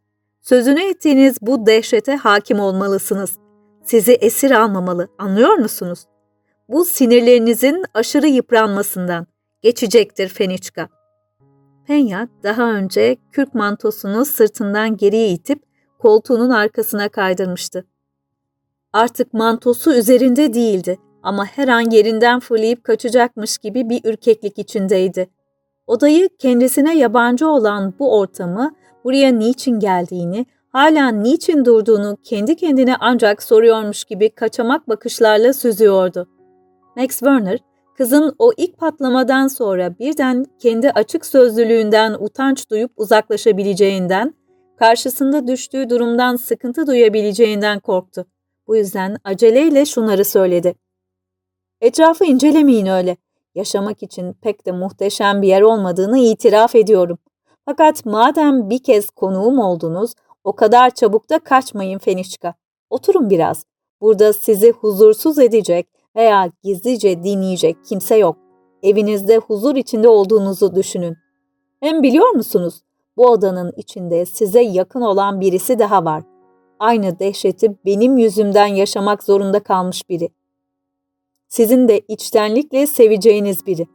Sözünü ettiğiniz bu dehşete hakim olmalısınız. Sizi esir almamalı, anlıyor musunuz? Bu sinirlerinizin aşırı yıpranmasından. Geçecektir Feniçka. Penya daha önce kürk mantosunu sırtından geriye itip koltuğunun arkasına kaydırmıştı. Artık mantosu üzerinde değildi ama her an yerinden fırlayıp kaçacakmış gibi bir ürkeklik içindeydi. Odayı kendisine yabancı olan bu ortamı, buraya niçin geldiğini, hala niçin durduğunu kendi kendine ancak soruyormuş gibi kaçamak bakışlarla süzüyordu. Max Werner, kızın o ilk patlamadan sonra birden kendi açık sözlülüğünden utanç duyup uzaklaşabileceğinden, karşısında düştüğü durumdan sıkıntı duyabileceğinden korktu. Bu yüzden aceleyle şunları söyledi. Etrafı incelemeyin öyle. Yaşamak için pek de muhteşem bir yer olmadığını itiraf ediyorum. Fakat madem bir kez konuğum oldunuz, o kadar çabuk da kaçmayın Fenişka. Oturun biraz. Burada sizi huzursuz edecek veya gizlice dinleyecek kimse yok. Evinizde huzur içinde olduğunuzu düşünün. Hem biliyor musunuz? Bu odanın içinde size yakın olan birisi daha var. Aynı dehşeti benim yüzümden yaşamak zorunda kalmış biri. Sizin de içtenlikle seveceğiniz biri.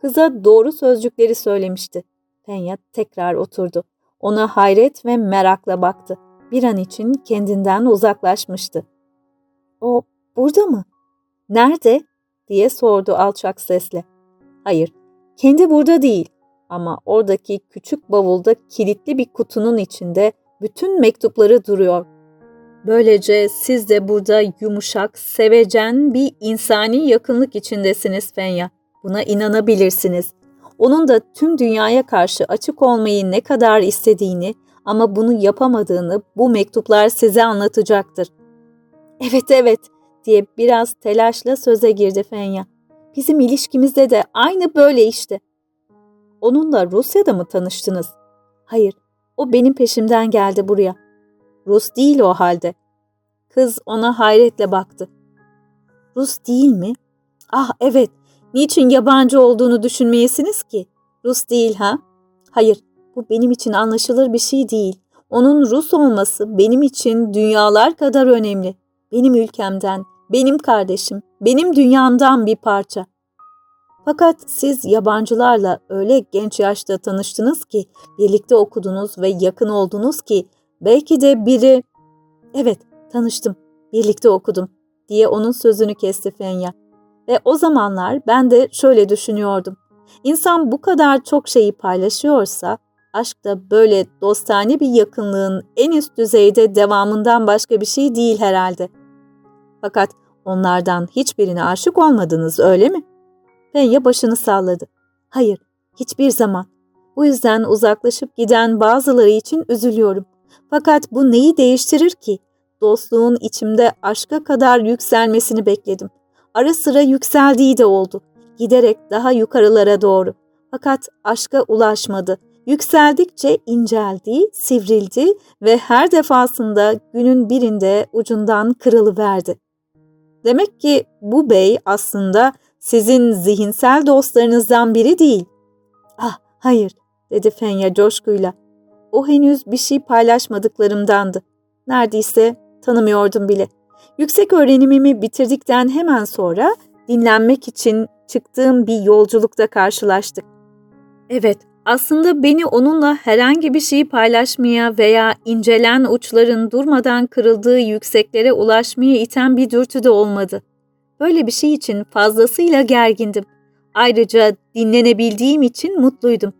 Kıza doğru sözcükleri söylemişti. Penya tekrar oturdu. Ona hayret ve merakla baktı. Bir an için kendinden uzaklaşmıştı. O burada mı? Nerede? diye sordu alçak sesle. Hayır, kendi burada değil ama oradaki küçük bavulda kilitli bir kutunun içinde bütün mektupları duruyor. Böylece siz de burada yumuşak, sevecen bir insani yakınlık içindesiniz Fenya. Buna inanabilirsiniz. Onun da tüm dünyaya karşı açık olmayı ne kadar istediğini ama bunu yapamadığını bu mektuplar size anlatacaktır. Evet evet diye biraz telaşla söze girdi Fenya. Bizim ilişkimizde de aynı böyle işte. Onunla Rusya'da mı tanıştınız? Hayır, o benim peşimden geldi buraya. Rus değil o halde. Kız ona hayretle baktı. Rus değil mi? Ah evet, niçin yabancı olduğunu düşünmeyesiniz ki? Rus değil ha? Hayır, bu benim için anlaşılır bir şey değil. Onun Rus olması benim için dünyalar kadar önemli. Benim ülkemden, benim kardeşim, benim dünyamdan bir parça. Fakat siz yabancılarla öyle genç yaşta tanıştınız ki, birlikte okudunuz ve yakın oldunuz ki, belki de biri... Evet, tanıştım, birlikte okudum, diye onun sözünü kesti Fenya. Ve o zamanlar ben de şöyle düşünüyordum. İnsan bu kadar çok şeyi paylaşıyorsa, aşk da böyle dostane bir yakınlığın en üst düzeyde devamından başka bir şey değil herhalde. Fakat onlardan hiçbirine aşık olmadınız öyle mi? Fenya başını salladı. Hayır, hiçbir zaman. Bu yüzden uzaklaşıp giden bazıları için üzülüyorum. Fakat bu neyi değiştirir ki? Dostluğun içimde aşka kadar yükselmesini bekledim. Ara sıra yükseldiği de oldu. Giderek daha yukarılara doğru. Fakat aşka ulaşmadı. Yükseldikçe inceldi, sivrildi ve her defasında günün birinde ucundan kırılıverdi. Demek ki bu bey aslında sizin zihinsel dostlarınızdan biri değil. Ah hayır dedi Fenya coşkuyla. O henüz bir şey paylaşmadıklarımdandı. Neredeyse tanımıyordum bile. Yüksek öğrenimimi bitirdikten hemen sonra dinlenmek için çıktığım bir yolculukta karşılaştık. Evet, aslında beni onunla herhangi bir şeyi paylaşmaya veya incelen uçların durmadan kırıldığı yükseklere ulaşmaya iten bir dürtü de olmadı. Böyle bir şey için fazlasıyla gergindim. Ayrıca dinlenebildiğim için mutluydum.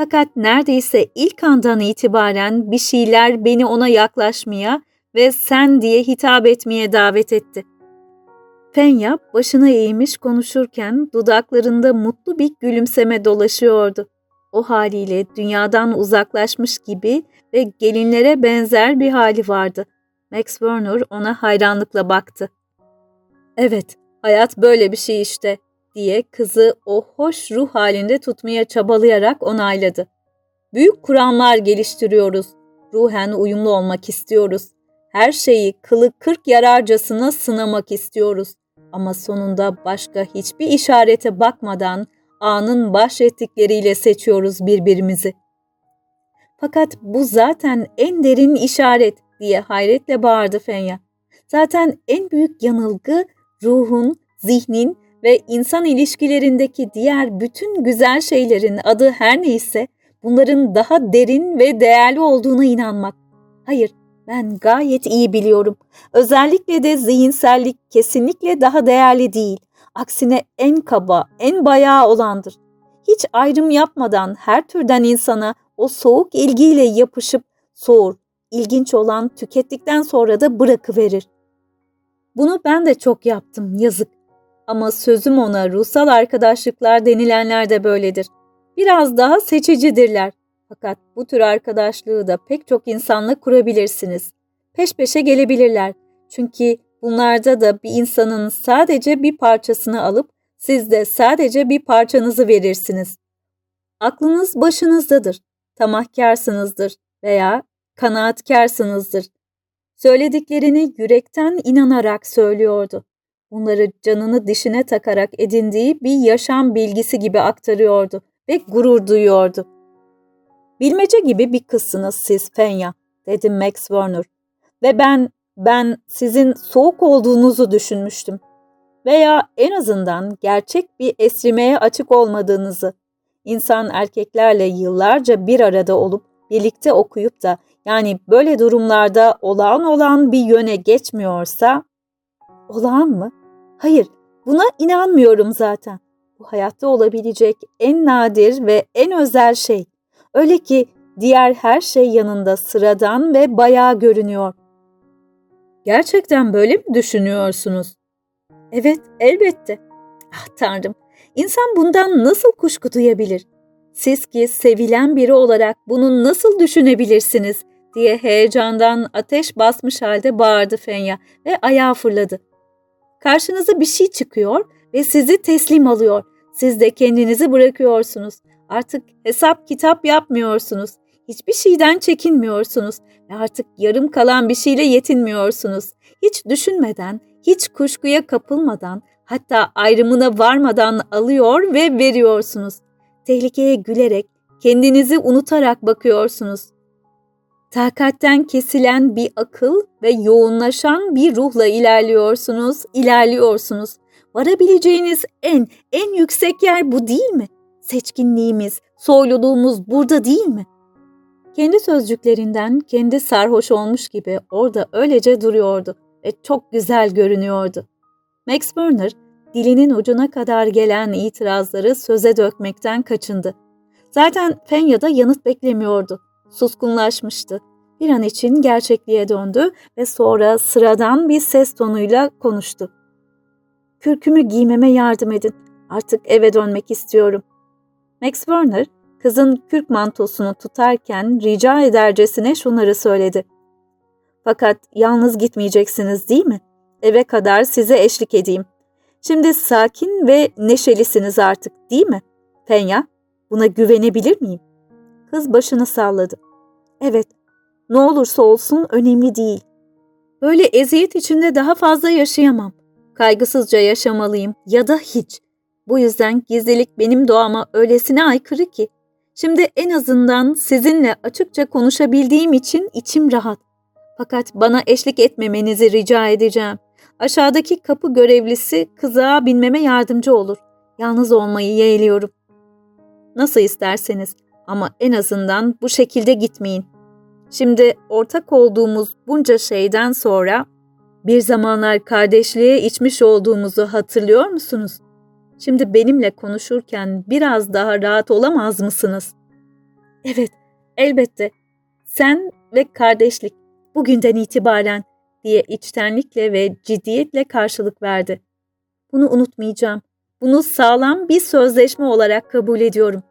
Fakat neredeyse ilk andan itibaren bir şeyler beni ona yaklaşmaya ve sen diye hitap etmeye davet etti. Fenya başına eğmiş konuşurken dudaklarında mutlu bir gülümseme dolaşıyordu. o haliyle dünyadan uzaklaşmış gibi ve gelinlere benzer bir hali vardı. Max Werner ona hayranlıkla baktı. Evet, hayat böyle bir şey işte diye kızı o hoş ruh halinde tutmaya çabalayarak onayladı. Büyük kuramlar geliştiriyoruz. Ruhen uyumlu olmak istiyoruz. Her şeyi kılı kırk yararcasına sınamak istiyoruz. Ama sonunda başka hiçbir işarete bakmadan anın bahşettikleriyle seçiyoruz birbirimizi. Fakat bu zaten en derin işaret diye hayretle bağırdı Fenya. Zaten en büyük yanılgı ruhun, zihnin ve insan ilişkilerindeki diğer bütün güzel şeylerin adı her neyse bunların daha derin ve değerli olduğuna inanmak. Hayır, ben gayet iyi biliyorum. Özellikle de zihinsellik kesinlikle daha değerli değil. Aksine en kaba, en bayağı olandır. Hiç ayrım yapmadan her türden insana o soğuk ilgiyle yapışıp soğur, ilginç olan tükettikten sonra da bırakıverir. Bunu ben de çok yaptım, yazık. Ama sözüm ona ruhsal arkadaşlıklar denilenler de böyledir. Biraz daha seçicidirler. Fakat bu tür arkadaşlığı da pek çok insanla kurabilirsiniz. Peş peşe gelebilirler. Çünkü bunlarda da bir insanın sadece bir parçasını alıp siz de sadece bir parçanızı verirsiniz. Aklınız başınızdadır, tamahkarsınızdır veya kanaatkarsınızdır. Söylediklerini yürekten inanarak söylüyordu. Bunları canını dişine takarak edindiği bir yaşam bilgisi gibi aktarıyordu ve gurur duyuyordu. Bilmece gibi bir kızsınız siz Fenya, dedi Max Warner. Ve ben, ben sizin soğuk olduğunuzu düşünmüştüm. Veya en azından gerçek bir esrimeye açık olmadığınızı. İnsan erkeklerle yıllarca bir arada olup birlikte okuyup da yani böyle durumlarda olağan olan bir yöne geçmiyorsa olağan mı? Hayır, buna inanmıyorum zaten. Bu hayatta olabilecek en nadir ve en özel şey. Öyle ki diğer her şey yanında sıradan ve bayağı görünüyor. Gerçekten böyle mi düşünüyorsunuz? Evet, elbette. Ah tanrım, insan bundan nasıl kuşku duyabilir? Siz ki sevilen biri olarak bunu nasıl düşünebilirsiniz? diye heyecandan ateş basmış halde bağırdı Fenya ve ayağa fırladı. Karşınıza bir şey çıkıyor ve sizi teslim alıyor. Siz de kendinizi bırakıyorsunuz. Artık hesap kitap yapmıyorsunuz. Hiçbir şeyden çekinmiyorsunuz ve artık yarım kalan bir şeyle yetinmiyorsunuz. Hiç düşünmeden, hiç kuşkuya kapılmadan, hatta ayrımına varmadan alıyor ve veriyorsunuz. Tehlikeye gülerek, kendinizi unutarak bakıyorsunuz. Takatten kesilen bir akıl ve yoğunlaşan bir ruhla ilerliyorsunuz, ilerliyorsunuz. Varabileceğiniz en, en yüksek yer bu değil mi? Seçkinliğimiz, soyluluğumuz burada değil mi? Kendi sözcüklerinden kendi sarhoş olmuş gibi orada öylece duruyordu ve çok güzel görünüyordu. Max Burner, dilinin ucuna kadar gelen itirazları söze dökmekten kaçındı. Zaten Fenya'da yanıt beklemiyordu suskunlaşmıştı. Bir an için gerçekliğe döndü ve sonra sıradan bir ses tonuyla konuştu. Kürkümü giymeme yardım edin. Artık eve dönmek istiyorum. Max Werner, kızın kürk mantosunu tutarken rica edercesine şunları söyledi. Fakat yalnız gitmeyeceksiniz değil mi? Eve kadar size eşlik edeyim. Şimdi sakin ve neşelisiniz artık değil mi? Fenya, buna güvenebilir miyim? Kız başını salladı. Evet, ne olursa olsun önemli değil. Böyle eziyet içinde daha fazla yaşayamam. Kaygısızca yaşamalıyım ya da hiç. Bu yüzden gizlilik benim doğama öylesine aykırı ki. Şimdi en azından sizinle açıkça konuşabildiğim için içim rahat. Fakat bana eşlik etmemenizi rica edeceğim. Aşağıdaki kapı görevlisi kızağa binmeme yardımcı olur. Yalnız olmayı yeğliyorum. Nasıl isterseniz ama en azından bu şekilde gitmeyin. Şimdi ortak olduğumuz bunca şeyden sonra bir zamanlar kardeşliğe içmiş olduğumuzu hatırlıyor musunuz? Şimdi benimle konuşurken biraz daha rahat olamaz mısınız? Evet, elbette. Sen ve kardeşlik bugünden itibaren diye içtenlikle ve ciddiyetle karşılık verdi. Bunu unutmayacağım. Bunu sağlam bir sözleşme olarak kabul ediyorum.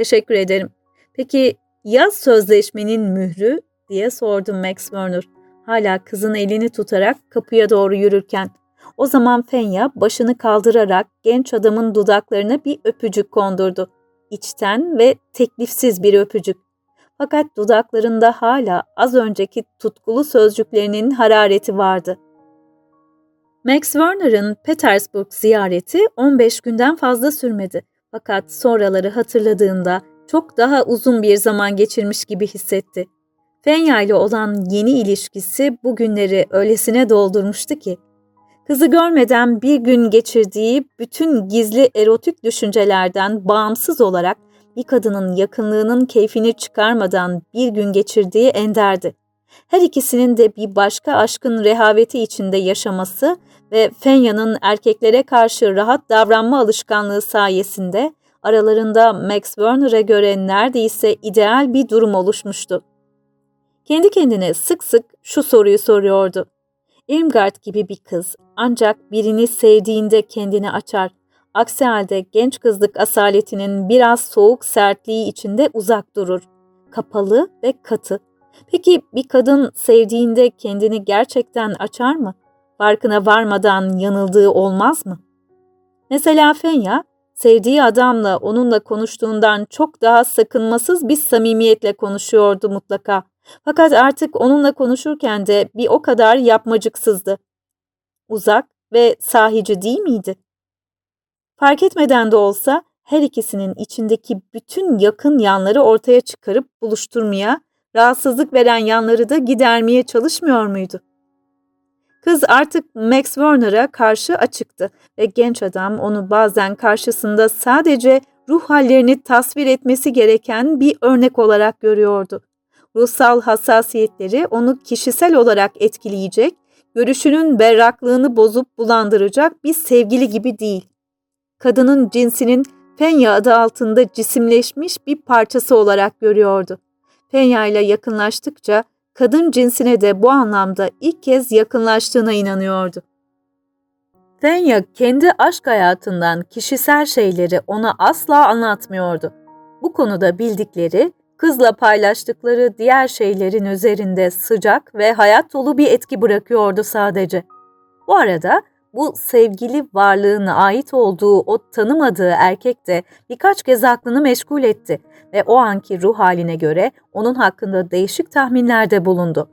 Teşekkür ederim. Peki yaz sözleşmenin mührü diye sordum Max Werner. Hala kızın elini tutarak kapıya doğru yürürken. O zaman Fenya başını kaldırarak genç adamın dudaklarına bir öpücük kondurdu. İçten ve teklifsiz bir öpücük. Fakat dudaklarında hala az önceki tutkulu sözcüklerinin harareti vardı. Max Werner'ın Petersburg ziyareti 15 günden fazla sürmedi. Fakat sonraları hatırladığında çok daha uzun bir zaman geçirmiş gibi hissetti. Fenya ile olan yeni ilişkisi bu günleri öylesine doldurmuştu ki. Kızı görmeden bir gün geçirdiği bütün gizli erotik düşüncelerden bağımsız olarak bir kadının yakınlığının keyfini çıkarmadan bir gün geçirdiği enderdi. Her ikisinin de bir başka aşkın rehaveti içinde yaşaması ve Fenya'nın erkeklere karşı rahat davranma alışkanlığı sayesinde aralarında Max Werner'e göre neredeyse ideal bir durum oluşmuştu. Kendi kendine sık sık şu soruyu soruyordu. Irmgard gibi bir kız ancak birini sevdiğinde kendini açar. Aksi halde genç kızlık asaletinin biraz soğuk sertliği içinde uzak durur. Kapalı ve katı. Peki bir kadın sevdiğinde kendini gerçekten açar mı? Farkına varmadan yanıldığı olmaz mı? Mesela Fenya, sevdiği adamla onunla konuştuğundan çok daha sakınmasız bir samimiyetle konuşuyordu mutlaka. Fakat artık onunla konuşurken de bir o kadar yapmacıksızdı. Uzak ve sahici değil miydi? Fark etmeden de olsa her ikisinin içindeki bütün yakın yanları ortaya çıkarıp buluşturmaya, rahatsızlık veren yanları da gidermeye çalışmıyor muydu? Kız artık Max Werner'a karşı açıktı ve genç adam onu bazen karşısında sadece ruh hallerini tasvir etmesi gereken bir örnek olarak görüyordu. Ruhsal hassasiyetleri onu kişisel olarak etkileyecek, görüşünün berraklığını bozup bulandıracak bir sevgili gibi değil. Kadının cinsinin Fenya adı altında cisimleşmiş bir parçası olarak görüyordu. Fenya ile yakınlaştıkça kadın cinsine de bu anlamda ilk kez yakınlaştığına inanıyordu. Fenya kendi aşk hayatından kişisel şeyleri ona asla anlatmıyordu. Bu konuda bildikleri, kızla paylaştıkları diğer şeylerin üzerinde sıcak ve hayat dolu bir etki bırakıyordu sadece. Bu arada bu sevgili varlığına ait olduğu o tanımadığı erkek de birkaç kez aklını meşgul etti ve o anki ruh haline göre onun hakkında değişik tahminlerde bulundu.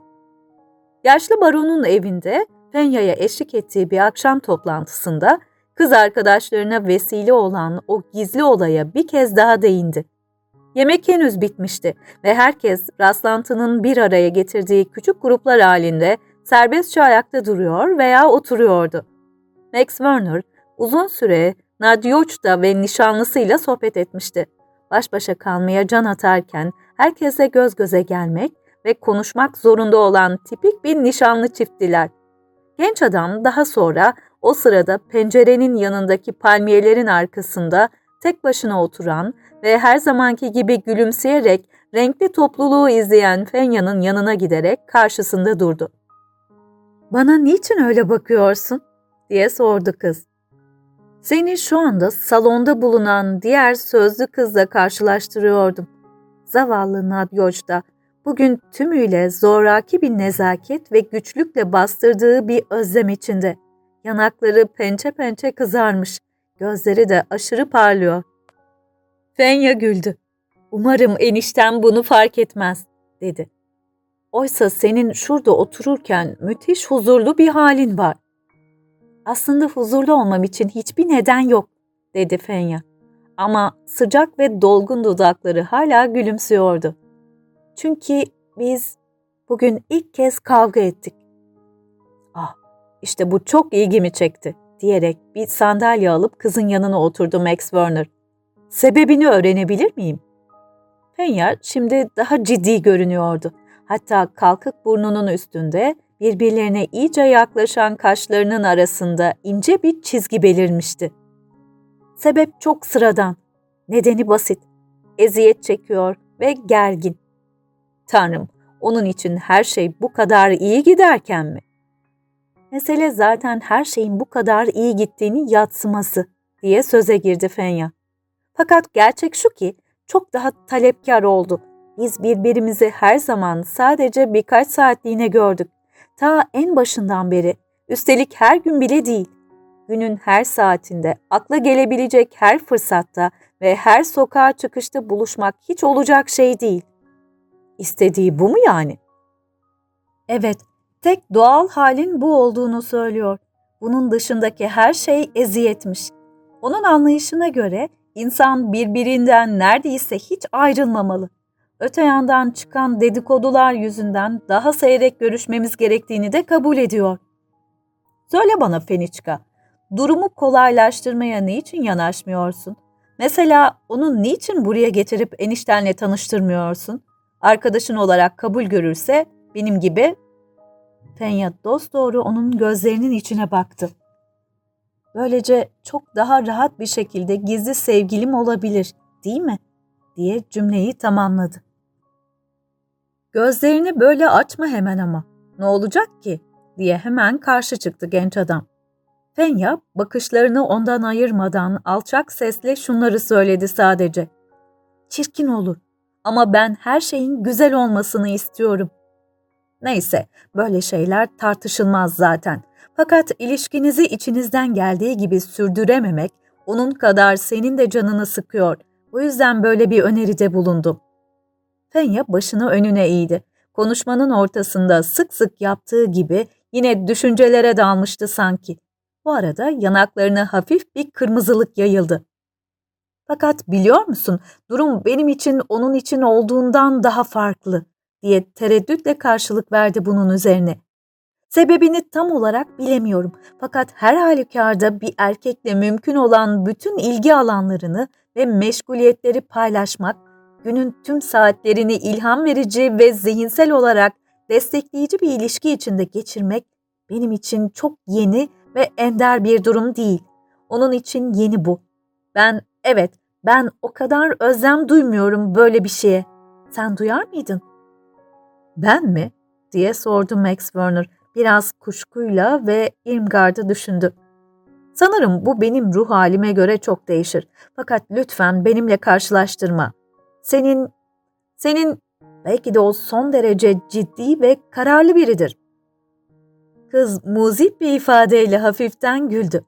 Yaşlı baronun evinde Fenya'ya eşlik ettiği bir akşam toplantısında kız arkadaşlarına vesile olan o gizli olaya bir kez daha değindi. Yemek henüz bitmişti ve herkes rastlantının bir araya getirdiği küçük gruplar halinde serbestçe ayakta duruyor veya oturuyordu. Max Werner uzun süre Nadyoch'ta ve nişanlısıyla sohbet etmişti. Baş başa kalmaya can atarken herkese göz göze gelmek ve konuşmak zorunda olan tipik bir nişanlı çifttiler. Genç adam daha sonra o sırada pencerenin yanındaki palmiyelerin arkasında tek başına oturan ve her zamanki gibi gülümseyerek renkli topluluğu izleyen Fenya'nın yanına giderek karşısında durdu. ''Bana niçin öyle bakıyorsun?'' diye sordu kız. Seni şu anda salonda bulunan diğer sözlü kızla karşılaştırıyordum. Zavallı Nadyoç da bugün tümüyle zoraki bir nezaket ve güçlükle bastırdığı bir özlem içinde. Yanakları pençe pençe kızarmış, gözleri de aşırı parlıyor. Fenya güldü. Umarım eniştem bunu fark etmez, dedi. Oysa senin şurada otururken müthiş huzurlu bir halin var. Aslında huzurlu olmam için hiçbir neden yok, dedi Fenya. Ama sıcak ve dolgun dudakları hala gülümsüyordu. Çünkü biz bugün ilk kez kavga ettik. Ah, işte bu çok ilgimi çekti, diyerek bir sandalye alıp kızın yanına oturdu Max Werner. Sebebini öğrenebilir miyim? Fenya şimdi daha ciddi görünüyordu. Hatta kalkık burnunun üstünde birbirlerine iyice yaklaşan kaşlarının arasında ince bir çizgi belirmişti. Sebep çok sıradan, nedeni basit. Eziyet çekiyor ve gergin. Tanrım, onun için her şey bu kadar iyi giderken mi? Mesele zaten her şeyin bu kadar iyi gittiğini yatsıması diye söze girdi Fenya. Fakat gerçek şu ki çok daha talepkar oldu. Biz birbirimizi her zaman sadece birkaç saatliğine gördük. Ta en başından beri. Üstelik her gün bile değil. Günün her saatinde, akla gelebilecek her fırsatta ve her sokağa çıkışta buluşmak hiç olacak şey değil. İstediği bu mu yani? Evet, tek doğal halin bu olduğunu söylüyor. Bunun dışındaki her şey eziyetmiş. Onun anlayışına göre insan birbirinden neredeyse hiç ayrılmamalı. Öte yandan çıkan dedikodular yüzünden daha seyrek görüşmemiz gerektiğini de kabul ediyor. Söyle bana Feniçka, durumu kolaylaştırmaya niçin yanaşmıyorsun? Mesela onu niçin buraya getirip eniştenle tanıştırmıyorsun? Arkadaşın olarak kabul görürse benim gibi Fenya dosdoğru onun gözlerinin içine baktı. Böylece çok daha rahat bir şekilde gizli sevgilim olabilir, değil mi? diye cümleyi tamamladı. Gözlerini böyle açma hemen ama. Ne olacak ki? diye hemen karşı çıktı genç adam. Fenya bakışlarını ondan ayırmadan alçak sesle şunları söyledi sadece. Çirkin olur ama ben her şeyin güzel olmasını istiyorum. Neyse, böyle şeyler tartışılmaz zaten. Fakat ilişkinizi içinizden geldiği gibi sürdürememek onun kadar senin de canını sıkıyor. Bu yüzden böyle bir öneride bulundum. Fenya başını önüne eğdi. Konuşmanın ortasında sık sık yaptığı gibi yine düşüncelere dalmıştı sanki. Bu arada yanaklarına hafif bir kırmızılık yayıldı. Fakat biliyor musun durum benim için onun için olduğundan daha farklı diye tereddütle karşılık verdi bunun üzerine. Sebebini tam olarak bilemiyorum fakat her halükarda bir erkekle mümkün olan bütün ilgi alanlarını ve meşguliyetleri paylaşmak, günün tüm saatlerini ilham verici ve zihinsel olarak destekleyici bir ilişki içinde geçirmek benim için çok yeni ve ender bir durum değil. Onun için yeni bu. Ben evet ben o kadar özlem duymuyorum böyle bir şeye. Sen duyar mıydın? Ben mi? diye sordu Max Werner biraz kuşkuyla ve Irmgard'ı düşündü. Sanırım bu benim ruh halime göre çok değişir. Fakat lütfen benimle karşılaştırma. Senin, senin belki de o son derece ciddi ve kararlı biridir. Kız muzip bir ifadeyle hafiften güldü.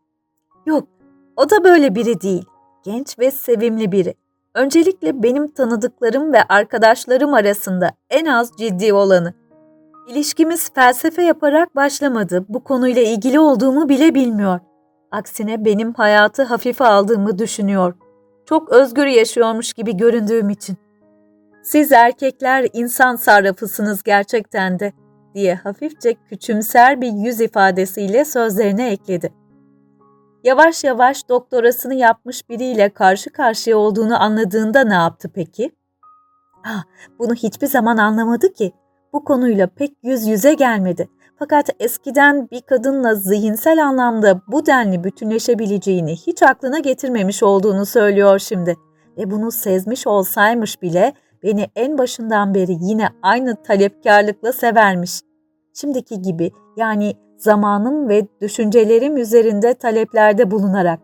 Yok, o da böyle biri değil. Genç ve sevimli biri. Öncelikle benim tanıdıklarım ve arkadaşlarım arasında en az ciddi olanı. İlişkimiz felsefe yaparak başlamadı. Bu konuyla ilgili olduğumu bile bilmiyor. Aksine benim hayatı hafife aldığımı düşünüyor. Çok özgür yaşıyormuş gibi göründüğüm için. Siz erkekler insan sarrafısınız gerçekten de diye hafifçe küçümser bir yüz ifadesiyle sözlerine ekledi. Yavaş yavaş doktorasını yapmış biriyle karşı karşıya olduğunu anladığında ne yaptı peki? Ah, bunu hiçbir zaman anlamadı ki. Bu konuyla pek yüz yüze gelmedi. Fakat eskiden bir kadınla zihinsel anlamda bu denli bütünleşebileceğini hiç aklına getirmemiş olduğunu söylüyor şimdi. Ve bunu sezmiş olsaymış bile beni en başından beri yine aynı talepkarlıkla severmiş. Şimdiki gibi yani zamanım ve düşüncelerim üzerinde taleplerde bulunarak.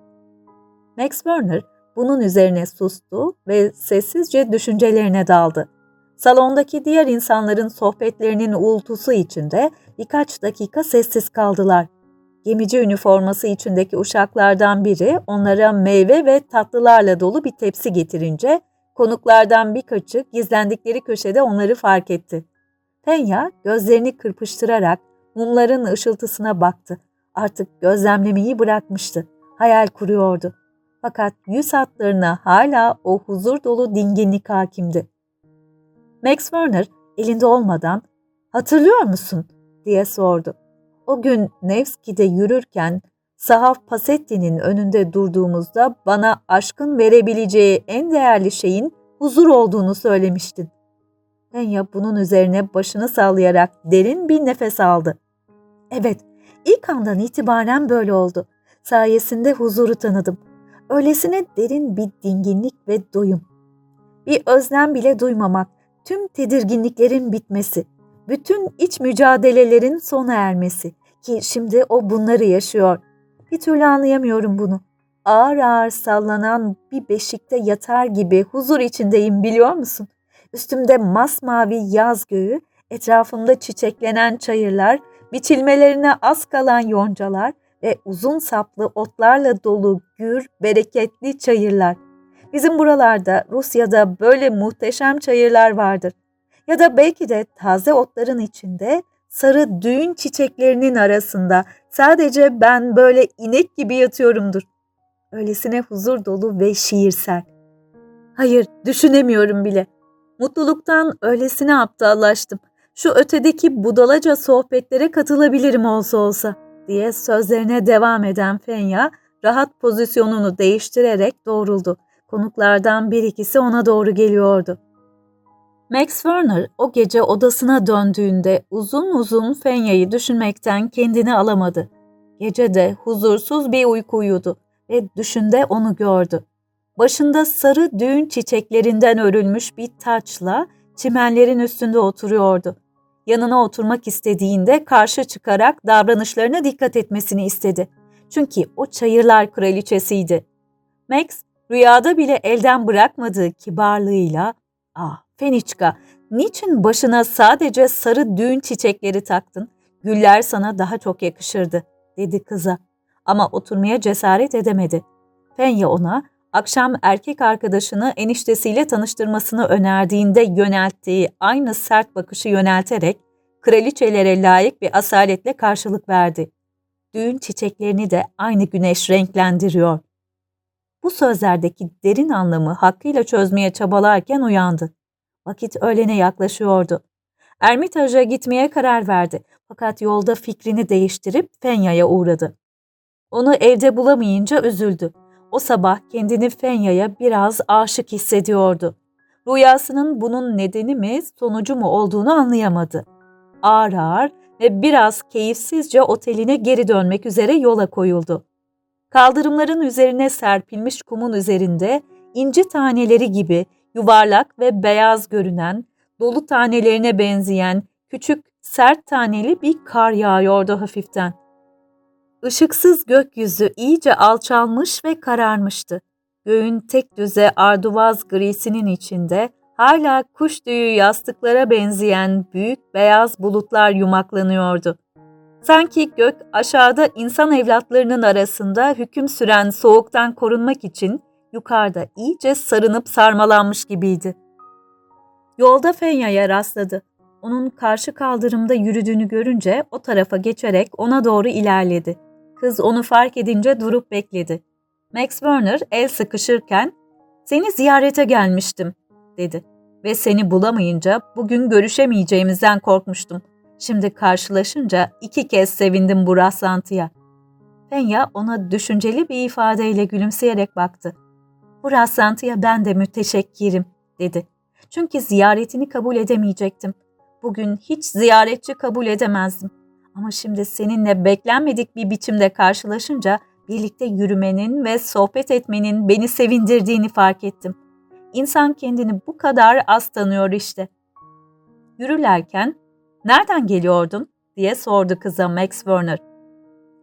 Max Werner bunun üzerine sustu ve sessizce düşüncelerine daldı. Salondaki diğer insanların sohbetlerinin uğultusu içinde birkaç dakika sessiz kaldılar. Gemici üniforması içindeki uşaklardan biri onlara meyve ve tatlılarla dolu bir tepsi getirince konuklardan birkaçı gizlendikleri köşede onları fark etti. Penya gözlerini kırpıştırarak mumların ışıltısına baktı. Artık gözlemlemeyi bırakmıştı. Hayal kuruyordu. Fakat yüz hatlarına hala o huzur dolu dinginlik hakimdi. Max Werner elinde olmadan ''Hatırlıyor musun?'' diye sordu. O gün Nevski'de yürürken sahaf Pasetti'nin önünde durduğumuzda bana aşkın verebileceği en değerli şeyin huzur olduğunu söylemiştin. Penya bunun üzerine başını sallayarak derin bir nefes aldı. Evet, ilk andan itibaren böyle oldu. Sayesinde huzuru tanıdım. Öylesine derin bir dinginlik ve doyum. Bir özlem bile duymamak, tüm tedirginliklerin bitmesi, bütün iç mücadelelerin sona ermesi ki şimdi o bunları yaşıyor. Bir türlü anlayamıyorum bunu. ağır ağır sallanan bir beşikte yatar gibi huzur içindeyim biliyor musun? Üstümde masmavi yaz göğü, etrafımda çiçeklenen çayırlar, biçilmelerine az kalan yoncalar ve uzun saplı otlarla dolu gür, bereketli çayırlar. Bizim buralarda Rusya'da böyle muhteşem çayırlar vardır. Ya da belki de taze otların içinde sarı düğün çiçeklerinin arasında sadece ben böyle inek gibi yatıyorumdur. Öylesine huzur dolu ve şiirsel. Hayır, düşünemiyorum bile. Mutluluktan öylesine aptallaştım. Şu ötedeki budalaca sohbetlere katılabilirim olsa olsa diye sözlerine devam eden Fenya rahat pozisyonunu değiştirerek doğruldu. Konuklardan bir ikisi ona doğru geliyordu. Max Werner o gece odasına döndüğünde uzun uzun Fenya'yı düşünmekten kendini alamadı. Gece de huzursuz bir uyku uyudu ve düşünde onu gördü. Başında sarı düğün çiçeklerinden örülmüş bir taçla çimenlerin üstünde oturuyordu. Yanına oturmak istediğinde karşı çıkarak davranışlarına dikkat etmesini istedi. Çünkü o çayırlar kraliçesiydi. Max rüyada bile elden bırakmadığı kibarlığıyla ''Ah Feniçka, niçin başına sadece sarı düğün çiçekleri taktın? Güller sana daha çok yakışırdı.'' dedi kıza. Ama oturmaya cesaret edemedi. Fenya ona akşam erkek arkadaşını eniştesiyle tanıştırmasını önerdiğinde yönelttiği aynı sert bakışı yönelterek kraliçelere layık bir asaletle karşılık verdi. Düğün çiçeklerini de aynı güneş renklendiriyor. Bu sözlerdeki derin anlamı hakkıyla çözmeye çabalarken uyandı. Vakit öğlene yaklaşıyordu. Ermitaja gitmeye karar verdi fakat yolda fikrini değiştirip Fenya'ya uğradı. Onu evde bulamayınca üzüldü. O sabah kendini Fenya'ya biraz aşık hissediyordu. Rüyasının bunun nedeni mi, sonucu mu olduğunu anlayamadı. Ağır ağır ve biraz keyifsizce oteline geri dönmek üzere yola koyuldu. Kaldırımların üzerine serpilmiş kumun üzerinde inci taneleri gibi yuvarlak ve beyaz görünen, dolu tanelerine benzeyen küçük sert taneli bir kar yağıyordu hafiften. Işıksız gökyüzü iyice alçalmış ve kararmıştı. Göğün tek düze arduvaz grisinin içinde hala kuş tüyü yastıklara benzeyen büyük beyaz bulutlar yumaklanıyordu. Sanki gök aşağıda insan evlatlarının arasında hüküm süren soğuktan korunmak için yukarıda iyice sarınıp sarmalanmış gibiydi. Yolda Fenya'ya rastladı. Onun karşı kaldırımda yürüdüğünü görünce o tarafa geçerek ona doğru ilerledi. Kız onu fark edince durup bekledi. Max Werner el sıkışırken ''Seni ziyarete gelmiştim.'' dedi. ''Ve seni bulamayınca bugün görüşemeyeceğimizden korkmuştum. Şimdi karşılaşınca iki kez sevindim bu rastlantıya.'' Fenya ona düşünceli bir ifadeyle gülümseyerek baktı. ''Bu rastlantıya ben de müteşekkirim.'' dedi. ''Çünkü ziyaretini kabul edemeyecektim. Bugün hiç ziyaretçi kabul edemezdim. Ama şimdi seninle beklenmedik bir biçimde karşılaşınca birlikte yürümenin ve sohbet etmenin beni sevindirdiğini fark ettim. İnsan kendini bu kadar az tanıyor işte. Yürürlerken, nereden geliyordun diye sordu kıza Max Werner.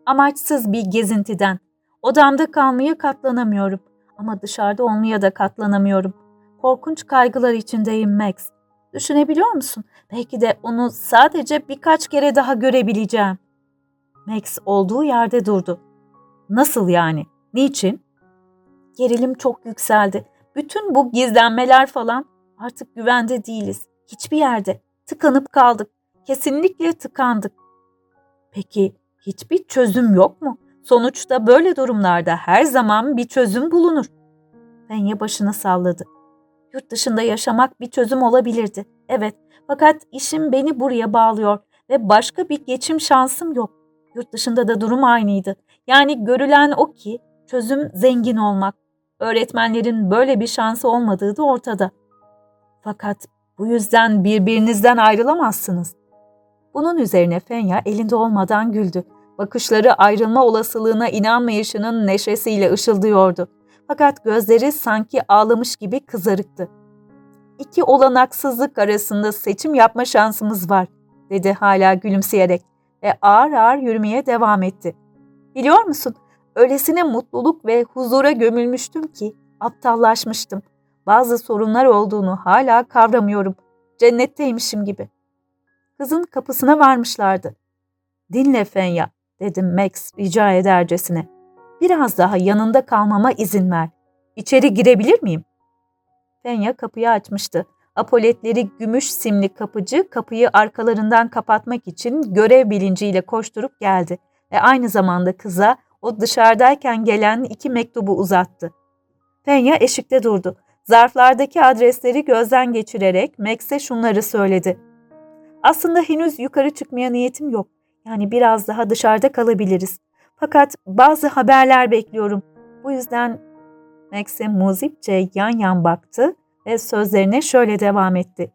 Amaçsız bir gezintiden. Odamda kalmaya katlanamıyorum ama dışarıda olmaya da katlanamıyorum. Korkunç kaygılar içindeyim Max. Düşünebiliyor musun? Belki de onu sadece birkaç kere daha görebileceğim. Max olduğu yerde durdu. Nasıl yani? Niçin? Gerilim çok yükseldi. Bütün bu gizlenmeler falan artık güvende değiliz. Hiçbir yerde. Tıkanıp kaldık. Kesinlikle tıkandık. Peki hiçbir çözüm yok mu? Sonuçta böyle durumlarda her zaman bir çözüm bulunur. Fenya başını salladı. Yurt dışında yaşamak bir çözüm olabilirdi. Evet, fakat işim beni buraya bağlıyor ve başka bir geçim şansım yok. Yurt dışında da durum aynıydı. Yani görülen o ki çözüm zengin olmak. Öğretmenlerin böyle bir şansı olmadığı da ortada. Fakat bu yüzden birbirinizden ayrılamazsınız. Bunun üzerine Fenya elinde olmadan güldü. Bakışları ayrılma olasılığına inanmayışının neşesiyle ışıldıyordu. Fakat gözleri sanki ağlamış gibi kızarıktı. İki olanaksızlık arasında seçim yapma şansımız var, dedi hala gülümseyerek ve ağır ağır yürümeye devam etti. Biliyor musun, Öylesine mutluluk ve huzura gömülmüştüm ki aptallaşmıştım. Bazı sorunlar olduğunu hala kavramıyorum. Cennetteymişim gibi. Kızın kapısına varmışlardı. Dinle Fenya, dedim Max rica edercesine. Biraz daha yanında kalmama izin ver. İçeri girebilir miyim? Fenya kapıyı açmıştı. Apoletleri gümüş simli kapıcı kapıyı arkalarından kapatmak için görev bilinciyle koşturup geldi ve aynı zamanda kıza o dışarıdayken gelen iki mektubu uzattı. Fenya eşikte durdu. Zarflardaki adresleri gözden geçirerek Max'e şunları söyledi. Aslında henüz yukarı çıkmaya niyetim yok. Yani biraz daha dışarıda kalabiliriz. Fakat bazı haberler bekliyorum. Bu yüzden Max'e muzipçe yan yan baktı ve sözlerine şöyle devam etti.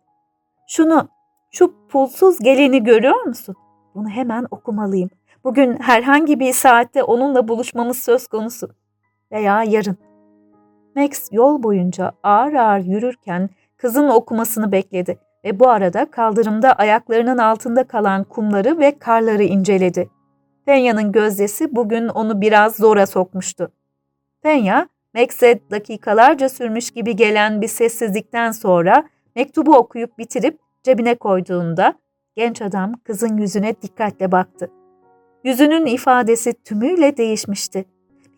Şunu, şu pulsuz geleni görüyor musun? Bunu hemen okumalıyım. Bugün herhangi bir saatte onunla buluşmamız söz konusu. Veya yarın. Max yol boyunca ağır ağır yürürken kızın okumasını bekledi ve bu arada kaldırımda ayaklarının altında kalan kumları ve karları inceledi. Fenya'nın gözdesi bugün onu biraz zora sokmuştu. Fenya, Max'e dakikalarca sürmüş gibi gelen bir sessizlikten sonra mektubu okuyup bitirip cebine koyduğunda genç adam kızın yüzüne dikkatle baktı. Yüzünün ifadesi tümüyle değişmişti.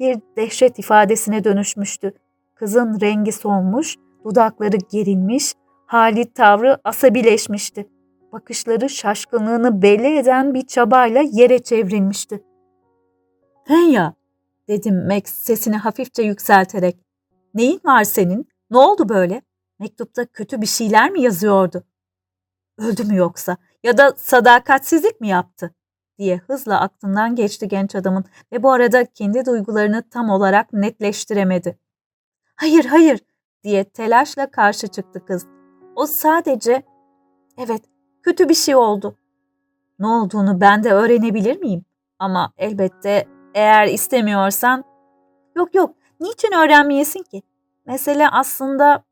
Bir dehşet ifadesine dönüşmüştü. Kızın rengi solmuş, dudakları gerilmiş, hali tavrı asabileşmişti. Bakışları şaşkınlığını belli eden bir çabayla yere çevrilmişti. Fenya, dedim Max sesini hafifçe yükselterek. Neyin var senin? Ne oldu böyle? Mektupta kötü bir şeyler mi yazıyordu? Öldü mü yoksa? Ya da sadakatsizlik mi yaptı? diye hızla aklından geçti genç adamın ve bu arada kendi duygularını tam olarak netleştiremedi. Hayır hayır diye telaşla karşı çıktı kız. O sadece evet kötü bir şey oldu. Ne olduğunu ben de öğrenebilir miyim? Ama elbette eğer istemiyorsan yok yok niçin öğrenmeyesin ki? Mesele aslında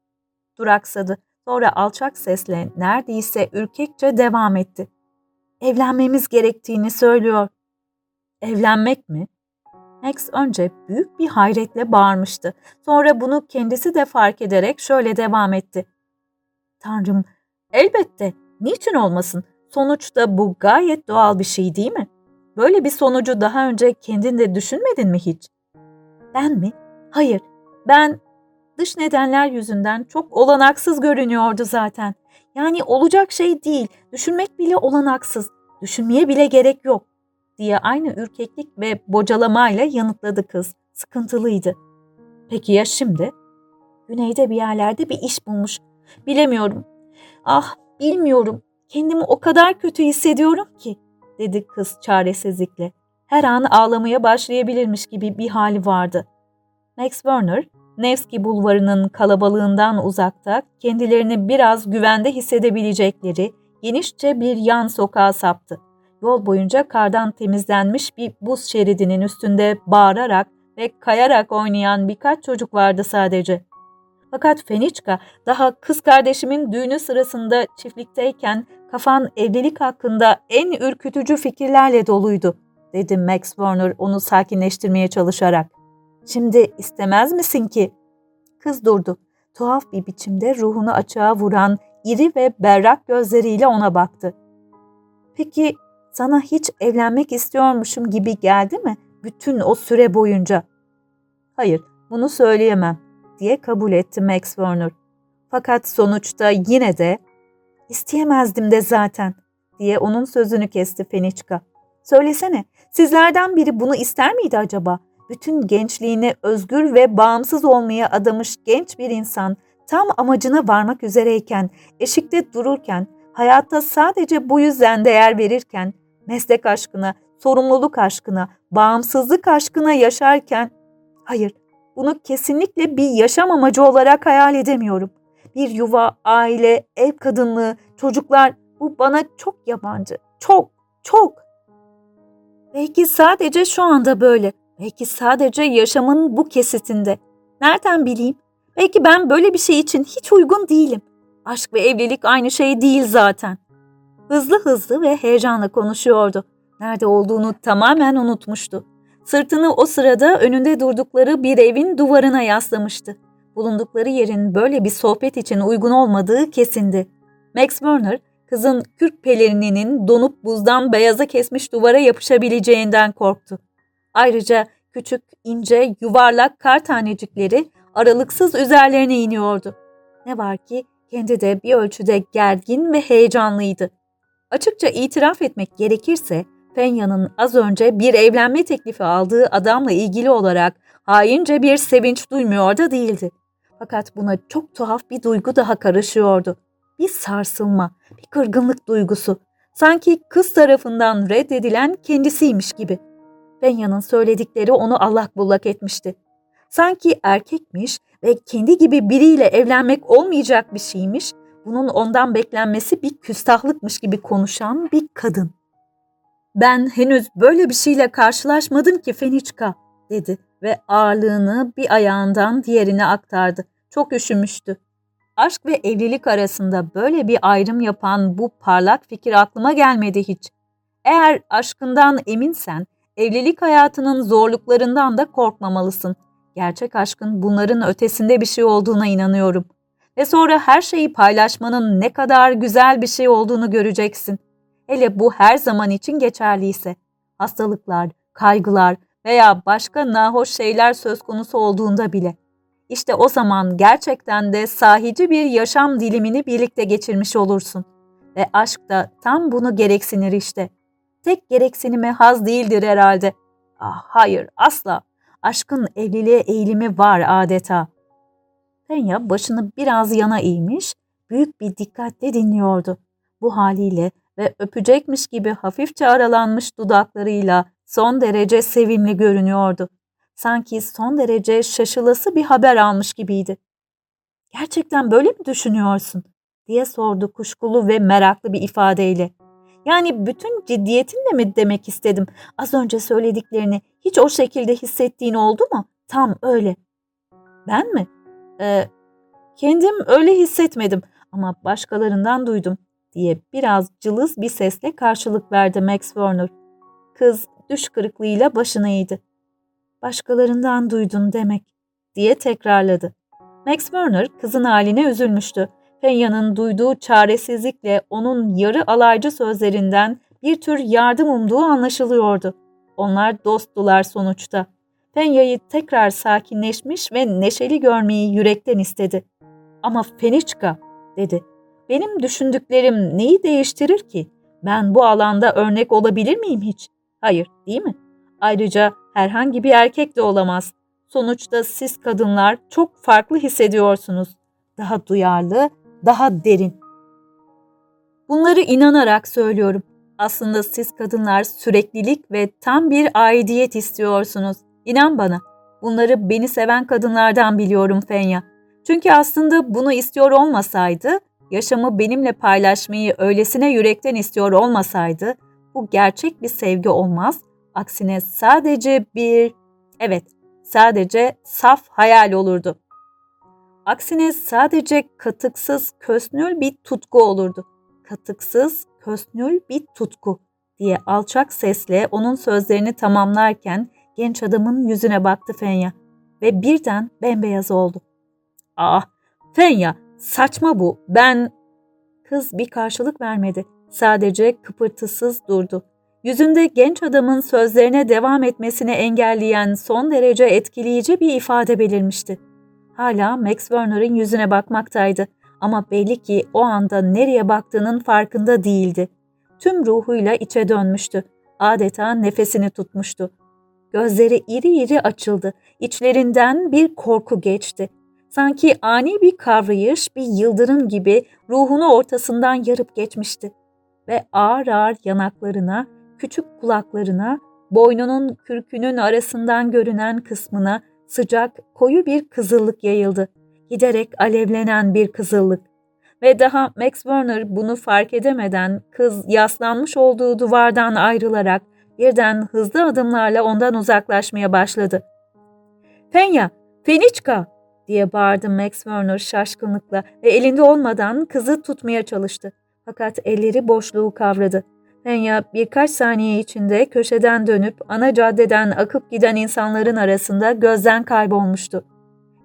duraksadı. Sonra alçak sesle neredeyse ürkekçe devam etti. Evlenmemiz gerektiğini söylüyor. Evlenmek mi? Max önce büyük bir hayretle bağırmıştı. Sonra bunu kendisi de fark ederek şöyle devam etti. Tanrım, elbette. Niçin olmasın? Sonuçta bu gayet doğal bir şey değil mi? Böyle bir sonucu daha önce kendin de düşünmedin mi hiç? Ben mi? Hayır. Ben dış nedenler yüzünden çok olanaksız görünüyordu zaten. Yani olacak şey değil. Düşünmek bile olanaksız. Düşünmeye bile gerek yok diye aynı ürkeklik ve bocalamayla yanıtladı kız. Sıkıntılıydı. Peki ya şimdi? Güneyde bir yerlerde bir iş bulmuş. Bilemiyorum. Ah bilmiyorum. Kendimi o kadar kötü hissediyorum ki dedi kız çaresizlikle. Her an ağlamaya başlayabilirmiş gibi bir hali vardı. Max Werner, Nevski bulvarının kalabalığından uzakta kendilerini biraz güvende hissedebilecekleri genişçe bir yan sokağa saptı. Yol boyunca kardan temizlenmiş bir buz şeridinin üstünde bağırarak ve kayarak oynayan birkaç çocuk vardı sadece. Fakat Feniçka daha kız kardeşimin düğünü sırasında çiftlikteyken kafan evlilik hakkında en ürkütücü fikirlerle doluydu, dedi Max Warner onu sakinleştirmeye çalışarak. Şimdi istemez misin ki? Kız durdu. Tuhaf bir biçimde ruhunu açığa vuran iri ve berrak gözleriyle ona baktı. Peki sana hiç evlenmek istiyormuşum gibi geldi mi bütün o süre boyunca? Hayır, bunu söyleyemem diye kabul etti Max Warner. Fakat sonuçta yine de isteyemezdim de zaten diye onun sözünü kesti Feniçka. Söylesene, sizlerden biri bunu ister miydi acaba? Bütün gençliğini özgür ve bağımsız olmaya adamış genç bir insan tam amacına varmak üzereyken, eşikte dururken, hayatta sadece bu yüzden değer verirken, meslek aşkına, sorumluluk aşkına, bağımsızlık aşkına yaşarken, hayır bunu kesinlikle bir yaşam amacı olarak hayal edemiyorum. Bir yuva, aile, ev kadınlığı, çocuklar bu bana çok yabancı. Çok, çok. Belki sadece şu anda böyle. Belki sadece yaşamın bu kesitinde. Nereden bileyim? Belki ben böyle bir şey için hiç uygun değilim. Aşk ve evlilik aynı şey değil zaten. Hızlı hızlı ve heyecanla konuşuyordu. Nerede olduğunu tamamen unutmuştu. Sırtını o sırada önünde durdukları bir evin duvarına yaslamıştı. Bulundukları yerin böyle bir sohbet için uygun olmadığı kesindi. Max Werner, kızın kürk pelerininin donup buzdan beyaza kesmiş duvara yapışabileceğinden korktu. Ayrıca küçük, ince, yuvarlak kar tanecikleri aralıksız üzerlerine iniyordu. Ne var ki kendi de bir ölçüde gergin ve heyecanlıydı. Açıkça itiraf etmek gerekirse Fenya'nın az önce bir evlenme teklifi aldığı adamla ilgili olarak haince bir sevinç duymuyor da değildi. Fakat buna çok tuhaf bir duygu daha karışıyordu. Bir sarsılma, bir kırgınlık duygusu. Sanki kız tarafından reddedilen kendisiymiş gibi. Fenya'nın söyledikleri onu allak bullak etmişti. Sanki erkekmiş ve kendi gibi biriyle evlenmek olmayacak bir şeymiş, bunun ondan beklenmesi bir küstahlıkmış gibi konuşan bir kadın. Ben henüz böyle bir şeyle karşılaşmadım ki Feniçka, dedi ve ağırlığını bir ayağından diğerine aktardı. Çok üşümüştü. Aşk ve evlilik arasında böyle bir ayrım yapan bu parlak fikir aklıma gelmedi hiç. Eğer aşkından eminsen, evlilik hayatının zorluklarından da korkmamalısın. Gerçek aşkın bunların ötesinde bir şey olduğuna inanıyorum. Ve sonra her şeyi paylaşmanın ne kadar güzel bir şey olduğunu göreceksin. Hele bu her zaman için geçerliyse. Hastalıklar, kaygılar veya başka nahoş şeyler söz konusu olduğunda bile. İşte o zaman gerçekten de sahici bir yaşam dilimini birlikte geçirmiş olursun. Ve aşk da tam bunu gereksinir işte. Tek gereksinimi haz değildir herhalde. Ah hayır asla. Aşkın evliliğe eğilimi var adeta. Fenya başını biraz yana eğmiş, büyük bir dikkatle dinliyordu. Bu haliyle ve öpecekmiş gibi hafifçe aralanmış dudaklarıyla son derece sevimli görünüyordu. Sanki son derece şaşılası bir haber almış gibiydi. Gerçekten böyle mi düşünüyorsun? diye sordu kuşkulu ve meraklı bir ifadeyle. Yani bütün ciddiyetinle mi demek istedim? Az önce söylediklerini hiç o şekilde hissettiğin oldu mu? Tam öyle. Ben mi? Ee, kendim öyle hissetmedim ama başkalarından duydum diye biraz cılız bir sesle karşılık verdi Max Warner. Kız düş kırıklığıyla başını eğdi. Başkalarından duydun demek diye tekrarladı. Max Warner kızın haline üzülmüştü. Fenya'nın duyduğu çaresizlikle onun yarı alaycı sözlerinden bir tür yardım umduğu anlaşılıyordu. Onlar dosttular sonuçta. Fenya'yı tekrar sakinleşmiş ve neşeli görmeyi yürekten istedi. Ama Feniçka, dedi. Benim düşündüklerim neyi değiştirir ki? Ben bu alanda örnek olabilir miyim hiç? Hayır, değil mi? Ayrıca herhangi bir erkek de olamaz. Sonuçta siz kadınlar çok farklı hissediyorsunuz. Daha duyarlı, daha derin. Bunları inanarak söylüyorum. Aslında siz kadınlar süreklilik ve tam bir aidiyet istiyorsunuz. İnan bana. Bunları beni seven kadınlardan biliyorum Fenya. Çünkü aslında bunu istiyor olmasaydı, yaşamı benimle paylaşmayı öylesine yürekten istiyor olmasaydı, bu gerçek bir sevgi olmaz. Aksine sadece bir, evet, sadece saf hayal olurdu. Aksine sadece katıksız, kösnül bir tutku olurdu. Katıksız, kösnül bir tutku diye alçak sesle onun sözlerini tamamlarken genç adamın yüzüne baktı Fenya ve birden bembeyaz oldu. Ah, Fenya, saçma bu. Ben... Kız bir karşılık vermedi. Sadece kıpırtısız durdu. Yüzünde genç adamın sözlerine devam etmesini engelleyen son derece etkileyici bir ifade belirmişti. Hala Max Werner'ın yüzüne bakmaktaydı ama belli ki o anda nereye baktığının farkında değildi. Tüm ruhuyla içe dönmüştü. Adeta nefesini tutmuştu. Gözleri iri iri açıldı. İçlerinden bir korku geçti. Sanki ani bir kavrayış, bir yıldırım gibi ruhunu ortasından yarıp geçmişti. Ve ağır ağır yanaklarına, küçük kulaklarına, boynunun kürkünün arasından görünen kısmına sıcak, koyu bir kızıllık yayıldı. Giderek alevlenen bir kızıllık. Ve daha Max Warner bunu fark edemeden kız yaslanmış olduğu duvardan ayrılarak birden hızlı adımlarla ondan uzaklaşmaya başladı. Fenya, Feniçka diye bağırdı Max Werner şaşkınlıkla ve elinde olmadan kızı tutmaya çalıştı. Fakat elleri boşluğu kavradı. Fenya birkaç saniye içinde köşeden dönüp ana caddeden akıp giden insanların arasında gözden kaybolmuştu.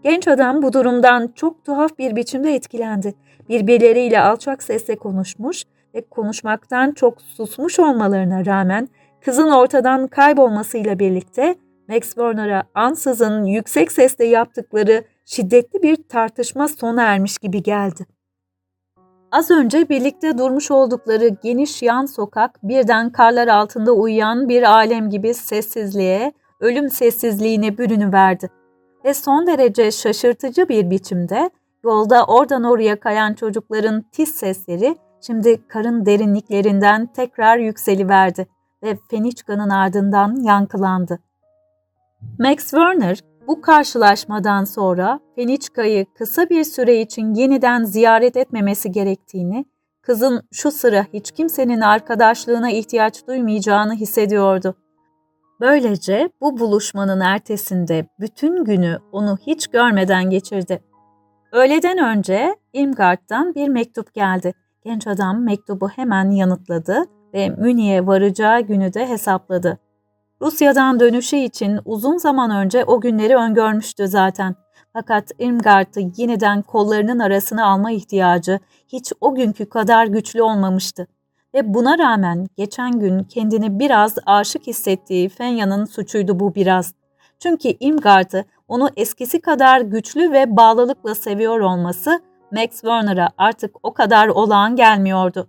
Genç adam bu durumdan çok tuhaf bir biçimde etkilendi. Birbirleriyle alçak sesle konuşmuş ve konuşmaktan çok susmuş olmalarına rağmen kızın ortadan kaybolmasıyla birlikte Max Warner'a ansızın yüksek sesle yaptıkları şiddetli bir tartışma sona ermiş gibi geldi. Az önce birlikte durmuş oldukları geniş yan sokak birden karlar altında uyuyan bir alem gibi sessizliğe, ölüm sessizliğine bürünüverdi. Ve son derece şaşırtıcı bir biçimde yolda oradan oraya kayan çocukların tiz sesleri şimdi karın derinliklerinden tekrar yükseliverdi ve Feniçka'nın ardından yankılandı. Max Werner bu karşılaşmadan sonra Feniçka'yı kısa bir süre için yeniden ziyaret etmemesi gerektiğini, kızın şu sıra hiç kimsenin arkadaşlığına ihtiyaç duymayacağını hissediyordu. Böylece bu buluşmanın ertesinde bütün günü onu hiç görmeden geçirdi. Öğleden önce Irmgard'dan bir mektup geldi. Genç adam mektubu hemen yanıtladı ve Münih'e varacağı günü de hesapladı. Rusya'dan dönüşü için uzun zaman önce o günleri öngörmüştü zaten. Fakat Irmgard'ı yeniden kollarının arasına alma ihtiyacı hiç o günkü kadar güçlü olmamıştı. Ve buna rağmen geçen gün kendini biraz aşık hissettiği Fenya'nın suçuydu bu biraz. Çünkü Irmgard'ı onu eskisi kadar güçlü ve bağlılıkla seviyor olması Max Werner'a artık o kadar olağan gelmiyordu.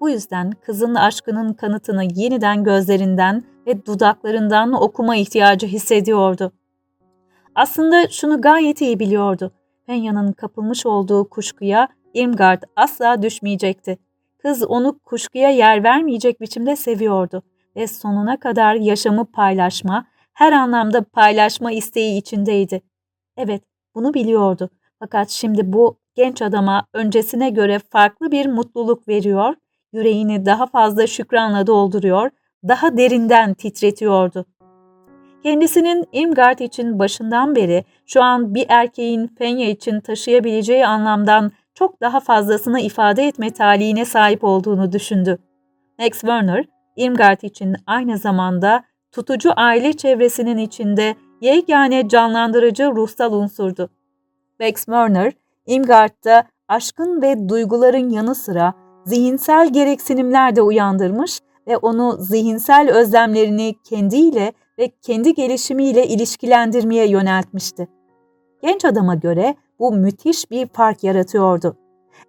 Bu yüzden kızın aşkının kanıtını yeniden gözlerinden ve dudaklarından okuma ihtiyacı hissediyordu. Aslında şunu gayet iyi biliyordu. Fenya'nın kapılmış olduğu kuşkuya Irmgard asla düşmeyecekti. Kız onu kuşkuya yer vermeyecek biçimde seviyordu ve sonuna kadar yaşamı paylaşma, her anlamda paylaşma isteği içindeydi. Evet, bunu biliyordu. Fakat şimdi bu genç adama öncesine göre farklı bir mutluluk veriyor, yüreğini daha fazla şükranla dolduruyor daha derinden titretiyordu. Kendisinin Imgard için başından beri şu an bir erkeğin Fenya için taşıyabileceği anlamdan çok daha fazlasını ifade etme talihine sahip olduğunu düşündü. Max Werner, Irmgard için aynı zamanda tutucu aile çevresinin içinde yegane canlandırıcı ruhsal unsurdu. Max Werner, Irmgard'da aşkın ve duyguların yanı sıra zihinsel gereksinimler de uyandırmış ve onu zihinsel özlemlerini kendiyle ve kendi gelişimiyle ilişkilendirmeye yöneltmişti. Genç adama göre bu müthiş bir fark yaratıyordu.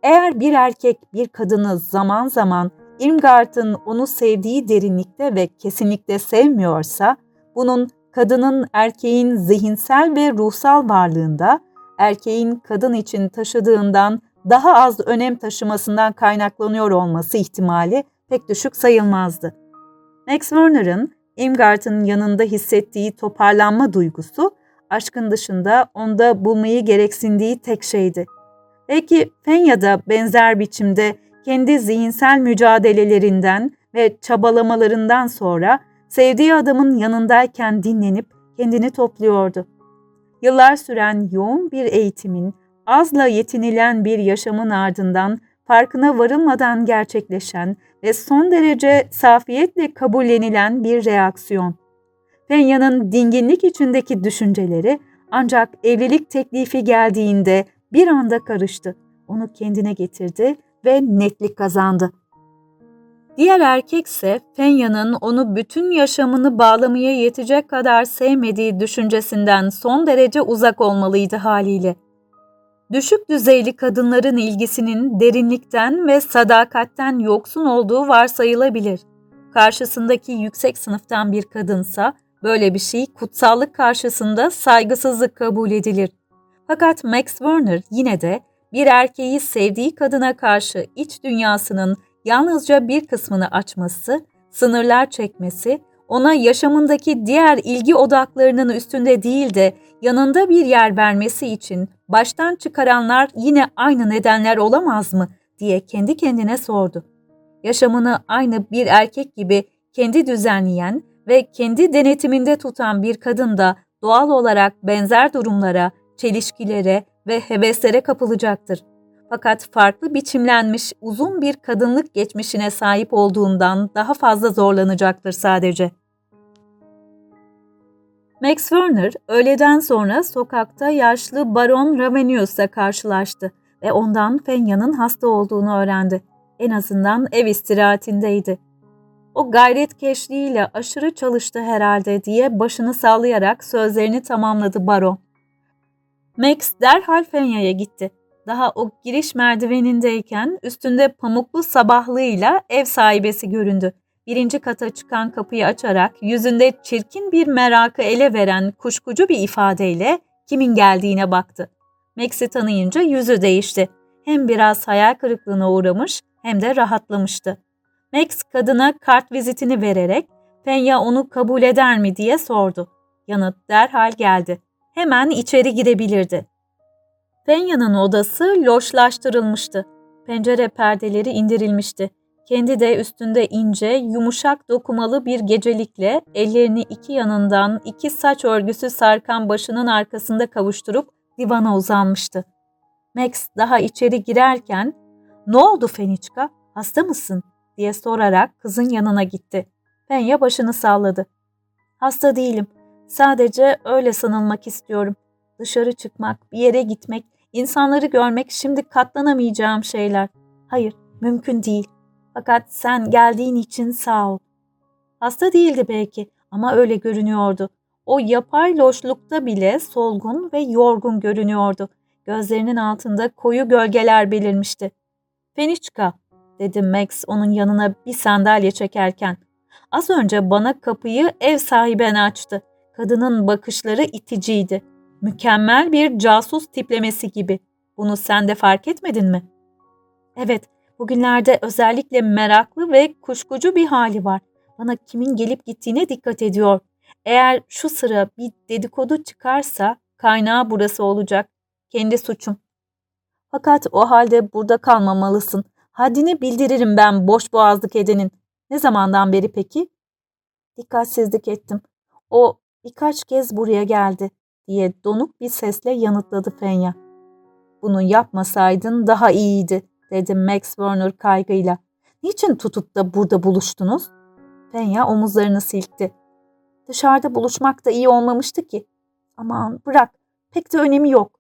Eğer bir erkek bir kadını zaman zaman Irmgard'ın onu sevdiği derinlikte ve kesinlikle sevmiyorsa, bunun kadının erkeğin zihinsel ve ruhsal varlığında, erkeğin kadın için taşıdığından daha az önem taşımasından kaynaklanıyor olması ihtimali pek düşük sayılmazdı. Max Werner'ın Imgart'ın yanında hissettiği toparlanma duygusu, aşkın dışında onda bulmayı gereksindiği tek şeydi. Belki Fenya da benzer biçimde kendi zihinsel mücadelelerinden ve çabalamalarından sonra sevdiği adamın yanındayken dinlenip kendini topluyordu. Yıllar süren yoğun bir eğitimin, azla yetinilen bir yaşamın ardından farkına varılmadan gerçekleşen ve son derece safiyetle kabullenilen bir reaksiyon. Fenya'nın dinginlik içindeki düşünceleri ancak evlilik teklifi geldiğinde bir anda karıştı. Onu kendine getirdi ve netlik kazandı. Diğer erkekse Fenya'nın onu bütün yaşamını bağlamaya yetecek kadar sevmediği düşüncesinden son derece uzak olmalıydı haliyle düşük düzeyli kadınların ilgisinin derinlikten ve sadakatten yoksun olduğu varsayılabilir. Karşısındaki yüksek sınıftan bir kadınsa böyle bir şey kutsallık karşısında saygısızlık kabul edilir. Fakat Max Werner yine de bir erkeği sevdiği kadına karşı iç dünyasının yalnızca bir kısmını açması, sınırlar çekmesi, ona yaşamındaki diğer ilgi odaklarının üstünde değil de yanında bir yer vermesi için baştan çıkaranlar yine aynı nedenler olamaz mı diye kendi kendine sordu. Yaşamını aynı bir erkek gibi kendi düzenleyen ve kendi denetiminde tutan bir kadın da doğal olarak benzer durumlara, çelişkilere ve heveslere kapılacaktır. Fakat farklı biçimlenmiş uzun bir kadınlık geçmişine sahip olduğundan daha fazla zorlanacaktır sadece. Max Werner öğleden sonra sokakta yaşlı Baron Ravenius'la karşılaştı ve ondan Fenya'nın hasta olduğunu öğrendi. En azından ev istirahatindeydi. O gayret keşliğiyle aşırı çalıştı herhalde diye başını sallayarak sözlerini tamamladı Baron. Max derhal Fenya'ya gitti. Daha o giriş merdivenindeyken üstünde pamuklu sabahlığıyla ev sahibesi göründü. Birinci kata çıkan kapıyı açarak yüzünde çirkin bir merakı ele veren kuşkucu bir ifadeyle kimin geldiğine baktı. Max'i tanıyınca yüzü değişti. Hem biraz hayal kırıklığına uğramış hem de rahatlamıştı. Max kadına kart vizitini vererek Fenya onu kabul eder mi diye sordu. Yanıt derhal geldi. Hemen içeri girebilirdi. Fenya'nın odası loşlaştırılmıştı. Pencere perdeleri indirilmişti. Kendi de üstünde ince, yumuşak dokumalı bir gecelikle ellerini iki yanından iki saç örgüsü sarkan başının arkasında kavuşturup divana uzanmıştı. Max daha içeri girerken ''Ne oldu Feniçka, hasta mısın?'' diye sorarak kızın yanına gitti. Fenya başını salladı. ''Hasta değilim, sadece öyle sanılmak istiyorum. Dışarı çıkmak, bir yere gitmek, insanları görmek şimdi katlanamayacağım şeyler. Hayır, mümkün değil. Fakat sen geldiğin için sağ ol. Hasta değildi belki ama öyle görünüyordu. O yapay loşlukta bile solgun ve yorgun görünüyordu. Gözlerinin altında koyu gölgeler belirmişti. Feniçka, dedi Max onun yanına bir sandalye çekerken. Az önce bana kapıyı ev sahiben açtı. Kadının bakışları iticiydi. Mükemmel bir casus tiplemesi gibi. Bunu sen de fark etmedin mi? Evet, bugünlerde özellikle meraklı ve kuşkucu bir hali var. Bana kimin gelip gittiğine dikkat ediyor. Eğer şu sıra bir dedikodu çıkarsa kaynağı burası olacak. Kendi suçum. Fakat o halde burada kalmamalısın. Haddini bildiririm ben boş boğazlık edenin. Ne zamandan beri peki? Dikkatsizlik ettim. O birkaç kez buraya geldi diye donuk bir sesle yanıtladı Fenya. Bunu yapmasaydın daha iyiydi dedi Max Werner kaygıyla. Niçin tutup da burada buluştunuz? Fenya omuzlarını silkti. Dışarıda buluşmak da iyi olmamıştı ki. Aman bırak pek de önemi yok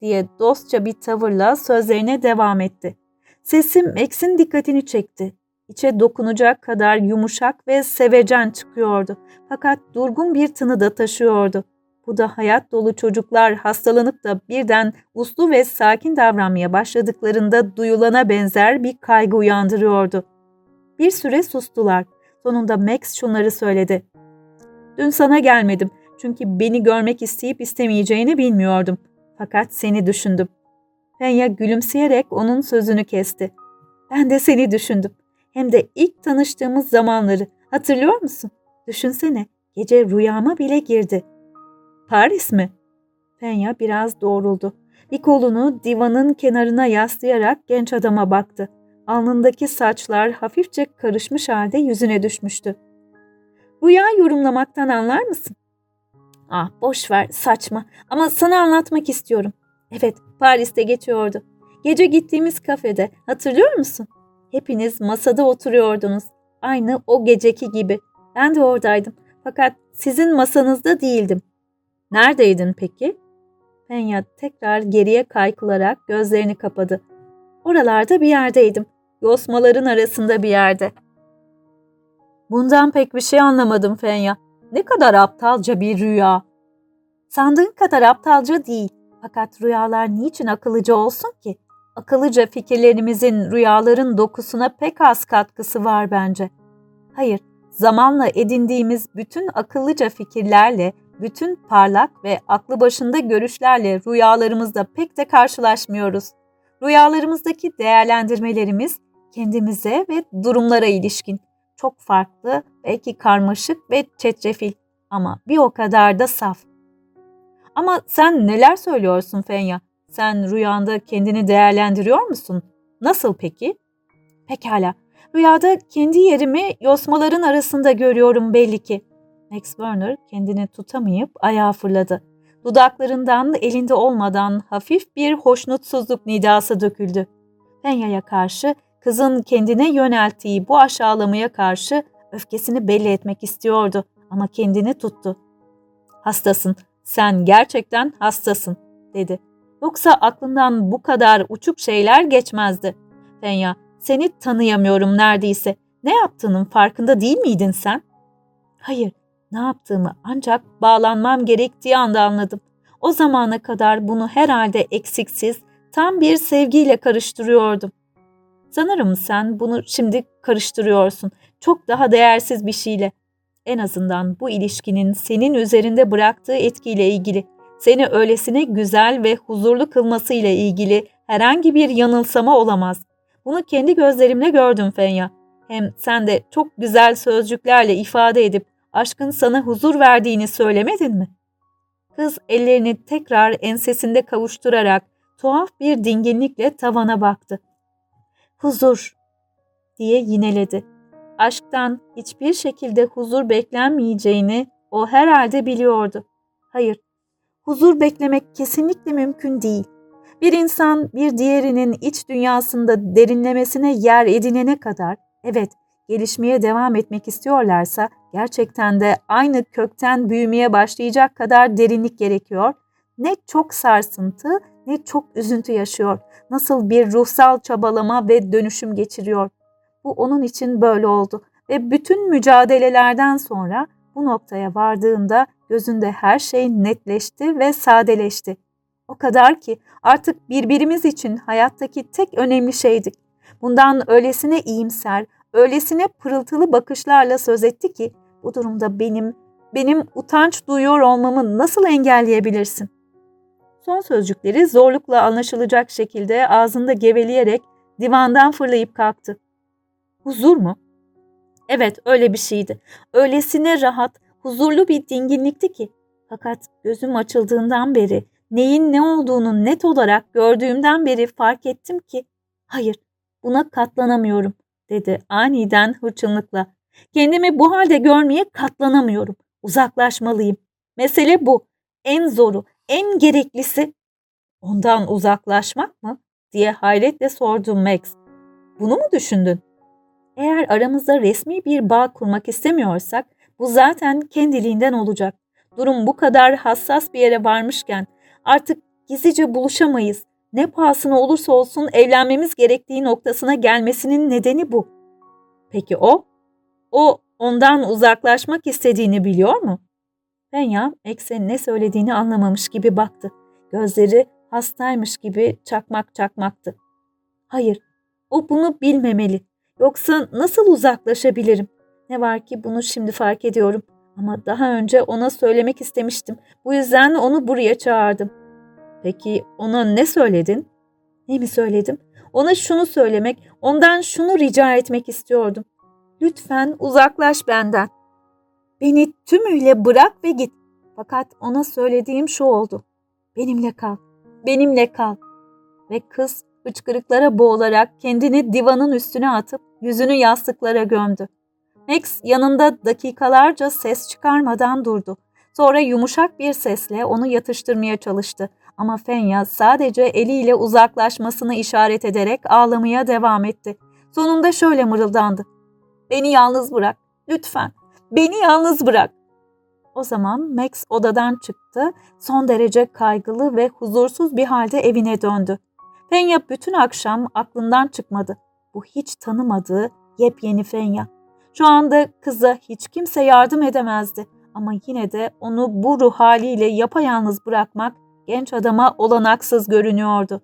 diye dostça bir tavırla sözlerine devam etti. Sesim Max'in dikkatini çekti. İçe dokunacak kadar yumuşak ve sevecen çıkıyordu. Fakat durgun bir tını da taşıyordu. Bu da hayat dolu çocuklar hastalanıp da birden uslu ve sakin davranmaya başladıklarında duyulana benzer bir kaygı uyandırıyordu. Bir süre sustular. Sonunda Max şunları söyledi. Dün sana gelmedim çünkü beni görmek isteyip istemeyeceğini bilmiyordum. Fakat seni düşündüm. Fenya gülümseyerek onun sözünü kesti. Ben de seni düşündüm. Hem de ilk tanıştığımız zamanları. Hatırlıyor musun? Düşünsene, gece rüyama bile girdi. Paris mi? Fenya biraz doğruldu. Bir kolunu divanın kenarına yaslayarak genç adama baktı. Alnındaki saçlar hafifçe karışmış halde yüzüne düşmüştü. Rüya yorumlamaktan anlar mısın? Ah boş ver saçma ama sana anlatmak istiyorum. Evet Paris'te geçiyordu. Gece gittiğimiz kafede hatırlıyor musun? Hepiniz masada oturuyordunuz. Aynı o geceki gibi. Ben de oradaydım. Fakat sizin masanızda değildim. Neredeydin peki? Penya tekrar geriye kaykılarak gözlerini kapadı. Oralarda bir yerdeydim. Yosmaların arasında bir yerde. Bundan pek bir şey anlamadım Fenya. Ne kadar aptalca bir rüya. Sandığın kadar aptalca değil. Fakat rüyalar niçin akıllıca olsun ki? Akıllıca fikirlerimizin rüyaların dokusuna pek az katkısı var bence. Hayır, zamanla edindiğimiz bütün akıllıca fikirlerle, bütün parlak ve aklı başında görüşlerle rüyalarımızda pek de karşılaşmıyoruz. Rüyalarımızdaki değerlendirmelerimiz kendimize ve durumlara ilişkin çok farklı, belki karmaşık ve çetrefil ama bir o kadar da saf. Ama sen neler söylüyorsun Fenya? Sen rüyanda kendini değerlendiriyor musun? Nasıl peki? Pekala. Rüyada kendi yerimi yosmaların arasında görüyorum belli ki. Max Werner kendini tutamayıp ayağa fırladı. Dudaklarından elinde olmadan hafif bir hoşnutsuzluk nidası döküldü. Fenya'ya karşı, kızın kendine yönelttiği bu aşağılamaya karşı öfkesini belli etmek istiyordu ama kendini tuttu. Hastasın, sen gerçekten hastasın, dedi. Yoksa aklından bu kadar uçuk şeyler geçmezdi. Fenya, seni tanıyamıyorum neredeyse. Ne yaptığının farkında değil miydin sen? Hayır, ne yaptığımı ancak bağlanmam gerektiği anda anladım. O zamana kadar bunu herhalde eksiksiz, tam bir sevgiyle karıştırıyordum. Sanırım sen bunu şimdi karıştırıyorsun. Çok daha değersiz bir şeyle. En azından bu ilişkinin senin üzerinde bıraktığı etkiyle ilgili, seni öylesine güzel ve huzurlu kılması ile ilgili herhangi bir yanılsama olamaz. Bunu kendi gözlerimle gördüm Fenya. Hem sen de çok güzel sözcüklerle ifade edip aşkın sana huzur verdiğini söylemedin mi? Kız ellerini tekrar ensesinde kavuşturarak tuhaf bir dinginlikle tavana baktı. Huzur diye yineledi. Aşktan hiçbir şekilde huzur beklenmeyeceğini o herhalde biliyordu. Hayır, huzur beklemek kesinlikle mümkün değil. Bir insan bir diğerinin iç dünyasında derinlemesine yer edinene kadar, evet gelişmeye devam etmek istiyorlarsa gerçekten de aynı kökten büyümeye başlayacak kadar derinlik gerekiyor. Ne çok sarsıntı ne çok üzüntü yaşıyor. Nasıl bir ruhsal çabalama ve dönüşüm geçiriyor. Bu onun için böyle oldu ve bütün mücadelelerden sonra bu noktaya vardığında gözünde her şey netleşti ve sadeleşti. O kadar ki artık birbirimiz için hayattaki tek önemli şeydik. Bundan öylesine iyimser, öylesine pırıltılı bakışlarla söz etti ki bu durumda benim, benim utanç duyuyor olmamı nasıl engelleyebilirsin? Son sözcükleri zorlukla anlaşılacak şekilde ağzında geveleyerek divandan fırlayıp kalktı. Huzur mu? Evet öyle bir şeydi. Öylesine rahat, huzurlu bir dinginlikti ki. Fakat gözüm açıldığından beri neyin ne olduğunu net olarak gördüğümden beri fark ettim ki hayır buna katlanamıyorum dedi aniden hırçınlıkla. Kendimi bu halde görmeye katlanamıyorum. Uzaklaşmalıyım. Mesele bu. En zoru, en gereklisi ondan uzaklaşmak mı? diye hayretle sordu Max. Bunu mu düşündün? Eğer aramızda resmi bir bağ kurmak istemiyorsak bu zaten kendiliğinden olacak. Durum bu kadar hassas bir yere varmışken artık gizlice buluşamayız. Ne pahasına olursa olsun evlenmemiz gerektiği noktasına gelmesinin nedeni bu. Peki o? O ondan uzaklaşmak istediğini biliyor mu? Fenya Ekse ne söylediğini anlamamış gibi baktı. Gözleri hastaymış gibi çakmak çakmaktı. Hayır, o bunu bilmemeli. Yoksa nasıl uzaklaşabilirim? Ne var ki bunu şimdi fark ediyorum. Ama daha önce ona söylemek istemiştim. Bu yüzden onu buraya çağırdım. Peki ona ne söyledin? Ne mi söyledim? Ona şunu söylemek, ondan şunu rica etmek istiyordum. Lütfen uzaklaş benden. Beni tümüyle bırak ve git. Fakat ona söylediğim şu oldu. Benimle kal, benimle kal. Ve kız hıçkırıklara boğularak kendini divanın üstüne atıp yüzünü yastıklara gömdü. Max yanında dakikalarca ses çıkarmadan durdu. Sonra yumuşak bir sesle onu yatıştırmaya çalıştı. Ama Fenya sadece eliyle uzaklaşmasını işaret ederek ağlamaya devam etti. Sonunda şöyle mırıldandı. Beni yalnız bırak. Lütfen. Beni yalnız bırak. O zaman Max odadan çıktı. Son derece kaygılı ve huzursuz bir halde evine döndü. Fenya bütün akşam aklından çıkmadı. Bu hiç tanımadığı yepyeni Fenya. Şu anda kıza hiç kimse yardım edemezdi. Ama yine de onu bu ruh haliyle yapayalnız bırakmak genç adama olanaksız görünüyordu.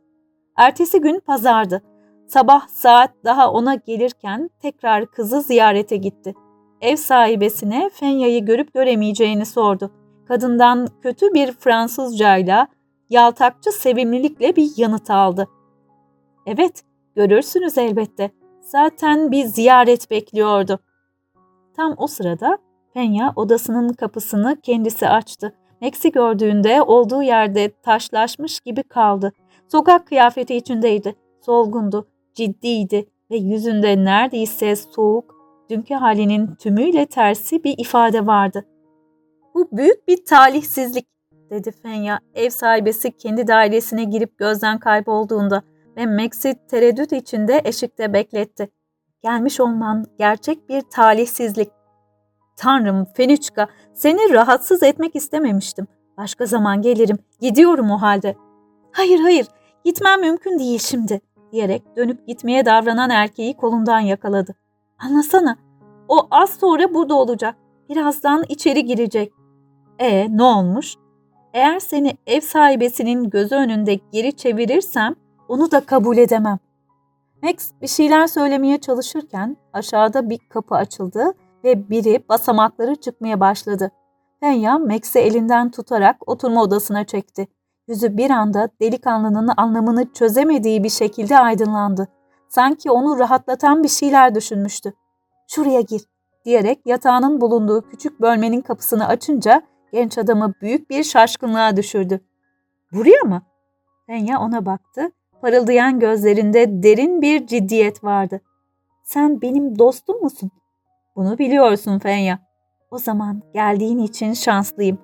Ertesi gün pazardı. Sabah saat daha ona gelirken tekrar kızı ziyarete gitti. Ev sahibesine Fenya'yı görüp göremeyeceğini sordu. Kadından kötü bir Fransızcayla, yaltakçı sevimlilikle bir yanıt aldı. Evet, görürsünüz elbette. Zaten bir ziyaret bekliyordu. Tam o sırada Fenya odasının kapısını kendisi açtı. Max'i gördüğünde olduğu yerde taşlaşmış gibi kaldı. Sokak kıyafeti içindeydi. Solgundu, ciddiydi ve yüzünde neredeyse soğuk, dünkü halinin tümüyle tersi bir ifade vardı. Bu büyük bir talihsizlik dedi Fenya ev sahibesi kendi dairesine girip gözden kaybolduğunda ve Max'i tereddüt içinde eşikte bekletti. Gelmiş olman gerçek bir talihsizlik. Tanrım Feniçka seni rahatsız etmek istememiştim. Başka zaman gelirim. Gidiyorum o halde. Hayır hayır gitmem mümkün değil şimdi diyerek dönüp gitmeye davranan erkeği kolundan yakaladı. Anlasana o az sonra burada olacak. Birazdan içeri girecek. E ne olmuş? Eğer seni ev sahibesinin gözü önünde geri çevirirsem onu da kabul edemem. Max bir şeyler söylemeye çalışırken aşağıda bir kapı açıldı ve biri basamakları çıkmaya başladı. Fenya Max'i elinden tutarak oturma odasına çekti. Yüzü bir anda delikanlının anlamını çözemediği bir şekilde aydınlandı. Sanki onu rahatlatan bir şeyler düşünmüştü. Şuraya gir diyerek yatağının bulunduğu küçük bölmenin kapısını açınca genç adamı büyük bir şaşkınlığa düşürdü. Buraya mı? Fenya ona baktı. Parıldayan gözlerinde derin bir ciddiyet vardı. Sen benim dostum musun? Bunu biliyorsun Fenya. O zaman geldiğin için şanslıyım.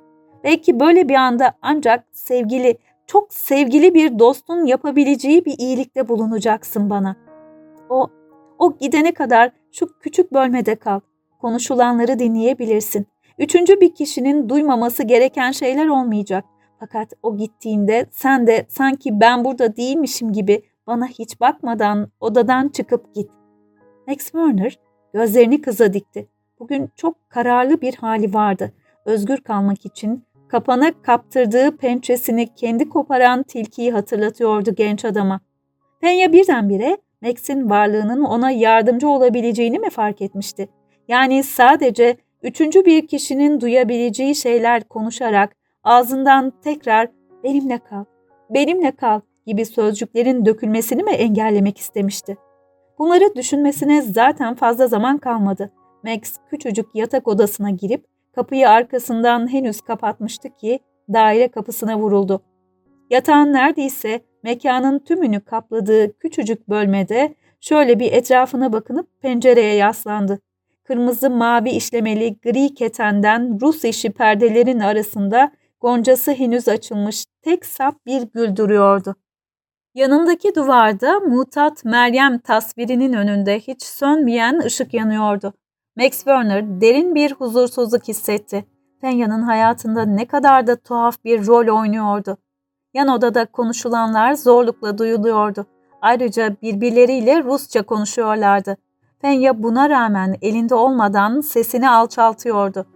Belki böyle bir anda ancak sevgili, çok sevgili bir dostun yapabileceği bir iyilikte bulunacaksın bana. O, o gidene kadar şu küçük bölmede kal. Konuşulanları dinleyebilirsin. Üçüncü bir kişinin duymaması gereken şeyler olmayacak. Fakat o gittiğinde sen de sanki ben burada değilmişim gibi bana hiç bakmadan odadan çıkıp git. Max Werner gözlerini kıza dikti. Bugün çok kararlı bir hali vardı. Özgür kalmak için kapana kaptırdığı pençesini kendi koparan tilkiyi hatırlatıyordu genç adama. Penya birdenbire Max'in varlığının ona yardımcı olabileceğini mi fark etmişti? Yani sadece üçüncü bir kişinin duyabileceği şeyler konuşarak ağzından tekrar benimle kal, benimle kal gibi sözcüklerin dökülmesini mi engellemek istemişti? Bunları düşünmesine zaten fazla zaman kalmadı. Max küçücük yatak odasına girip kapıyı arkasından henüz kapatmıştı ki daire kapısına vuruldu. Yatağın neredeyse mekanın tümünü kapladığı küçücük bölmede şöyle bir etrafına bakınıp pencereye yaslandı. Kırmızı mavi işlemeli gri ketenden Rus işi perdelerin arasında goncası henüz açılmış tek sap bir gül duruyordu. Yanındaki duvarda mutat Meryem tasvirinin önünde hiç sönmeyen ışık yanıyordu. Max Werner derin bir huzursuzluk hissetti. Fenya'nın hayatında ne kadar da tuhaf bir rol oynuyordu. Yan odada konuşulanlar zorlukla duyuluyordu. Ayrıca birbirleriyle Rusça konuşuyorlardı. Fenya buna rağmen elinde olmadan sesini alçaltıyordu.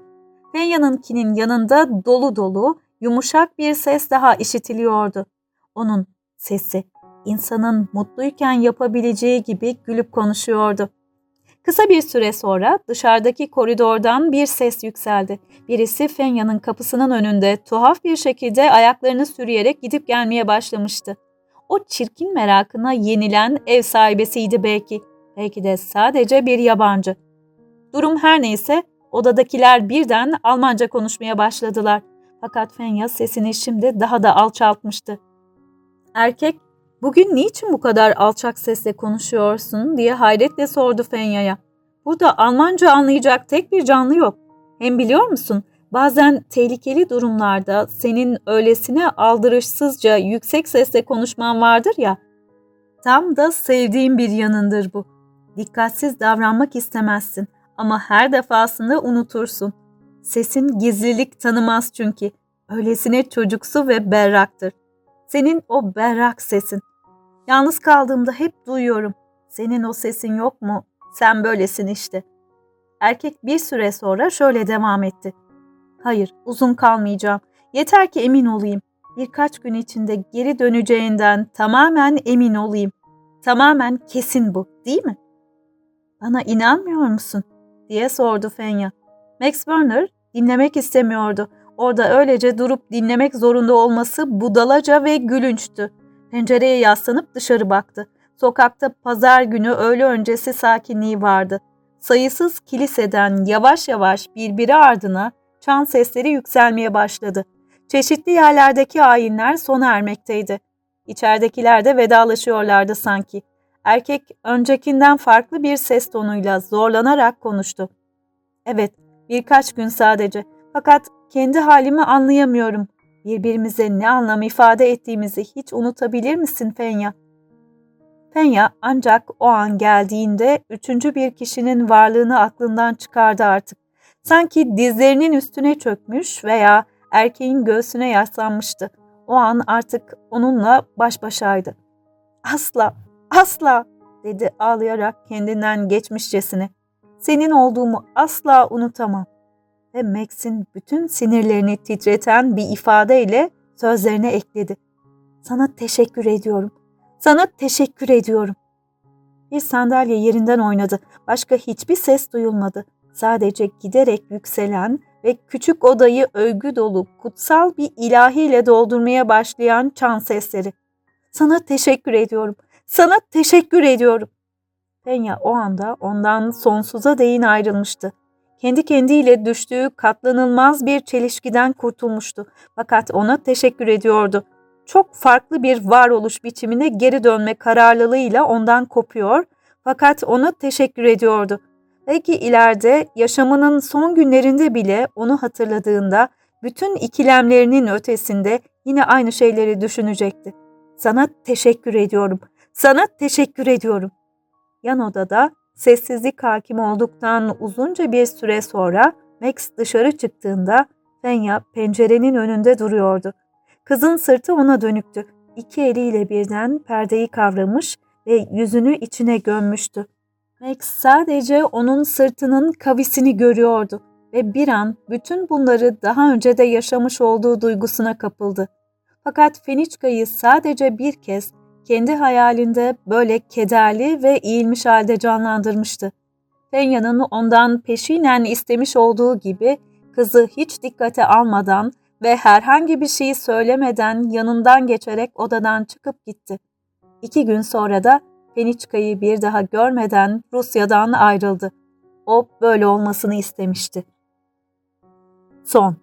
Fenya'nınkinin yanında dolu dolu, yumuşak bir ses daha işitiliyordu. Onun sesi, insanın mutluyken yapabileceği gibi gülüp konuşuyordu. Kısa bir süre sonra dışarıdaki koridordan bir ses yükseldi. Birisi Fenya'nın kapısının önünde tuhaf bir şekilde ayaklarını sürüyerek gidip gelmeye başlamıştı. O çirkin merakına yenilen ev sahibesiydi belki. Belki de sadece bir yabancı. Durum her neyse odadakiler birden Almanca konuşmaya başladılar. Fakat Fenya sesini şimdi daha da alçaltmıştı. Erkek Bugün niçin bu kadar alçak sesle konuşuyorsun diye hayretle sordu Fenya'ya. Burada Almanca anlayacak tek bir canlı yok. Hem biliyor musun bazen tehlikeli durumlarda senin öylesine aldırışsızca yüksek sesle konuşman vardır ya. Tam da sevdiğim bir yanındır bu. Dikkatsiz davranmak istemezsin ama her defasında unutursun. Sesin gizlilik tanımaz çünkü. Öylesine çocuksu ve berraktır. Senin o berrak sesin. Yalnız kaldığımda hep duyuyorum. Senin o sesin yok mu? Sen böylesin işte. Erkek bir süre sonra şöyle devam etti. Hayır, uzun kalmayacağım. Yeter ki emin olayım. Birkaç gün içinde geri döneceğinden tamamen emin olayım. Tamamen kesin bu, değil mi? Bana inanmıyor musun? diye sordu Fenya. Max Werner dinlemek istemiyordu. Orada öylece durup dinlemek zorunda olması budalaca ve gülünçtü. Pencereye yaslanıp dışarı baktı. Sokakta pazar günü öğle öncesi sakinliği vardı. Sayısız kiliseden yavaş yavaş birbiri ardına çan sesleri yükselmeye başladı. Çeşitli yerlerdeki ayinler sona ermekteydi. İçeridekiler de vedalaşıyorlardı sanki. Erkek öncekinden farklı bir ses tonuyla zorlanarak konuştu. Evet, birkaç gün sadece. Fakat kendi halimi anlayamıyorum. Birbirimize ne anlam ifade ettiğimizi hiç unutabilir misin Fenya? Fenya ancak o an geldiğinde üçüncü bir kişinin varlığını aklından çıkardı artık. Sanki dizlerinin üstüne çökmüş veya erkeğin göğsüne yaslanmıştı. O an artık onunla baş başaydı. Asla, asla dedi ağlayarak kendinden geçmişçesine. Senin olduğumu asla unutamam. Ve Max'in bütün sinirlerini titreten bir ifadeyle sözlerine ekledi. Sana teşekkür ediyorum. Sana teşekkür ediyorum. Bir sandalye yerinden oynadı. Başka hiçbir ses duyulmadı. Sadece giderek yükselen ve küçük odayı övgü dolu kutsal bir ilahiyle doldurmaya başlayan çan sesleri. Sana teşekkür ediyorum. Sana teşekkür ediyorum. Penya o anda ondan sonsuza değin ayrılmıştı. Kendi kendiyle düştüğü katlanılmaz bir çelişkiden kurtulmuştu. Fakat ona teşekkür ediyordu. Çok farklı bir varoluş biçimine geri dönme kararlılığıyla ondan kopuyor fakat ona teşekkür ediyordu. Belki ileride yaşamının son günlerinde bile onu hatırladığında bütün ikilemlerinin ötesinde yine aynı şeyleri düşünecekti. Sana teşekkür ediyorum. Sana teşekkür ediyorum. Yan odada sessizlik hakim olduktan uzunca bir süre sonra Max dışarı çıktığında Fenya pencerenin önünde duruyordu. Kızın sırtı ona dönüktü. İki eliyle birden perdeyi kavramış ve yüzünü içine gömmüştü. Max sadece onun sırtının kavisini görüyordu ve bir an bütün bunları daha önce de yaşamış olduğu duygusuna kapıldı. Fakat Feniçka'yı sadece bir kez kendi hayalinde böyle kederli ve eğilmiş halde canlandırmıştı. Fenya'nın ondan peşinen istemiş olduğu gibi kızı hiç dikkate almadan ve herhangi bir şey söylemeden yanından geçerek odadan çıkıp gitti. İki gün sonra da Feniçka'yı bir daha görmeden Rusya'dan ayrıldı. O böyle olmasını istemişti. Son